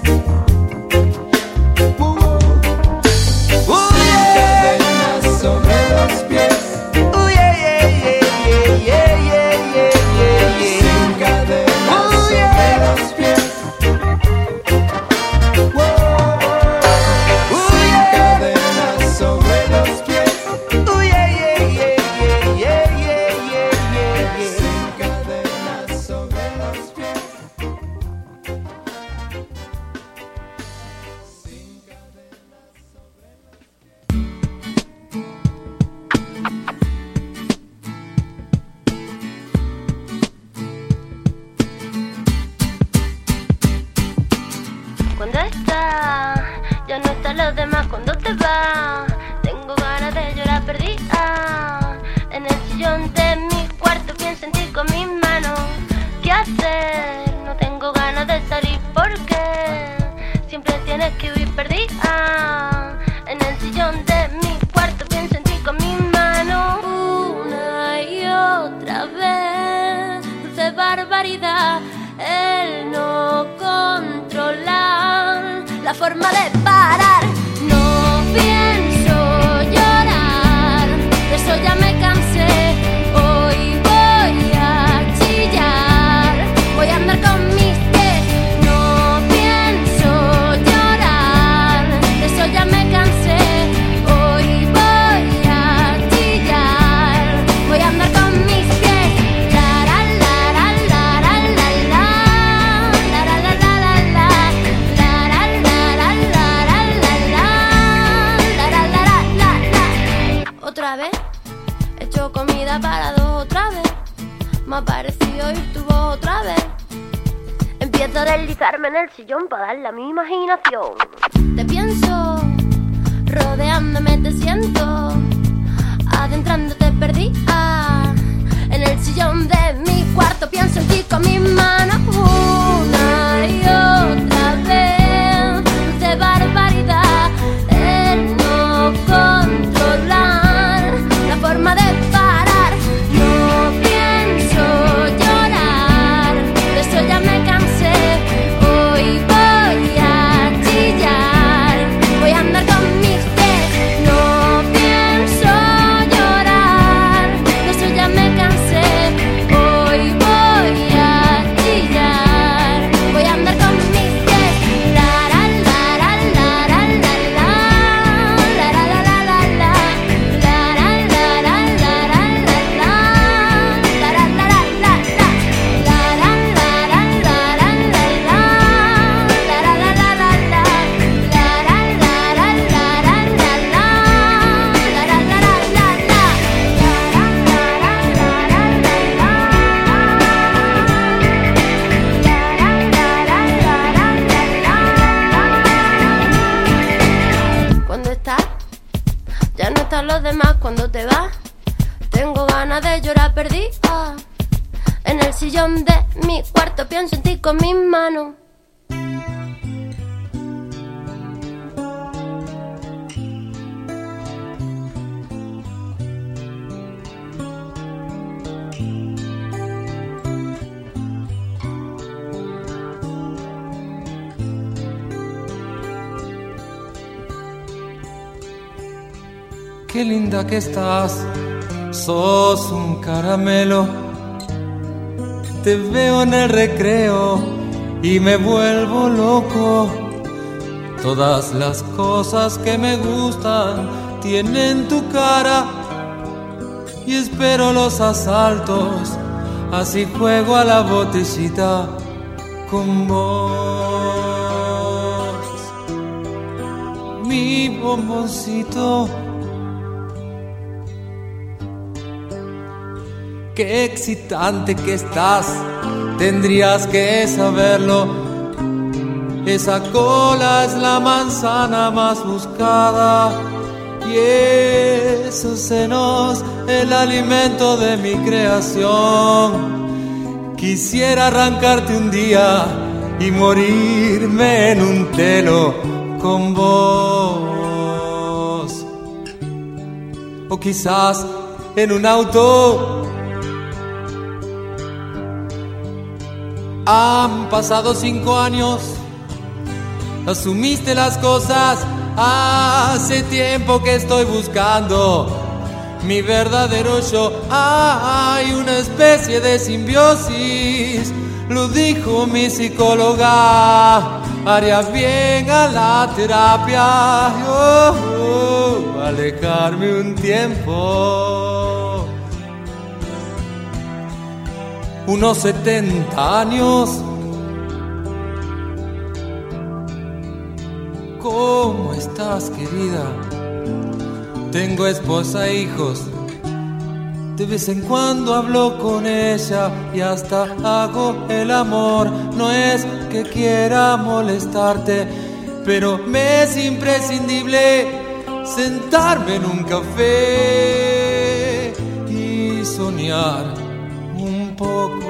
G: al sillón para dar la mi
H: imaginación. que estás, sos un caramelo. Te veo en el recreo y me vuelvo loco. Todas las cosas que me gustan tienen tu cara y espero los asaltos, así juego a la botellita con vos.
F: Mi bomboncito Qué excitante que estás, tendrías que saberlo. Esa cola es la manzana más buscada y esos senos el alimento de mi creación. Quisiera arrancarte un día y morirme en un telo con vos. O quizás en un auto. Han pasado cinco años, asumiste las cosas. Hace tiempo que estoy buscando mi verdadero yo. Hay una especie de simbiosis, lo dijo mi psicóloga. Haría bien a la terapia, oh, oh, alejarme un tiempo. Unos 70 años. ¿Cómo estás, querida? Tengo esposa e hijos. De vez en cuando hablo con ella y hasta hago el amor. No es que quiera molestarte, pero me es imprescindible sentarme en un café y soñar poco.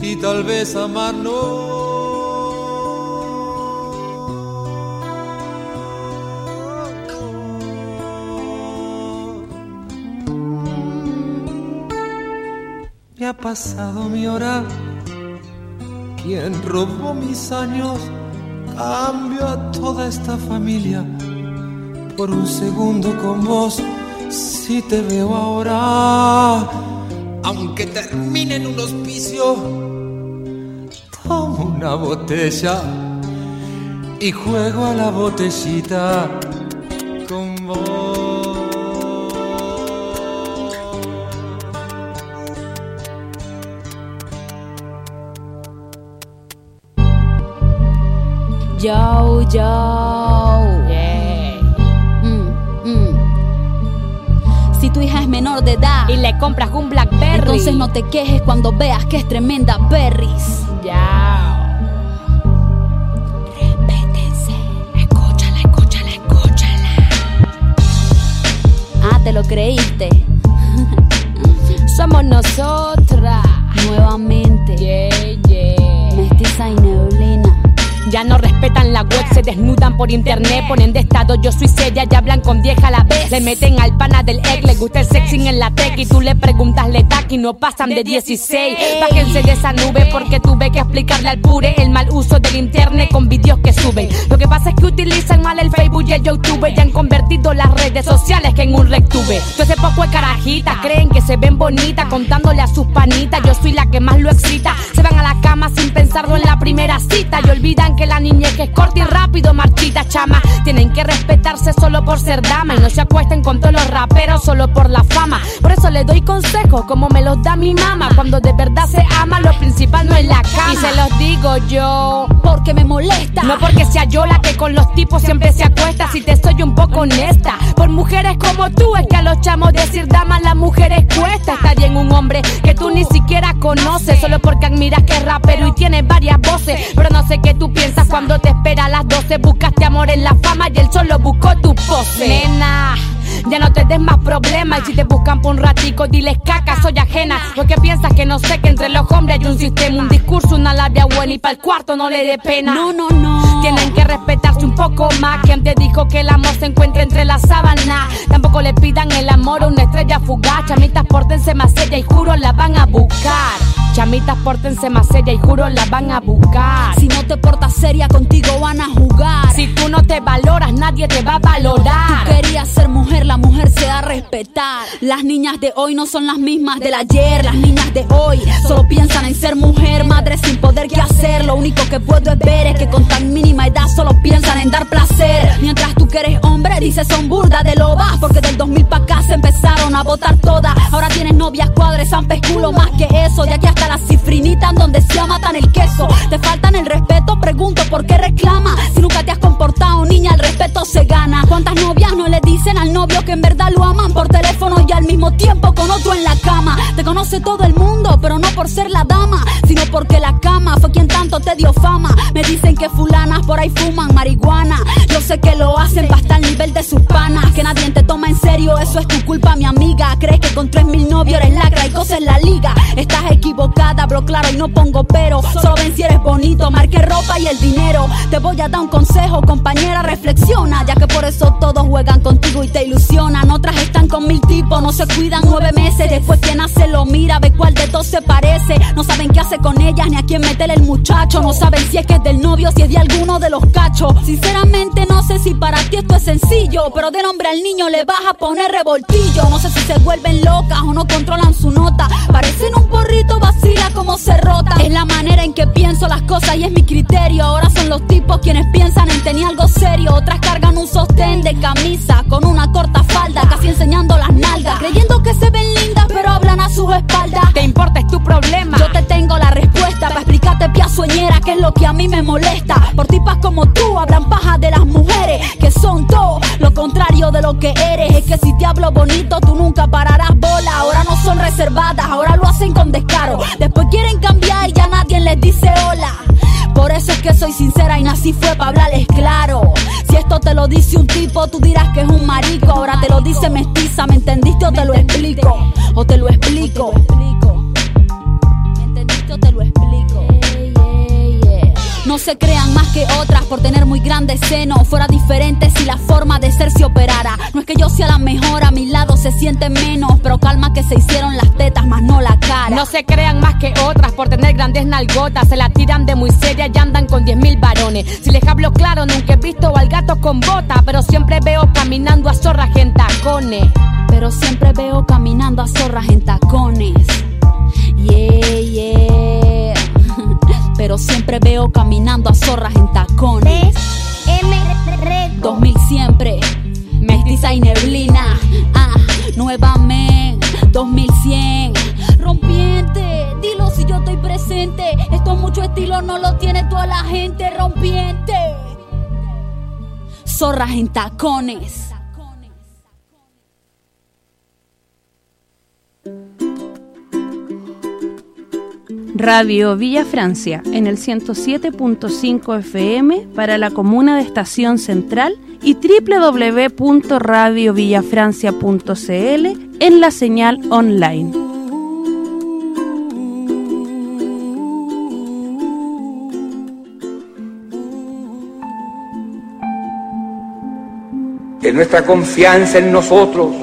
F: Y tal vez amarnos. Me ha pasado mi hora. Quien robó mis años cambio a toda esta familia por un segundo con vos. Si te veo ahora, aunque termine en un hospicio, tomo una botella y juego a la botellita con vos.
I: Yo, yo. Menor de edad
J: Y le compras un Blackberry.
I: entonces no te quejes cuando veas que es tremenda berries.
J: Ya.
I: Respétense. Escúchala, escúchala, escúchala. Ah, te lo creíste.
J: Somos nosotras.
I: Nuevamente.
J: Yeah, yeah.
I: Mestiza y neblina.
J: Ya no la web, se desnudan por internet, ponen de estado yo soy seria y hablan con vieja a la vez. Le meten al pana del egg, le gusta el sexing en la tech y tú le preguntas le y no pasan de 16. Bájense de esa nube porque tuve que explicarle al pure el mal uso del internet con vídeos que suben. Lo que pasa es que utilizan mal el Facebook y el YouTube y han convertido las redes sociales que en un rectube. Tú ese poco de carajita, creen que se ven bonitas contándole a sus panitas. Yo soy la que más lo excita. Se van a la cama sin pensarlo en la primera cita y olvidan que la niñez que es corta y rápido marchita chama. Tienen que respetarse solo por ser dama y no se acuesten con todos los raperos solo por la fama. Por eso le doy consejos como me los da mi mamá. Cuando de verdad se ama, lo principal no es la cama. Y se los digo yo.
I: Porque me molesta.
J: No porque sea yo la que con los tipos siempre se acuesta, si te soy un poco honesta. Por mujeres como tú es que a los chamos decir damas las mujeres cuesta. Está bien un hombre que tú ni siquiera conoces, solo porque admiras que es rapero y tiene varias voces. Pero no sé qué tú piensas cuando te espera a las 12. Buscaste amor en la fama y él solo buscó tu pose. Nena. Ya no te des más problemas y si te buscan por un ratico diles caca, soy ajena. Porque piensas que no sé que entre los hombres hay un sistema, un discurso, una labia buena y para el cuarto no le dé pena.
I: No, no, no.
J: Tienen que respetarse un poco más. Quien te dijo que el amor se encuentra entre la sábana. Tampoco le pidan el amor a una estrella fugaz. Chamitas, pórtense más seria y juro la van a buscar. Chamitas, pórtense más seria y juro la van a buscar.
I: Si no te portas seria, contigo van a jugar.
J: Si tú no te valoras, nadie te va a valorar.
I: Tú querías ser mujer, la mujer se da a respetar. Las niñas de hoy no son las mismas del ayer. Las niñas de hoy solo piensan en ser mujer, madre sin poder qué hacer. Lo único que puedo es ver es que con tan mínima edad solo piensan en dar placer. Mientras tú que eres hombre dice son burda de lobas Porque del 2000 pa' acá se empezaron a votar todas Ahora tienes novias, cuadres, san culo más que eso De aquí hasta la cifrinita en donde se matan el queso Te faltan el respeto, pregunto por qué reclama Si nunca te has comportado, niña, el respeto se gana ¿Cuántas novias no le dicen al novio que en verdad lo aman Por teléfono y al mismo tiempo con otro en la cama. Te conoce todo el mundo, pero no por ser la dama Sino porque la cama fue quien tanto te dio fama. Me dicen que fulanas por ahí fuman marihuana. Yo sé que lo hacen para estar al nivel de sus panas. Que nadie te toma en serio, eso es tu culpa mi amiga. Crees que con tres mil novios eres lacra y cosas en la liga. Estás equivocada, bro, claro, y no pongo pero. Solo ven si eres bonito, marque ropa y el dinero. Te voy a dar un consejo, compañera, reflexiona Ya que por eso todos juegan contigo y te ilusionan Otras están con mil tipos, no se cuidan nueve meses Después quien hace lo mira, ve cuál de todos se parece No saben qué hace con ellas ni a quién meterle el muchacho No saben si es que es del novio, si es de alguno de los cachos. Sinceramente no sé si para ti esto es sencillo Pero de nombre al niño le vas a poner revoltillo. No sé si se vuelven locas o no controlan su nota Parecen un porrito vacila como se rota. Es la manera en que pienso las cosas y es mi criterio Ahora son los tipos quienes piensan en tener algo serio. Otras cargan un sostén de camisa con una corta falda Casi enseñando las nalgas Creyendo que se ven lindas pero hablan a sus espaldas.
J: ¿Te importa? Es tu problema.
I: Yo te tengo la respuesta para explicarte pia sueñera que es lo que a mí me molesta. Por tipas como tú hablan paja de las mujeres Que son todo lo contrario de lo que eres. Es que si te hablo bonito tú nunca pararás bola. Ahora no son reservadas, ahora lo hacen con descaro. Después quieren cambiar y ya nadie les dice hola por eso es que soy sincera y nací fue para hablarles claro. Si esto te lo dice un tipo, tú dirás que es un marico. Ahora te lo dice mestiza, ¿me entendiste o te lo explico? O te lo explico. No se crean más que otras por tener muy grandes senos. Fuera diferente si la forma de ser se operara. No es que yo sea la mejor, a mi lado se siente menos. Pero calma que se hicieron las tetas, más no la cara.
J: No se crean más que otras por tener grandes nalgotas. Se la tiran de muy seria y andan con 10 mil varones. Si les hablo claro, nunca he visto al gato con bota. Pero siempre veo caminando a zorras en tacones.
I: Pero siempre veo caminando a zorras en tacones. Yeah, yeah. Pero siempre veo caminando a zorras en tacones. 2000 siempre, mestiza y neblina. Ah, nuevamente, 2100. Rompiente, dilo si yo estoy presente. Esto mucho estilo no lo tiene toda la gente. Rompiente. Zorras en tacones.
C: Radio Villa Francia en el 107.5 FM para la comuna de Estación Central y www.radiovillafrancia.cl en la señal online.
K: Es nuestra confianza en nosotros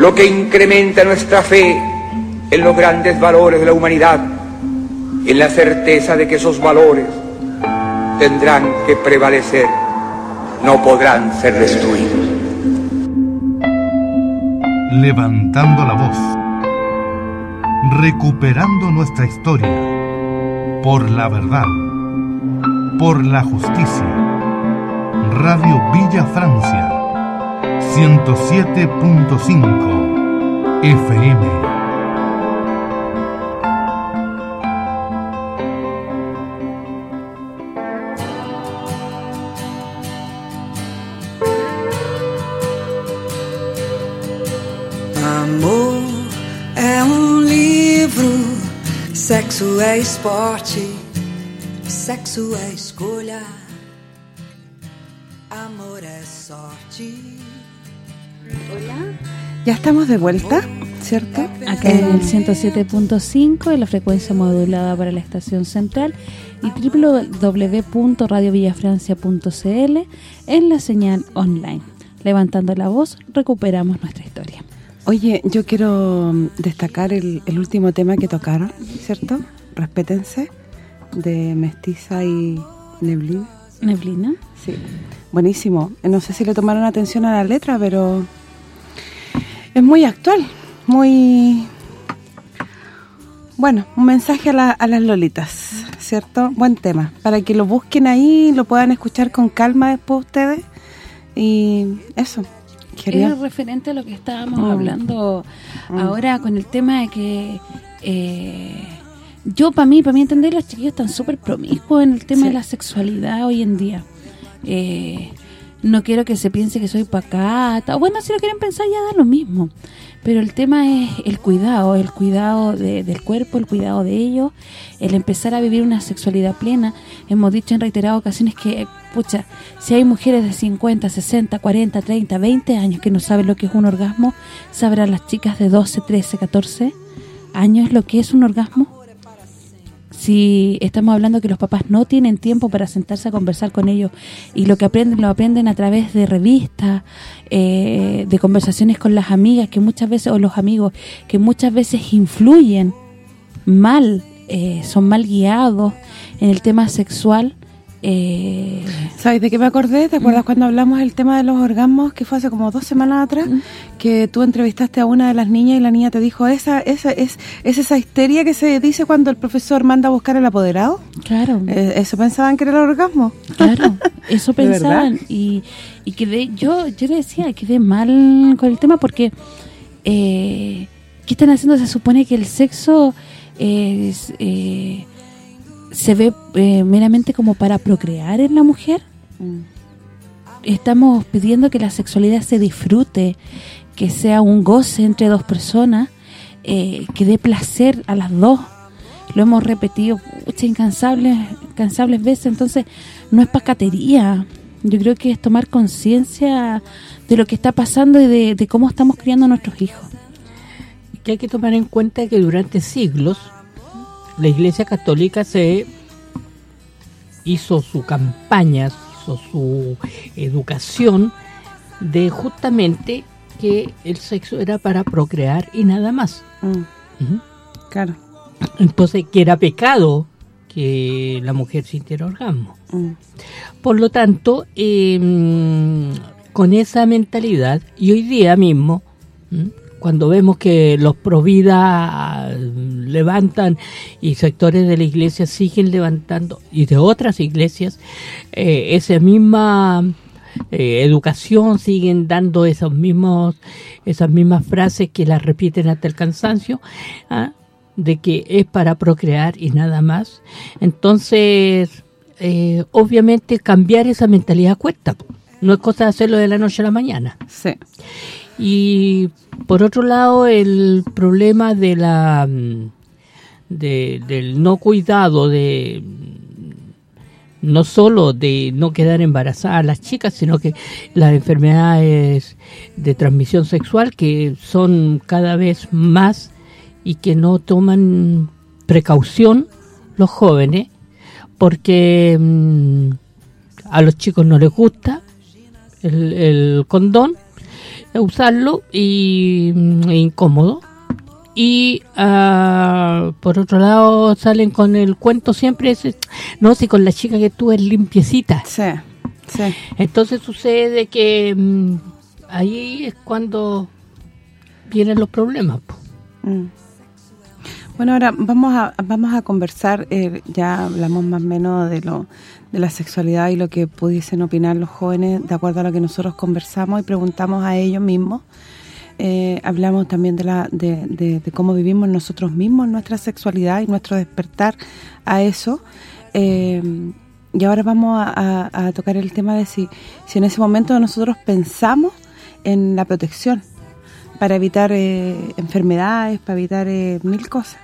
K: lo que incrementa nuestra fe en los grandes valores de la humanidad, en la certeza de que esos valores tendrán que prevalecer, no podrán ser destruidos.
L: Levantando la voz, recuperando nuestra historia, por la verdad, por la justicia. Radio Villa Francia, 107.5 FM.
A: É esporte, sexo é escolha, amor é sorte.
B: Ya estamos de vuelta, ¿cierto?
C: Acá en el 107.5 en la frecuencia modulada para la estación central y www.radiovillafrancia.cl en la señal online. Levantando la voz, recuperamos nuestra historia.
B: Oye, yo quiero destacar el, el último tema que tocaron, ¿cierto? Respétense, de Mestiza y Neblina.
C: ¿Neblina?
B: Sí, buenísimo. No sé si le tomaron atención a la letra, pero es muy actual, muy... Bueno, un mensaje a, la- a las lolitas, ¿cierto? Buen tema, para que lo busquen ahí, lo puedan escuchar con calma después ustedes. Y eso.
C: Es referente a lo que estábamos
B: Mm.
C: hablando
B: Mm.
C: ahora con el tema de que eh, yo para mí, para mí entender, los chiquillos están súper promiscuos en el tema
B: Sí.
C: de la sexualidad hoy en día. Eh, no quiero que se piense que soy pacata. Bueno, si lo quieren pensar ya da lo mismo. Pero el tema es el cuidado, el cuidado de- del cuerpo, el cuidado de ellos, el empezar a vivir una sexualidad plena. Hemos dicho en reiteradas ocasiones que, pucha, si hay mujeres de 50, 60, 40, 30, 20 años que no saben lo que es un orgasmo, sabrán las chicas de 12, 13, 14 años lo que es un orgasmo. Si estamos hablando que los papás no tienen tiempo para sentarse a conversar con ellos y lo que aprenden lo aprenden a través de revistas, eh, de conversaciones con las amigas que muchas veces o los amigos que muchas veces influyen mal, eh, son mal guiados en el tema sexual. Eh,
B: ¿Sabes de qué me acordé? ¿Te acuerdas cuando hablamos del tema de los orgasmos, que fue hace como dos semanas atrás? Que tú entrevistaste a una de las niñas y la niña te dijo, esa esa es es esa histeria que se dice cuando el profesor manda a buscar al apoderado.
C: Claro.
B: Eh, ¿Eso pensaban que era el orgasmo?
C: Claro, eso pensaban y, y quedé, yo yo le decía, quedé mal con el tema porque eh, ¿qué están haciendo? Se supone que el sexo es, eh, se ve eh, meramente como para procrear en la mujer. Estamos pidiendo que la sexualidad se disfrute, que sea un goce entre dos personas, eh, que dé placer a las dos. Lo hemos repetido pucha, incansables, incansables veces, entonces no es pacatería. Yo creo que es tomar conciencia de lo que está pasando y de, de cómo estamos criando a nuestros hijos.
D: que hay que tomar en cuenta que durante siglos la Iglesia Católica se hizo su campaña, hizo su educación de justamente que el sexo era para procrear y nada más. Ujú.
B: Claro.
D: Entonces, que era pecado que la mujer sintiera orgasmo.
B: Mm.
D: Por lo tanto, eh, con esa mentalidad, y hoy día mismo, ¿m? Cuando vemos que los Provida levantan y sectores de la iglesia siguen levantando, y de otras iglesias, eh, esa misma eh, educación, siguen dando esos mismos esas mismas frases que las repiten hasta el cansancio, ¿ah? de que es para procrear y nada más. Entonces, eh, obviamente cambiar esa mentalidad cuesta. No es cosa de hacerlo de la noche a la mañana.
B: Sí.
D: Y por otro lado, el problema de la mm, de, del no cuidado de mm, no solo de no quedar embarazadas las chicas, sino que las enfermedades de transmisión sexual que son cada vez más y que no toman precaución los jóvenes porque mm, a los chicos no les gusta el, el condón usarlo y mm, es incómodo y ah, por otro lado salen con el cuento siempre ese, no si con la chica que tú es limpiecita
B: sí, sí.
D: entonces sucede que mm, ahí es cuando vienen los problemas.
B: Mm. Bueno, ahora vamos a vamos a conversar, eh, ya hablamos más o menos de lo de la sexualidad y lo que pudiesen opinar los jóvenes de acuerdo a lo que nosotros conversamos y preguntamos a ellos mismos. Eh, hablamos también de, la de, de- cómo vivimos nosotros mismos nuestra sexualidad y nuestro despertar a eso. Eh, y ahora vamos a, tocar el tema de si, si en ese momento nosotros pensamos en la protección para evitar eh, enfermedades, para evitar mil cosas.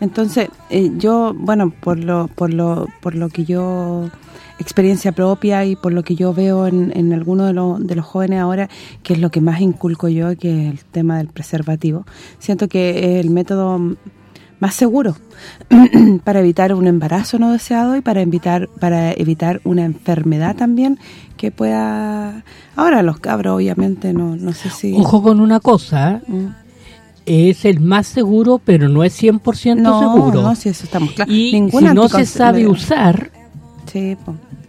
B: Entonces, eh, yo, bueno, por lo por lo por lo que yo experiencia propia y por lo que yo veo en, en algunos de, los de los jóvenes ahora, que es lo que más inculco yo, que es el tema del preservativo. Siento que es el método más seguro para evitar un embarazo no deseado y para evitar para evitar una enfermedad también que pueda... Ahora los cabros obviamente no, no sé si...
D: ojo con una cosa ¿eh? Es el más seguro pero no es 100%
B: No,
D: seguro
B: no, si eso estamos claros.
D: y
B: Ningún
D: si no se sabe usar
B: Sí,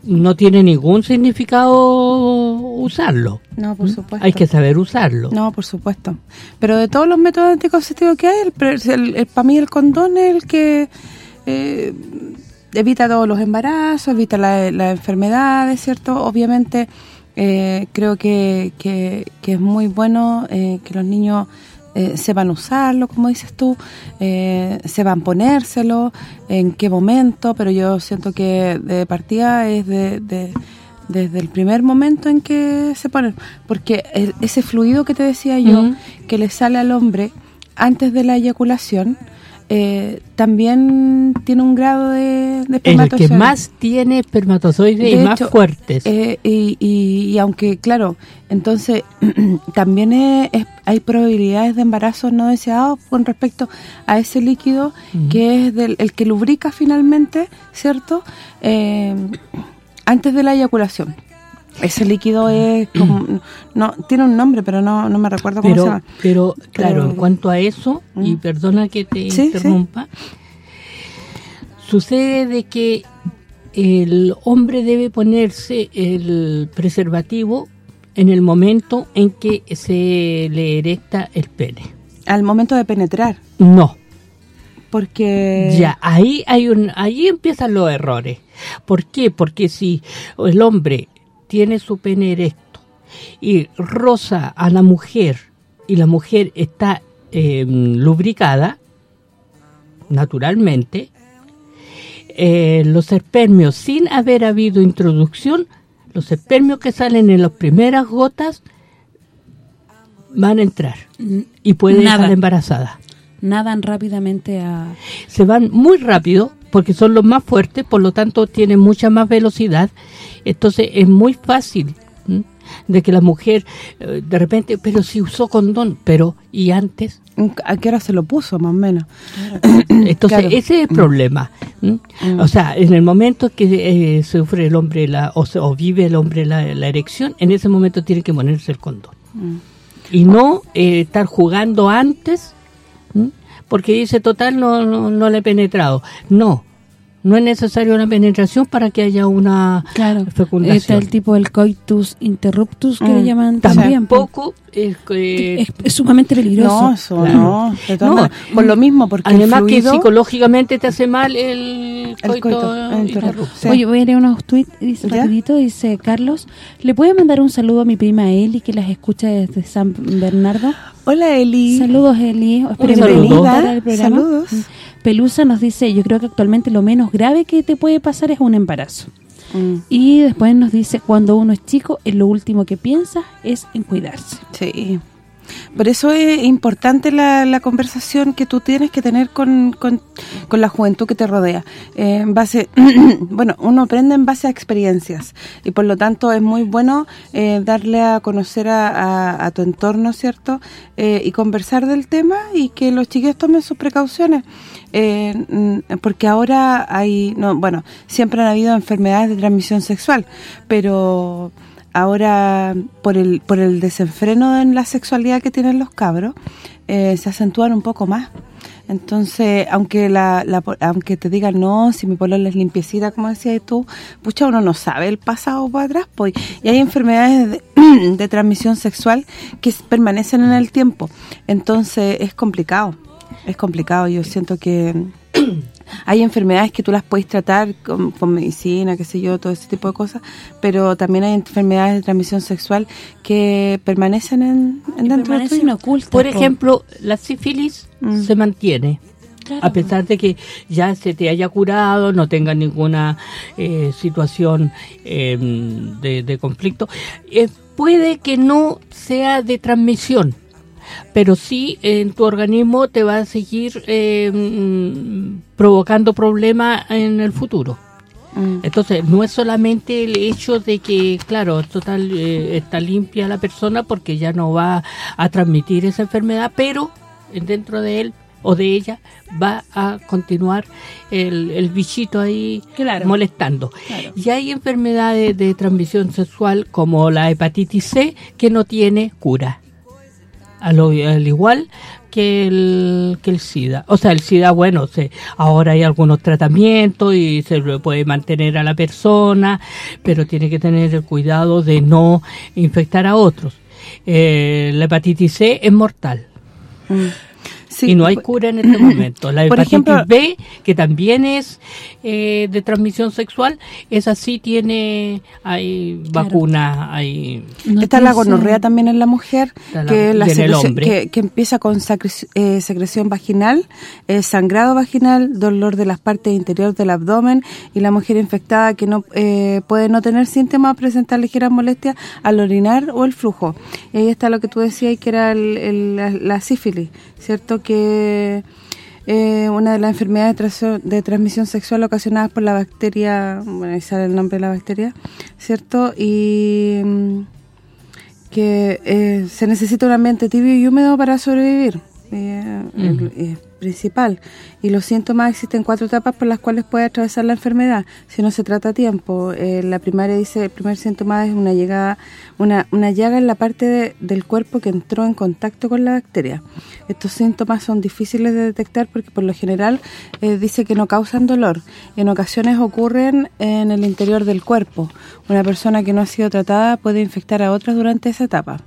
D: no tiene ningún significado usarlo
B: No, por supuesto.
D: hay que saber usarlo
B: No, por supuesto. Pero de todos los métodos anticonceptivos que hay, el, el- el- para mí el condón es el que eh, evita todos los embarazos, evita la- las enfermedades, ¿cierto? Obviamente Eh, creo que, que, que es muy bueno eh, que los niños eh, sepan usarlo, como dices tú, eh, sepan ponérselo, en qué momento, pero yo siento que de partida es de, de- desde el primer momento en que se ponen, porque el- ese fluido que te decía yo, que le sale al hombre antes de la eyaculación, eh, también tiene un grado de, de
D: El que más tiene espermatozoides y más fuertes.
B: Eh, y, y- y aunque, claro, entonces también es- es- hay probabilidades de embarazos no deseados con respecto a ese líquido que es del, el que lubrica finalmente, ¿cierto? Eh, antes de la eyaculación. Ese líquido es como, no tiene un nombre, pero no no me recuerdo cómo se
D: pero,
B: llama.
D: pero claro,
B: Pero-
D: en cuanto a eso, y perdona que te
B: Sí,
D: interrumpa, sucede de que el hombre debe ponerse el preservativo en el momento en que se le erecta el pene.
B: Al momento de penetrar,
D: No,
B: porque
D: ya, ahí hay un ahí empiezan los errores. ¿Por qué? Porque si el hombre tiene su pene erecto y roza a la mujer y la mujer está eh, lubricada naturalmente, eh, los espermios sin haber habido introducción, los espermios que salen en las primeras gotas van a entrar y puede
C: Nada.
D: dejar embarazada
C: Nadan rápidamente a...
D: se van muy rápido porque son los más fuertes, por lo tanto tienen mucha más velocidad. Entonces es muy fácil ¿m? de que la mujer eh, de repente, pero si usó condón, pero ¿y antes?
B: ¿a qué hora se lo puso más o menos?
D: Entonces
B: Claro.
D: ese es el problema. ¿m?
B: Mm.
D: O sea, en el momento que eh, sufre el hombre la o, se- o vive el hombre la, la erección, en ese momento tiene que ponerse el condón.
B: Mm.
D: y no eh, estar jugando antes ¿m? Porque dice total no, no no le he penetrado no no es necesario una penetración para que haya una
C: Claro,
D: fecundación
C: está el tipo del coitus interruptus que
B: Mm.
C: le llaman también. pues.
D: tampoco es que-
C: Es, es sumamente peligroso.
B: No, eso
D: Claro.
B: no.
D: No,
B: por lo mismo, porque el
D: además que psicológicamente te hace mal el
B: El
D: coito, interrupto.
B: Sí.
C: Oye, voy a leer unos tweets, dice rapidito, dice Carlos, ¿le puede mandar un saludo a mi prima Eli que las escucha desde San Bernardo?
B: Hola, Eli.
C: Saludos, Eli.
D: Saludo.
C: que programa.
B: Saludos.
C: Pelusa nos dice, yo creo que actualmente lo menos grave que te puede pasar es un embarazo.
B: Mm,
C: Y después nos dice, cuando uno es chico, es lo último que piensa es en cuidarse.
B: Sí. Por eso es importante la, la conversación que tú tienes que tener con, la juventud que te rodea. Eh, en base, bueno, uno aprende en base a experiencias y por lo tanto es muy bueno eh, darle a conocer a tu entorno, ¿cierto? Eh, y conversar del tema y que los chiquillos tomen sus precauciones. Eh, mm, porque ahora hay, no bueno, siempre han habido enfermedades de transmisión sexual, pero ahora por el por el desenfreno en la sexualidad que tienen los cabros eh, se acentúan un poco más. Entonces aunque la, la- aunque te digan no si mi polola es limpiecita como decías tú pucha uno no sabe el pasado para atrás pues. Y hay enfermedades de, transmisión sexual que permanecen en el tiempo. Entonces es complicado es complicado. Yo siento que hay enfermedades que tú las puedes tratar con, con medicina, qué sé yo, todo ese tipo de cosas, pero también hay enfermedades de transmisión sexual que permanecen en, en dentro de
C: Permanecen
B: tuyo.
C: ocultas.
D: por
C: po.
D: ejemplo la sífilis
B: Mm.
D: se mantiene
C: Claro,
D: a pesar de que ya se te haya curado, no tenga ninguna eh, situación eh, de, de conflicto, eh, puede que no sea de transmisión, pero sí en tu organismo te va a seguir eh, mm, provocando problemas en el futuro.
B: Mm.
D: Entonces, no es solamente el hecho de que, claro, total eh, está limpia la persona porque ya no va a transmitir esa enfermedad, pero dentro de él o de ella va a continuar el, el bichito ahí
C: Claro.
D: molestando.
C: Claro.
D: Y hay enfermedades de transmisión sexual como la hepatitis C que no tiene cura. Al igual que el, que el SIDA. O sea, el SIDA, bueno, se, ahora hay algunos tratamientos y se puede mantener a la persona, pero tiene que tener el cuidado de no infectar a otros. Eh, la hepatitis C es mortal.
B: Mm. Sí,
D: y no hay
B: por-
D: cura en este momento. La
B: Por
D: hepatitis
B: ejemplo-
D: B, que también es eh, de transmisión sexual, esa sí tiene, hay
C: Claro.
D: vacuna, hay...
B: Está la gonorrea también en la mujer,
D: la-
B: que, es la
D: y en el
B: secreción-
D: hombre.
B: que, que empieza con sacre- eh, secreción vaginal, eh, sangrado vaginal, dolor de las partes interiores del abdomen y la mujer infectada que no eh, puede no tener síntomas, presentar ligeras molestias al orinar o el flujo. Y ahí está lo que tú decías que era el- el- la, la sífilis, ¿cierto? Que eh, una de las enfermedades de, transmisión sexual ocasionadas por la bacteria, bueno, ahí sale el nombre de la bacteria, ¿cierto? Y mm, que eh, se necesita un ambiente tibio y húmedo para sobrevivir, eh, eh, principal. Y los síntomas existen cuatro etapas por las cuales puede atravesar la enfermedad, si no se trata a tiempo. Eh, la primaria dice, el primer síntoma es una llegada, una, una llaga en la parte de- del cuerpo que entró en contacto con la bacteria. Estos síntomas son difíciles de detectar porque por lo general eh, dice que no causan dolor. En ocasiones ocurren en el interior del cuerpo. Una persona que no ha sido tratada puede infectar a otras durante esa etapa.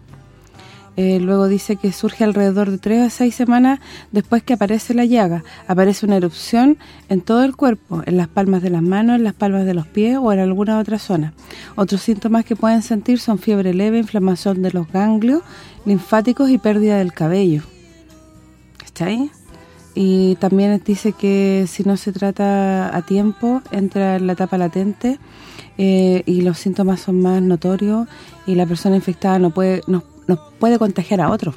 B: Eh, luego dice que surge alrededor de 3 a 6 semanas después que aparece la llaga. Aparece una erupción en todo el cuerpo, en las palmas de las manos, en las palmas de los pies o en alguna otra zona. Otros síntomas que pueden sentir son fiebre leve, inflamación de los ganglios linfáticos y pérdida del cabello. ¿Está ahí? Y también dice que si no se trata a tiempo, entra en la etapa latente eh, y los síntomas son más notorios y la persona infectada no puede no puede contagiar a otro.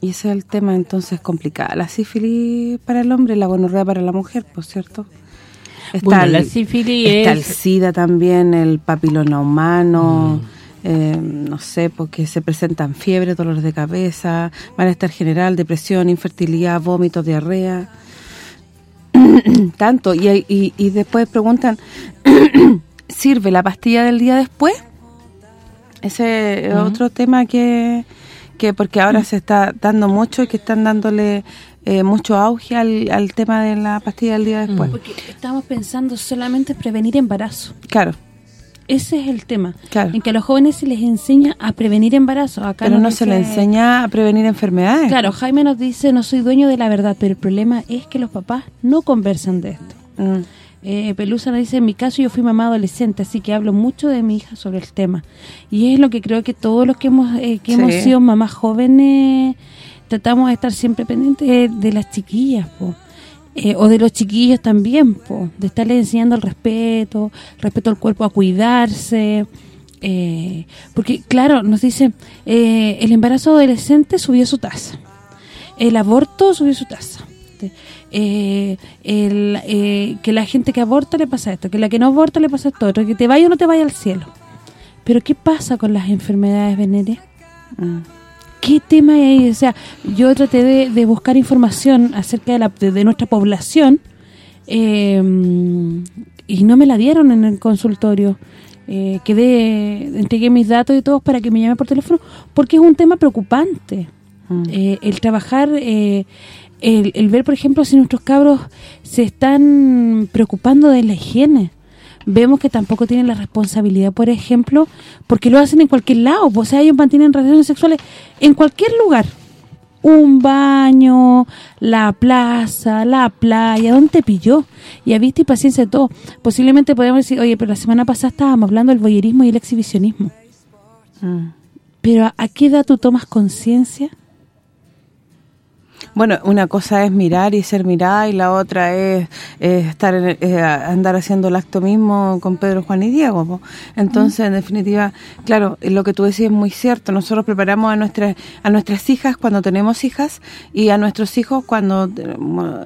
B: Y ese es el tema entonces complicado. La sífilis para el hombre, la gonorrea para la mujer, por cierto. Está
D: Bueno,
B: el-
D: la sífilis
B: está el
D: es-
B: SIDA también, el papiloma humano,
D: Mm.
B: eh, no sé, porque se presentan fiebre, dolores de cabeza, malestar general, depresión, infertilidad, vómitos, diarrea. Tanto. Y, y, y después preguntan, ¿sirve la pastilla del día después? Ese es otro tema que, que porque ahora se está dando mucho y que están dándole eh, mucho auge al, al tema de la pastilla del día después.
C: Porque estamos pensando solamente en prevenir embarazo.
B: Claro.
C: Ese es el tema.
B: Claro.
C: En que a los jóvenes se les enseña a prevenir embarazo. Acá
B: Pero no se le
C: dice-
B: enseña a prevenir enfermedades.
C: Claro, Jaime nos dice, no soy dueño de la verdad, pero el problema es que los papás no conversan de esto.
B: Mm.
C: Eh, Pelusa nos dice, en mi caso yo fui mamá adolescente, así que hablo mucho de mi hija sobre el tema. Y es lo que creo que todos los que hemos eh, que
B: Sí.
C: hemos sido mamás jóvenes tratamos de estar siempre pendientes de, de las chiquillas, po. Eh, o de los chiquillos también, po, de estarles enseñando el respeto, respeto al cuerpo, a cuidarse, eh, porque claro, nos dice, eh, el embarazo adolescente subió su tasa, el aborto subió su tasa, eh, el, eh, que la gente que aborta le pasa esto, que la que no aborta le pasa esto otro, que te vaya o no te vaya al cielo. Pero ¿qué pasa con las enfermedades venéreas?
B: Mm.
C: ¿Qué tema hay ahí? O sea, yo traté de, de buscar información acerca de, la, de, de nuestra población eh, y no me la dieron en el consultorio. Eh, quedé, entregué mis datos y todos para que me llame por teléfono porque es un tema preocupante.
B: Mm.
C: Eh, el trabajar, eh, el, el ver, por ejemplo, si nuestros cabros se están preocupando de la higiene. Vemos que tampoco tienen la responsabilidad, por ejemplo, porque lo hacen en cualquier lado. pues, O sea, ellos mantienen relaciones sexuales en cualquier lugar. Un baño, la plaza, la playa, ¿dónde te pilló? Y a vista y paciencia de todo. Posiblemente podemos decir, oye, pero la semana pasada estábamos hablando del voyerismo y el exhibicionismo.
B: Mm.
C: Pero ¿a qué edad tú tomas conciencia?
B: Bueno, una cosa es mirar y ser mirada y la otra es, es estar en- andar haciendo el acto mismo con Pedro, Juan y Diego. Entonces, en definitiva, claro, lo que tú decís es muy cierto. Nosotros preparamos a nuestras a nuestras hijas cuando tenemos hijas y a nuestros hijos cuando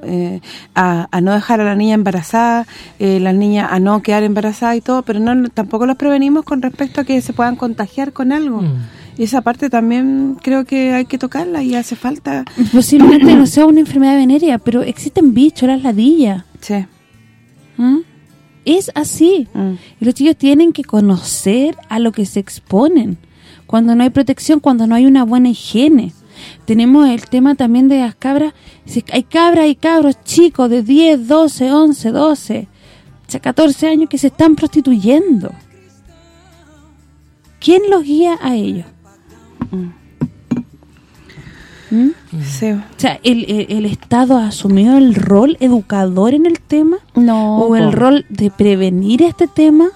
B: eh, a, a no dejar a la niña embarazada, eh, las niñas a no quedar embarazadas y todo, pero no tampoco los prevenimos con respecto a que se puedan contagiar con algo.
D: Mm.
B: Y esa parte también creo que hay que tocarla y hace falta.
C: Posiblemente no sea una enfermedad venérea, pero existen bichos, las ladillas.
B: Sí.
C: ¿Mm? Es así.
B: Mm.
C: Y los chicos tienen que conocer a lo que se exponen. Cuando no hay protección, cuando no hay una buena higiene. Tenemos el tema también de las cabras. Si Hay cabras y cabros chicos de 10, 12, 11, 12, o sea, 14 años que se están prostituyendo. ¿Quién los guía a ellos? ¿Mm?
B: Sí.
C: O sea, ¿el, el, el Estado ha asumido el rol educador en el tema?
B: No,
C: ¿O el rol de prevenir este tema?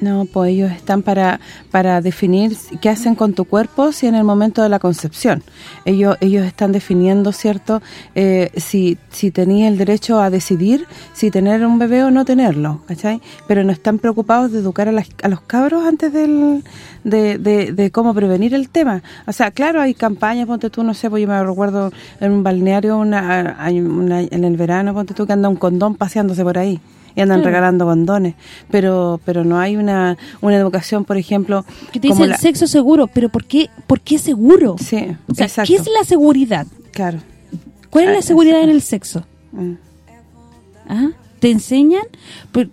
B: No, pues ellos están para para definir qué hacen con tu cuerpo si en el momento de la concepción. Ellos ellos están definiendo, ¿cierto? Eh, si si tenía el derecho a decidir si tener un bebé o no tenerlo, ¿cachai? Pero no están preocupados de educar a, las- a los cabros antes del de, de, de cómo prevenir el tema. O sea, claro, hay campañas, ponte tú, no sé, pues yo me recuerdo en un balneario una, en el verano, ponte tú, que anda un condón paseándose por ahí y andan
C: Claro.
B: regalando condones, pero pero no hay una una educación, por ejemplo,
C: Que te
B: como
C: dice
B: la-
C: el sexo seguro, pero ¿por qué, ¿por qué seguro?
B: Sí,
C: O sea,
B: exacto.
C: ¿qué es la seguridad?
B: Claro.
C: ¿Cuál es
B: Ah,
C: la seguridad en el sexo?
B: Mm.
C: ¿Ah? ¿Te enseñan?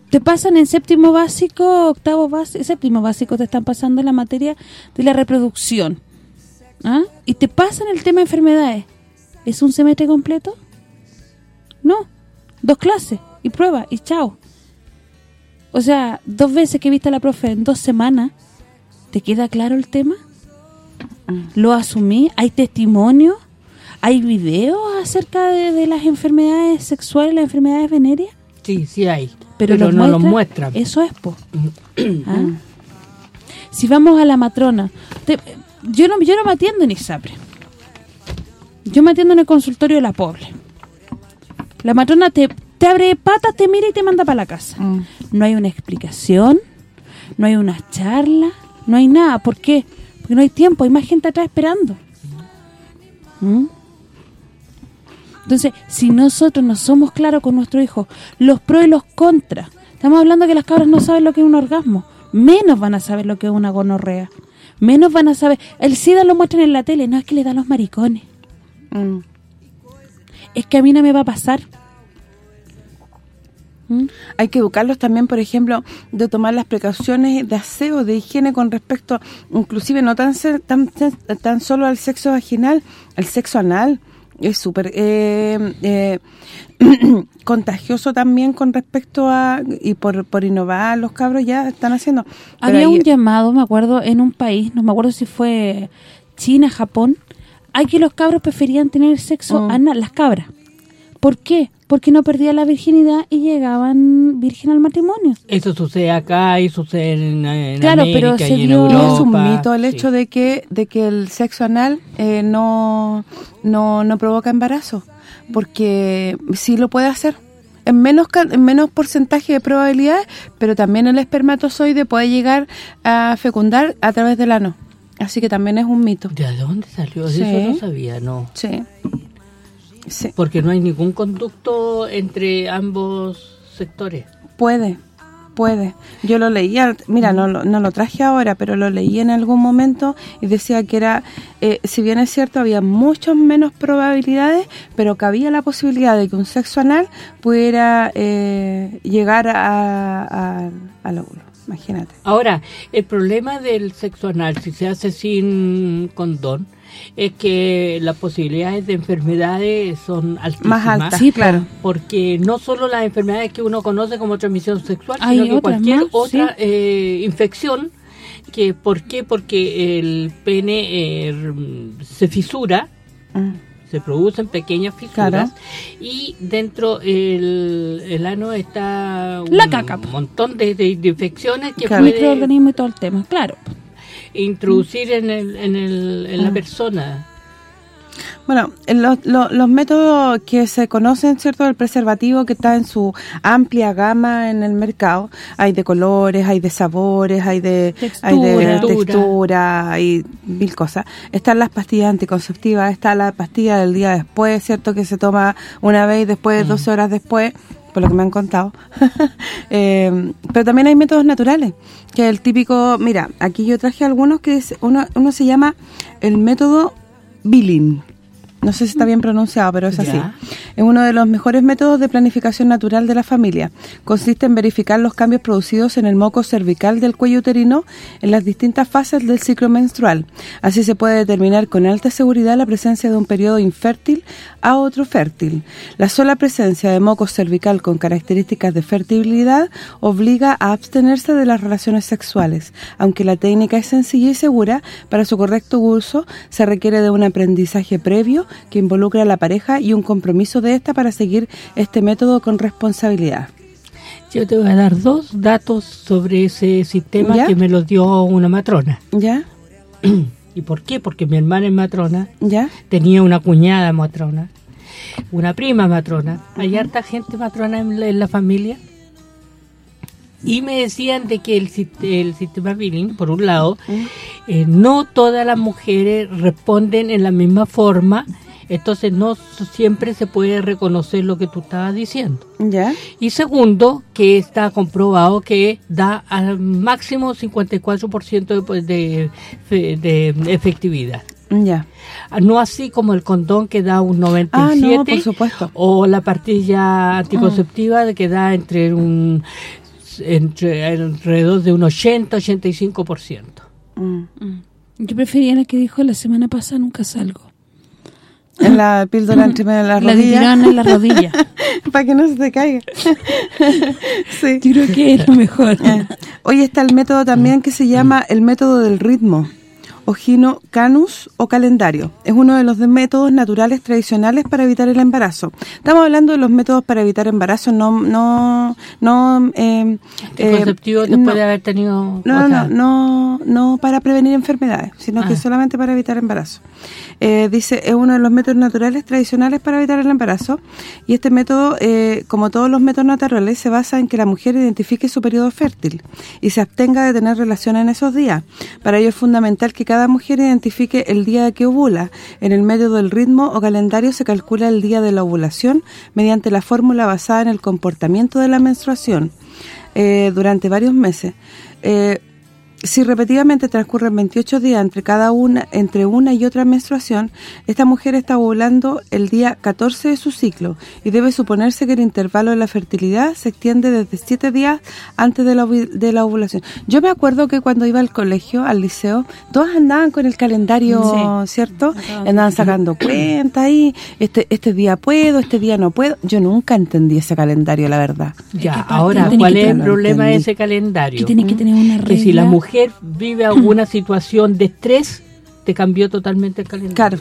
C: Te pasan en séptimo básico, octavo básico, séptimo básico te están pasando la materia de la reproducción. ¿Ah? Y te pasan el tema de enfermedades. ¿Es un semestre completo? No. Dos clases y prueba y chao. O sea, dos veces que viste a la profe en dos semanas, ¿te queda claro el tema? ¿Lo asumí? ¿Hay testimonio? ¿Hay videos acerca de, de las enfermedades sexuales, las enfermedades venéreas?
D: Sí, sí hay.
C: Pero,
D: Pero,
C: los
D: no los
C: muestran.
D: muestran.
C: Eso es, po. ¿Ah? Si vamos a la matrona, te- yo no yo no me atiendo en ISAPRE. Yo me atiendo en el consultorio de la pobre. La matrona te, te abre patas, te mira y te manda para la casa.
B: Mm.
C: No hay una explicación, no hay una charla, no hay nada. ¿Por qué? Porque no hay tiempo, hay más gente atrás esperando. ¿Mm? Entonces, si nosotros no somos claros con nuestro hijo, los pros y los contras, estamos hablando que las cabras no saben lo que es un orgasmo, menos van a saber lo que es una gonorrea, menos van a saber, el SIDA lo muestran en la tele, no es que le da a los maricones,
B: Mm.
C: es que a mí no me va a pasar. ¿Mm?
B: Hay que educarlos también, por ejemplo, de tomar las precauciones de aseo, de higiene con respecto, inclusive no tan tan tan solo al sexo vaginal, al sexo anal. Es súper eh, eh, contagioso también con respecto a... Y por, por innovar, los cabros ya están haciendo...
C: Había
B: ahí-
C: un llamado, me acuerdo, en un país, no me acuerdo si fue China, Japón, a que los cabros preferían tener sexo
B: Mm.
C: anal, las cabras. ¿Por qué? Porque no perdían la virginidad y llegaban virgen al matrimonio.
D: Eso sucede acá y sucede en, en
C: Claro,
D: América
C: pero se
D: y en
C: dio-
D: Europa.
B: es un mito el
D: sí.
B: hecho de que de que el sexo anal eh, no, no no provoca embarazo, porque sí lo puede hacer. En menos ca- en menos porcentaje de probabilidades, pero también el espermatozoide puede llegar a fecundar a través del ano. Así que también es un mito.
D: ¿De dónde salió?
B: Sí.
D: Eso no sabía, no.
B: Sí. Sí,
D: Porque no hay ningún conducto entre ambos sectores.
B: puede. Puede. Yo lo leía, mira, no, lo- no lo traje ahora, pero lo leí en algún momento y decía que era, eh, si bien es cierto, había muchas menos probabilidades, pero que había la posibilidad de que un sexo anal pudiera eh, llegar a, a, al óvulo. Imagínate.
D: Ahora, el problema del sexo anal, si se hace sin condón, es que las posibilidades de enfermedades son altísimas.
B: Más altas,
C: Sí,
B: claro.
D: Porque no solo las enfermedades que uno conoce como transmisión sexual,
C: Hay
D: sino que cualquier
C: más,
D: otra
C: sí.
D: eh, infección, que ¿por qué? Porque el pene eh, se fisura,
B: Mm.
D: se producen pequeñas fisuras
B: Claro.
D: y dentro el, el ano está un
C: La caca.
D: montón de, de- de infecciones que
B: Claro.
D: puede
C: Microorganismo y todo el tema, claro.
D: Introducir en, el, en, el, en la
B: Mm.
D: persona.
B: Bueno, en los, los- los métodos que se conocen, ¿cierto? El preservativo que está en su amplia gama en el mercado. Hay de colores, hay de sabores, hay de hay de
C: Textura.
B: textura, hay mil cosas. Están las pastillas anticonceptivas, está la pastilla del día después, ¿cierto? Que se toma una vez y después, 12 horas después, por lo que me han contado. Eh, pero también hay métodos naturales, que el típico, mira, aquí yo traje algunos que uno, uno se llama el método Billing. No sé si está bien pronunciado, pero es así.
D: Ya.
B: Es uno de los mejores métodos de planificación natural de la familia. Consiste en verificar los cambios producidos en el moco cervical del cuello uterino en las distintas fases del ciclo menstrual. Así se puede determinar con alta seguridad la presencia de un periodo infértil a otro fértil. La sola presencia de moco cervical con características de fertilidad obliga a abstenerse de las relaciones sexuales. Aunque la técnica es sencilla y segura, para su correcto uso se requiere de un aprendizaje previo que involucra a la pareja y un compromiso de esta para seguir este método con responsabilidad.
D: Yo te voy a dar dos datos sobre ese sistema
B: ¿Ya?
D: que me los dio una matrona.
B: ¿Ya?
D: ¿Y por qué? Porque mi hermana es matrona,
B: ¿Ya?
D: tenía una cuñada matrona, una prima matrona. Hay harta gente matrona en la, en la familia. Y me decían de que el, el sistema billing, por un lado, eh, no todas las mujeres responden en la misma forma, entonces no siempre se puede reconocer lo que tú estabas diciendo.
B: ¿Ya?
D: Y segundo, que está comprobado que da al máximo 54% de, pues, de, de efectividad.
B: ¿Ya?
D: Ah, No así como el condón que da un 97%
B: Ah, no, por supuesto.
D: o la pastilla anticonceptiva de que da entre un entre alrededor de un 80-85%.
B: Mm.
C: Yo prefería la que dijo la semana pasada, nunca salgo.
B: En la píldora entre medio de la
C: La
B: rodilla.
C: tiraron en la rodilla.
B: Para que no se te caiga. sí.
C: Yo creo que es lo mejor.
B: Eh, Hoy está el método también que se llama el método del ritmo, Ogino Canus o calendario. Es uno de los métodos naturales tradicionales para evitar el embarazo. Estamos hablando de los métodos para evitar embarazo, no no no eh,
D: Anticonceptivo
B: eh,
D: después
B: no.
D: de haber tenido...
B: No, no, no, no para prevenir enfermedades, sino que
D: Ah.
B: solamente para evitar embarazo. Eh, dice, es uno de los métodos naturales tradicionales para evitar el embarazo y este método, eh, como todos los métodos naturales, se basa en que la mujer identifique su periodo fértil y se abstenga de tener relaciones en esos días. Para ello es fundamental que cada mujer identifique el día que ovula. En el método del ritmo o calendario se calcula el día de la ovulación mediante la fórmula basada en el comportamiento de la menstruación eh, durante varios meses. Si repetidamente transcurren 28 días entre cada una entre una y otra menstruación, esta mujer está ovulando el día 14 de su ciclo y debe suponerse que el intervalo de la fertilidad se extiende desde 7 días antes de la, ovi- de la ovulación. Yo me acuerdo que cuando iba al colegio, al liceo, todas andaban con el calendario, ¿cierto? Andaban sacando cuentas ahí, este este día puedo, este día no puedo. Yo nunca entendí ese calendario, la verdad.
D: Ya, ahora, ¿cuál es el problema de ese calendario?
C: Que tiene que tener una regla.
D: que si la mujer vive alguna situación de estrés, te cambió totalmente el calendario.
B: Claro.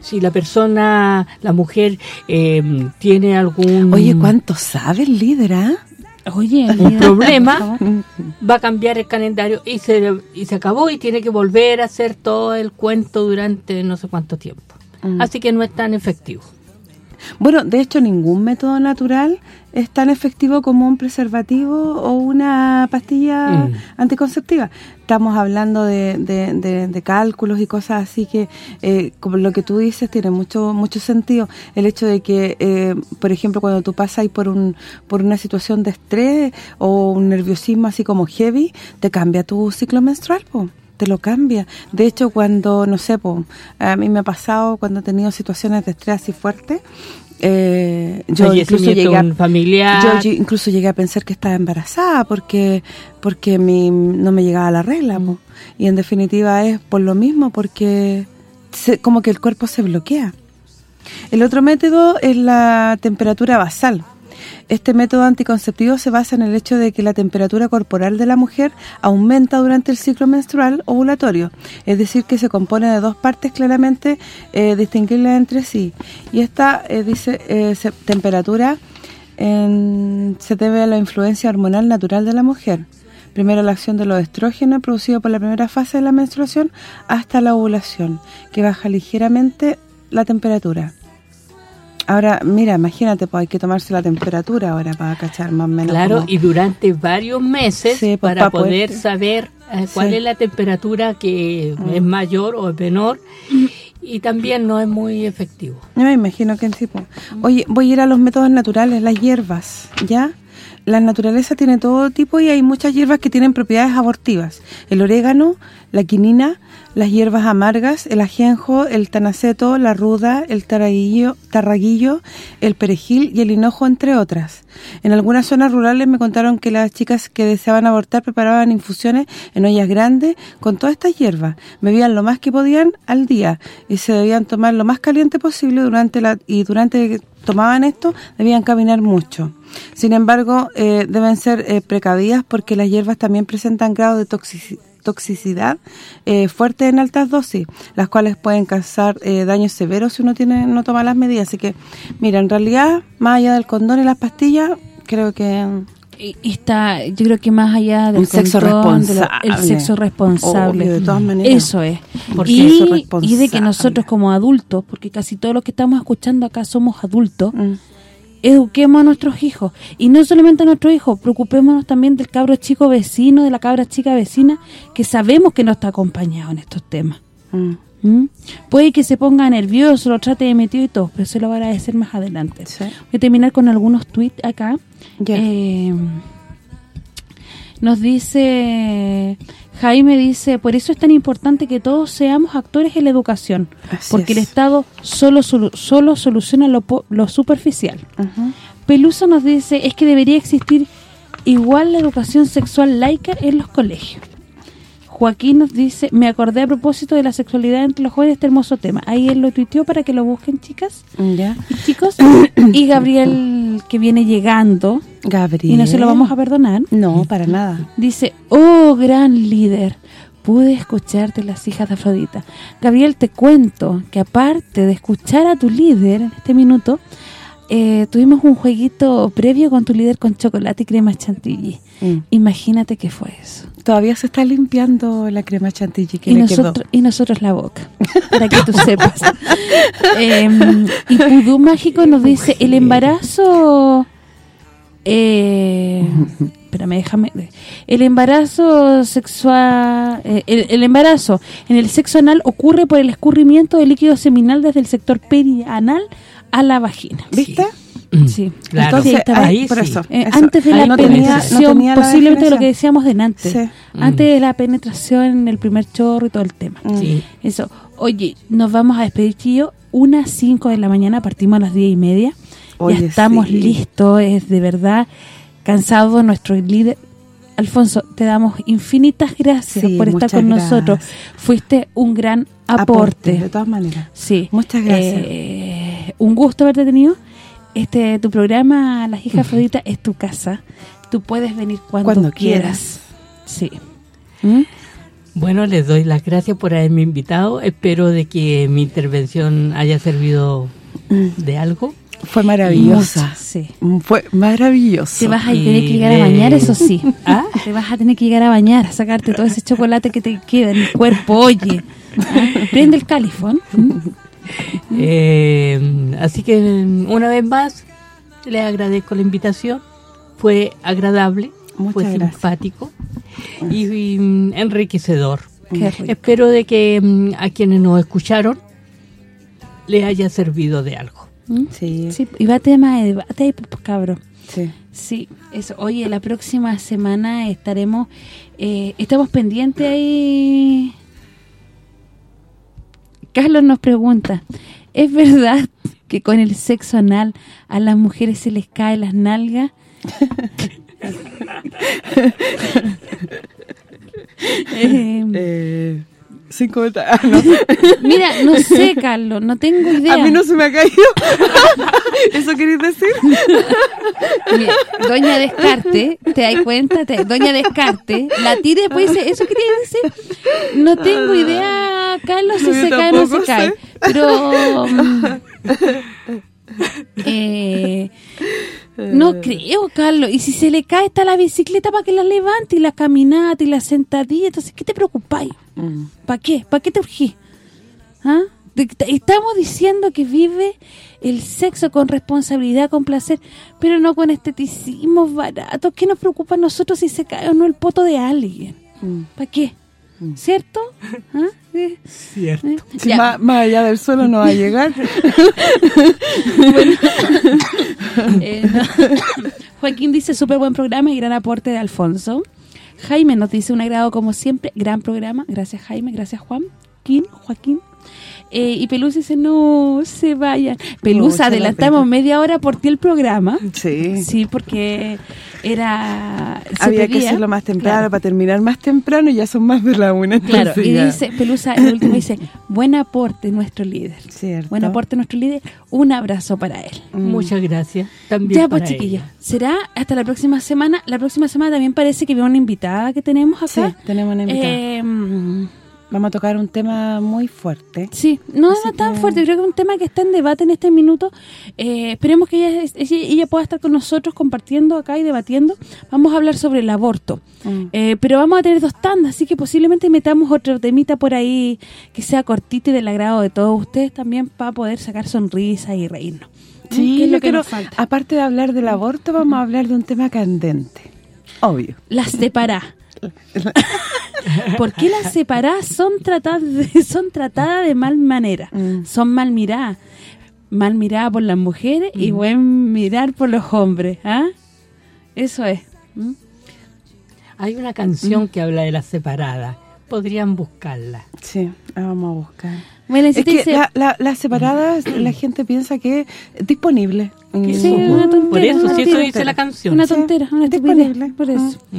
D: Si la persona, la mujer, eh, tiene algún
B: Oye, ¿cuánto sabe el líder, ah?
C: Oye,
D: un
C: mira,
D: problema, va a cambiar el calendario y se, y se acabó y tiene que volver a hacer todo el cuento durante no sé cuánto tiempo.
B: Mm.
D: Así que no es tan efectivo.
B: Bueno, de hecho, ningún método natural es tan efectivo como un preservativo o una pastilla
D: Mm.
B: anticonceptiva. Estamos hablando de, de- de- de cálculos y cosas así que, eh, como lo que tú dices, tiene mucho mucho sentido. El hecho de que, eh, por ejemplo, cuando tú pasas por un por una situación de estrés o un nerviosismo así como heavy, te cambia tu ciclo menstrual, po te lo cambia. De hecho, cuando, no sé, po, a mí me ha pasado cuando he tenido situaciones de estrés así fuertes, eh, yo incluso llegué a,
D: familiar.
B: yo incluso llegué a pensar que estaba embarazada porque porque mi, no me llegaba la regla, po. y en definitiva es por lo mismo, porque se- como que el cuerpo se bloquea. El otro método es la temperatura basal. Este método anticonceptivo se basa en el hecho de que la temperatura corporal de la mujer aumenta durante el ciclo menstrual ovulatorio, es decir, que se compone de dos partes claramente eh, distinguibles entre sí. Y esta, eh, dice, eh, temperatura se debe a la influencia hormonal natural de la mujer. Primero la acción de los estrógenos producido por la primera fase de la menstruación hasta la ovulación, que baja ligeramente la temperatura. Ahora, mira, imagínate, pues hay que tomarse la temperatura ahora para cachar más o menos.
D: Claro,
B: cómo-
D: y durante varios meses
B: Sí, pues,
D: para
B: pa' poder-
D: poder saber eh, cuál
B: Sí.
D: es la temperatura que
B: Mm.
D: es mayor o es menor y también no es muy efectivo.
B: Yo me imagino que el tipo. Oye, voy a ir a los métodos naturales, las hierbas, ¿ya? la naturaleza tiene todo tipo y hay muchas hierbas que tienen propiedades abortivas. El orégano, la quinina, las hierbas amargas, el ajenjo, el tanaceto, la ruda, el tarraguillo, tarraguillo, el perejil y el hinojo, entre otras. En algunas zonas rurales me contaron que las chicas que deseaban abortar preparaban infusiones en ollas grandes con todas estas hierbas. Bebían lo más que podían al día y se debían tomar lo más caliente posible durante la y durante tomaban esto debían caminar mucho. Sin embargo, eh, deben ser eh, precavidas porque las hierbas también presentan grados de toxici- toxicidad eh, fuerte en altas dosis, las cuales pueden causar eh, daños severos si uno tiene no toma las medidas. Así que, mira, en realidad, más allá del condón y las pastillas, creo que
C: está, yo creo que más allá del
B: sexo
C: condón, el
B: responsable.
C: sexo responsable.
B: Obvio, de todas maneras.
C: Eso es. Y,
B: sexo
C: y de que nosotros como adultos, porque casi todos los que estamos escuchando acá somos adultos,
B: Mm.
C: Eduquemos a nuestros hijos. Y no solamente a nuestros hijos, preocupémonos también del cabro chico vecino, de la cabra chica vecina, que sabemos que no está acompañado en estos temas.
B: mm,
C: ¿Mm? Puede que se ponga nervioso, lo trate de metido y todo, pero se lo va a agradecer más adelante.
B: Sí.
C: Voy a terminar con algunos tweets acá.
B: Ya.
C: Eh, nos dice... Jaime dice, por eso es tan importante que todos seamos actores en la educación,
B: Así
C: porque el
B: es.
C: Estado solo solu- solo soluciona lo, lo superficial.
B: ujú.
C: Pelusa nos dice, es que debería existir igual la educación sexual laica en los colegios. Joaquín nos dice, me acordé a propósito de la sexualidad entre los jóvenes, este hermoso tema. Ahí él lo tuiteó para que lo busquen, chicas
B: ya.
C: y chicos. y Gabriel, que viene llegando,
B: Gabriel.
C: y no se lo vamos a perdonar,
B: No, para nada.
C: dice, oh, gran líder, pude escucharte las hijas de Afrodita. Gabriel, te cuento que aparte de escuchar a tu líder en este minuto, eh, tuvimos un jueguito previo con tu líder con chocolate y crema chantilly.
B: Mm.
C: Imagínate qué fue eso.
B: Todavía se está limpiando la crema chantilly que
C: Y
B: le
C: nosotros,
B: quedó.
C: y nosotros la boca, para que tú sepas. Em, y Pudú Mágico nos dice, el embarazo... Eh, espérame, déjame... El embarazo sexual... eh, el, el embarazo en el sexo anal ocurre por el escurrimiento de líquido seminal desde el sector perianal a la vagina.
B: ¿Viste?
C: Sí.
D: Claro.
C: Entonces, ahí
D: ahí
B: por
D: sí.
B: eso.
C: eh,
B: eso.
C: antes de
B: Ahí
C: la
B: no tenía- no
C: penetración,
B: tenía
C: posiblemente lo que decíamos delante.
B: Sí.
C: Antes de la penetración en el primer chorro y todo el tema.
D: Sí.
C: Eso. Oye, nos vamos a despedir, Chillo. Unas 5 de la mañana, partimos a las 10 y media.
B: Oye,
C: ya estamos
B: sí.
C: listos, es de verdad cansado nuestro líder. Alfonso, te damos infinitas gracias
B: Sí,
C: por estar con nosotros. Fuiste un gran
B: Aporte,
C: aporte.
B: de todas maneras.
C: Sí.
B: Muchas gracias.
C: Eh, un gusto haberte tenido. Este tu programa Las hijas Afrodita es tu casa. Tú puedes venir cuando,
B: Cuando
C: quieras. Sí. ¿Mm?
D: Bueno, les doy las gracias por haberme invitado. Espero de que mi intervención haya servido de algo.
B: Fue maravillosa.
C: Sí.
B: Mm, Fue maravilloso.
C: Te vas a
D: Y
C: tener que llegar a bañar, eso sí.
D: ¿Ah?
C: Te vas a tener que llegar a bañar, a sacarte todo ese chocolate que te queda en el cuerpo, oye. ¿Ah? Prende el califón.
D: Eh, así que una vez más les agradezco la invitación. Fue agradable,
B: Muchas
D: fue
B: gracias.
D: simpático y, y, mm, enriquecedor.
C: Qué rico.
D: Espero de que mm, a quienes nos escucharon les haya servido de algo.
C: ¿Mm?
B: Sí,
C: Sí, y va tema de debate pues, cabrón.
B: sí.
C: Sí, eso. Oye, la próxima semana estaremos eh, estamos pendientes ahí. Carlos nos pregunta, ¿es verdad que con el sexo anal a las mujeres se les cae las nalgas? Eh,
B: Eh, sin comentar. Ah, no.
C: mira, no sé, Carlos, no tengo idea.
B: A mí no se me ha caído. ¿Eso queréis decir?
C: Mira, Doña Descarte, ¿te das cuenta? Te- Doña Descarte, la tira y después dice, ¿eso quería decir? No tengo idea, Carlos, si
B: No,
C: se cae o no se cae. Pero... eh, no creo, Carlos. Y si se le cae está la bicicleta para que la levante y la caminata y la sentadilla. Entonces, ¿qué te preocupáis?
B: Mm.
C: ¿Para qué? ¿Para qué te urgís? ¿Ah? Estamos diciendo que vive el sexo con responsabilidad, con placer, pero no con esteticismos baratos. ¿Qué nos preocupa a nosotros si se cae o no el poto de alguien?
B: Mm.
C: ¿Para qué? ¿Cierto? ¿Ah? Eh,
D: Cierto.
C: eh,
B: Si más, más allá del suelo no va a llegar.
C: Eh, no. Joaquín dice, súper buen programa y gran aporte de Alfonso. Jaime nos dice, un agrado como siempre, gran programa. Gracias Jaime, gracias Juan. Joaquín, Joaquín. Eh, y Pelusa dice, no, se vayan. Pelusa, adelantamos media hora por ti el programa.
B: Sí.
C: Sí, porque era... se
B: Había que hacerlo más temprano
C: claro.
B: para terminar más temprano y ya son más de la una.
C: Claro, y
B: ya.
C: dice, Pelusa, el último dice, buen aporte nuestro líder.
B: Cierto.
C: Buen aporte nuestro líder, un abrazo para él.
D: Muchas gracias. También
C: Ya, pues chiquillos, será hasta la próxima semana. La próxima semana también parece que viene una invitada que tenemos acá.
B: Sí, tenemos una invitada.
C: Eh, mm,
B: Vamos a tocar un tema muy fuerte.
C: sí, no,
B: Así
C: no tan
B: que-
C: fuerte. Creo que es un tema que está en debate en este minuto. Eh, esperemos que ella, pueda estar con nosotros compartiendo acá y debatiendo. Vamos a hablar sobre el aborto.
B: Mm.
C: Eh, pero vamos a tener dos tandas, así que posiblemente metamos otro temita por ahí que sea cortito y del agrado de todos ustedes también para poder sacar sonrisas y reírnos.
B: Sí,
C: ¿Qué es
B: yo
C: lo que nos falta?
B: aparte de hablar del aborto, vamos a hablar de un tema candente. Obvio.
C: las separadas. ¿Por qué las separadas son tratadas de, son tratadas de mal manera?
B: Mm.
C: Son mal miradas. Mal mirada por las mujeres y buen mirar por los hombres, ¿ah? Eso es. ¿Mm?
D: Hay una canción que habla de la separada. Podrían buscarla.
B: Sí, la vamos a buscar.
C: Bueno,
B: Es que
C: dice-
B: la- la- las separadas, la gente piensa que es disponible.
C: Sí, una tontera.
D: Por eso,
C: una
D: si eso dice la canción.
C: Una tontera, una
B: disponible.
C: estupidez, por eso.
D: Mm.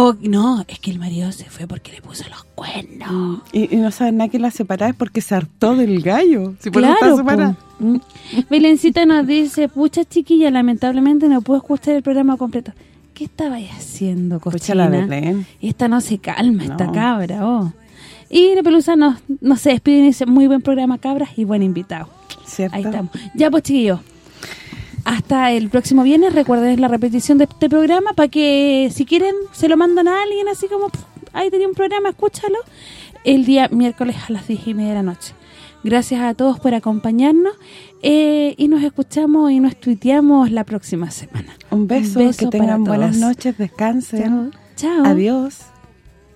C: O, no, es que el marido se fue porque le puso los cuernos.
B: Y, y no saben nada que la separada es porque se hartó del gallo. Si por
C: Claro,
B: separada.
C: Mm. Belencita nos dice, pucha chiquilla, lamentablemente no puedo escuchar el programa completo. ¿Qué estabais haciendo,
B: la
C: cochina?
B: Belén.
C: Esta no se calma, esta cabra, oh. Y la pelusa nos, nos se despide y dice, muy buen programa, cabras, y buen invitado.
B: ¿Cierto?
C: Ahí estamos. Ya, pues, chiquillos. Hasta el próximo viernes, recuerden la repetición de este programa para que, si quieren, se lo mandan a alguien, así como, pff, ahí tenía un programa, escúchalo, el día miércoles a las 10 y media de la noche. Gracias a todos por acompañarnos eh, y nos escuchamos y nos tuiteamos la próxima semana.
B: Un beso,
C: Un beso
B: que tengan
C: para
B: buenas noches, descansen.
C: Chao.
B: Adiós.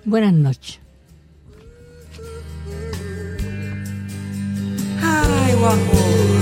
D: Buenas noches.
A: Ai, o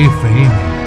L: FM.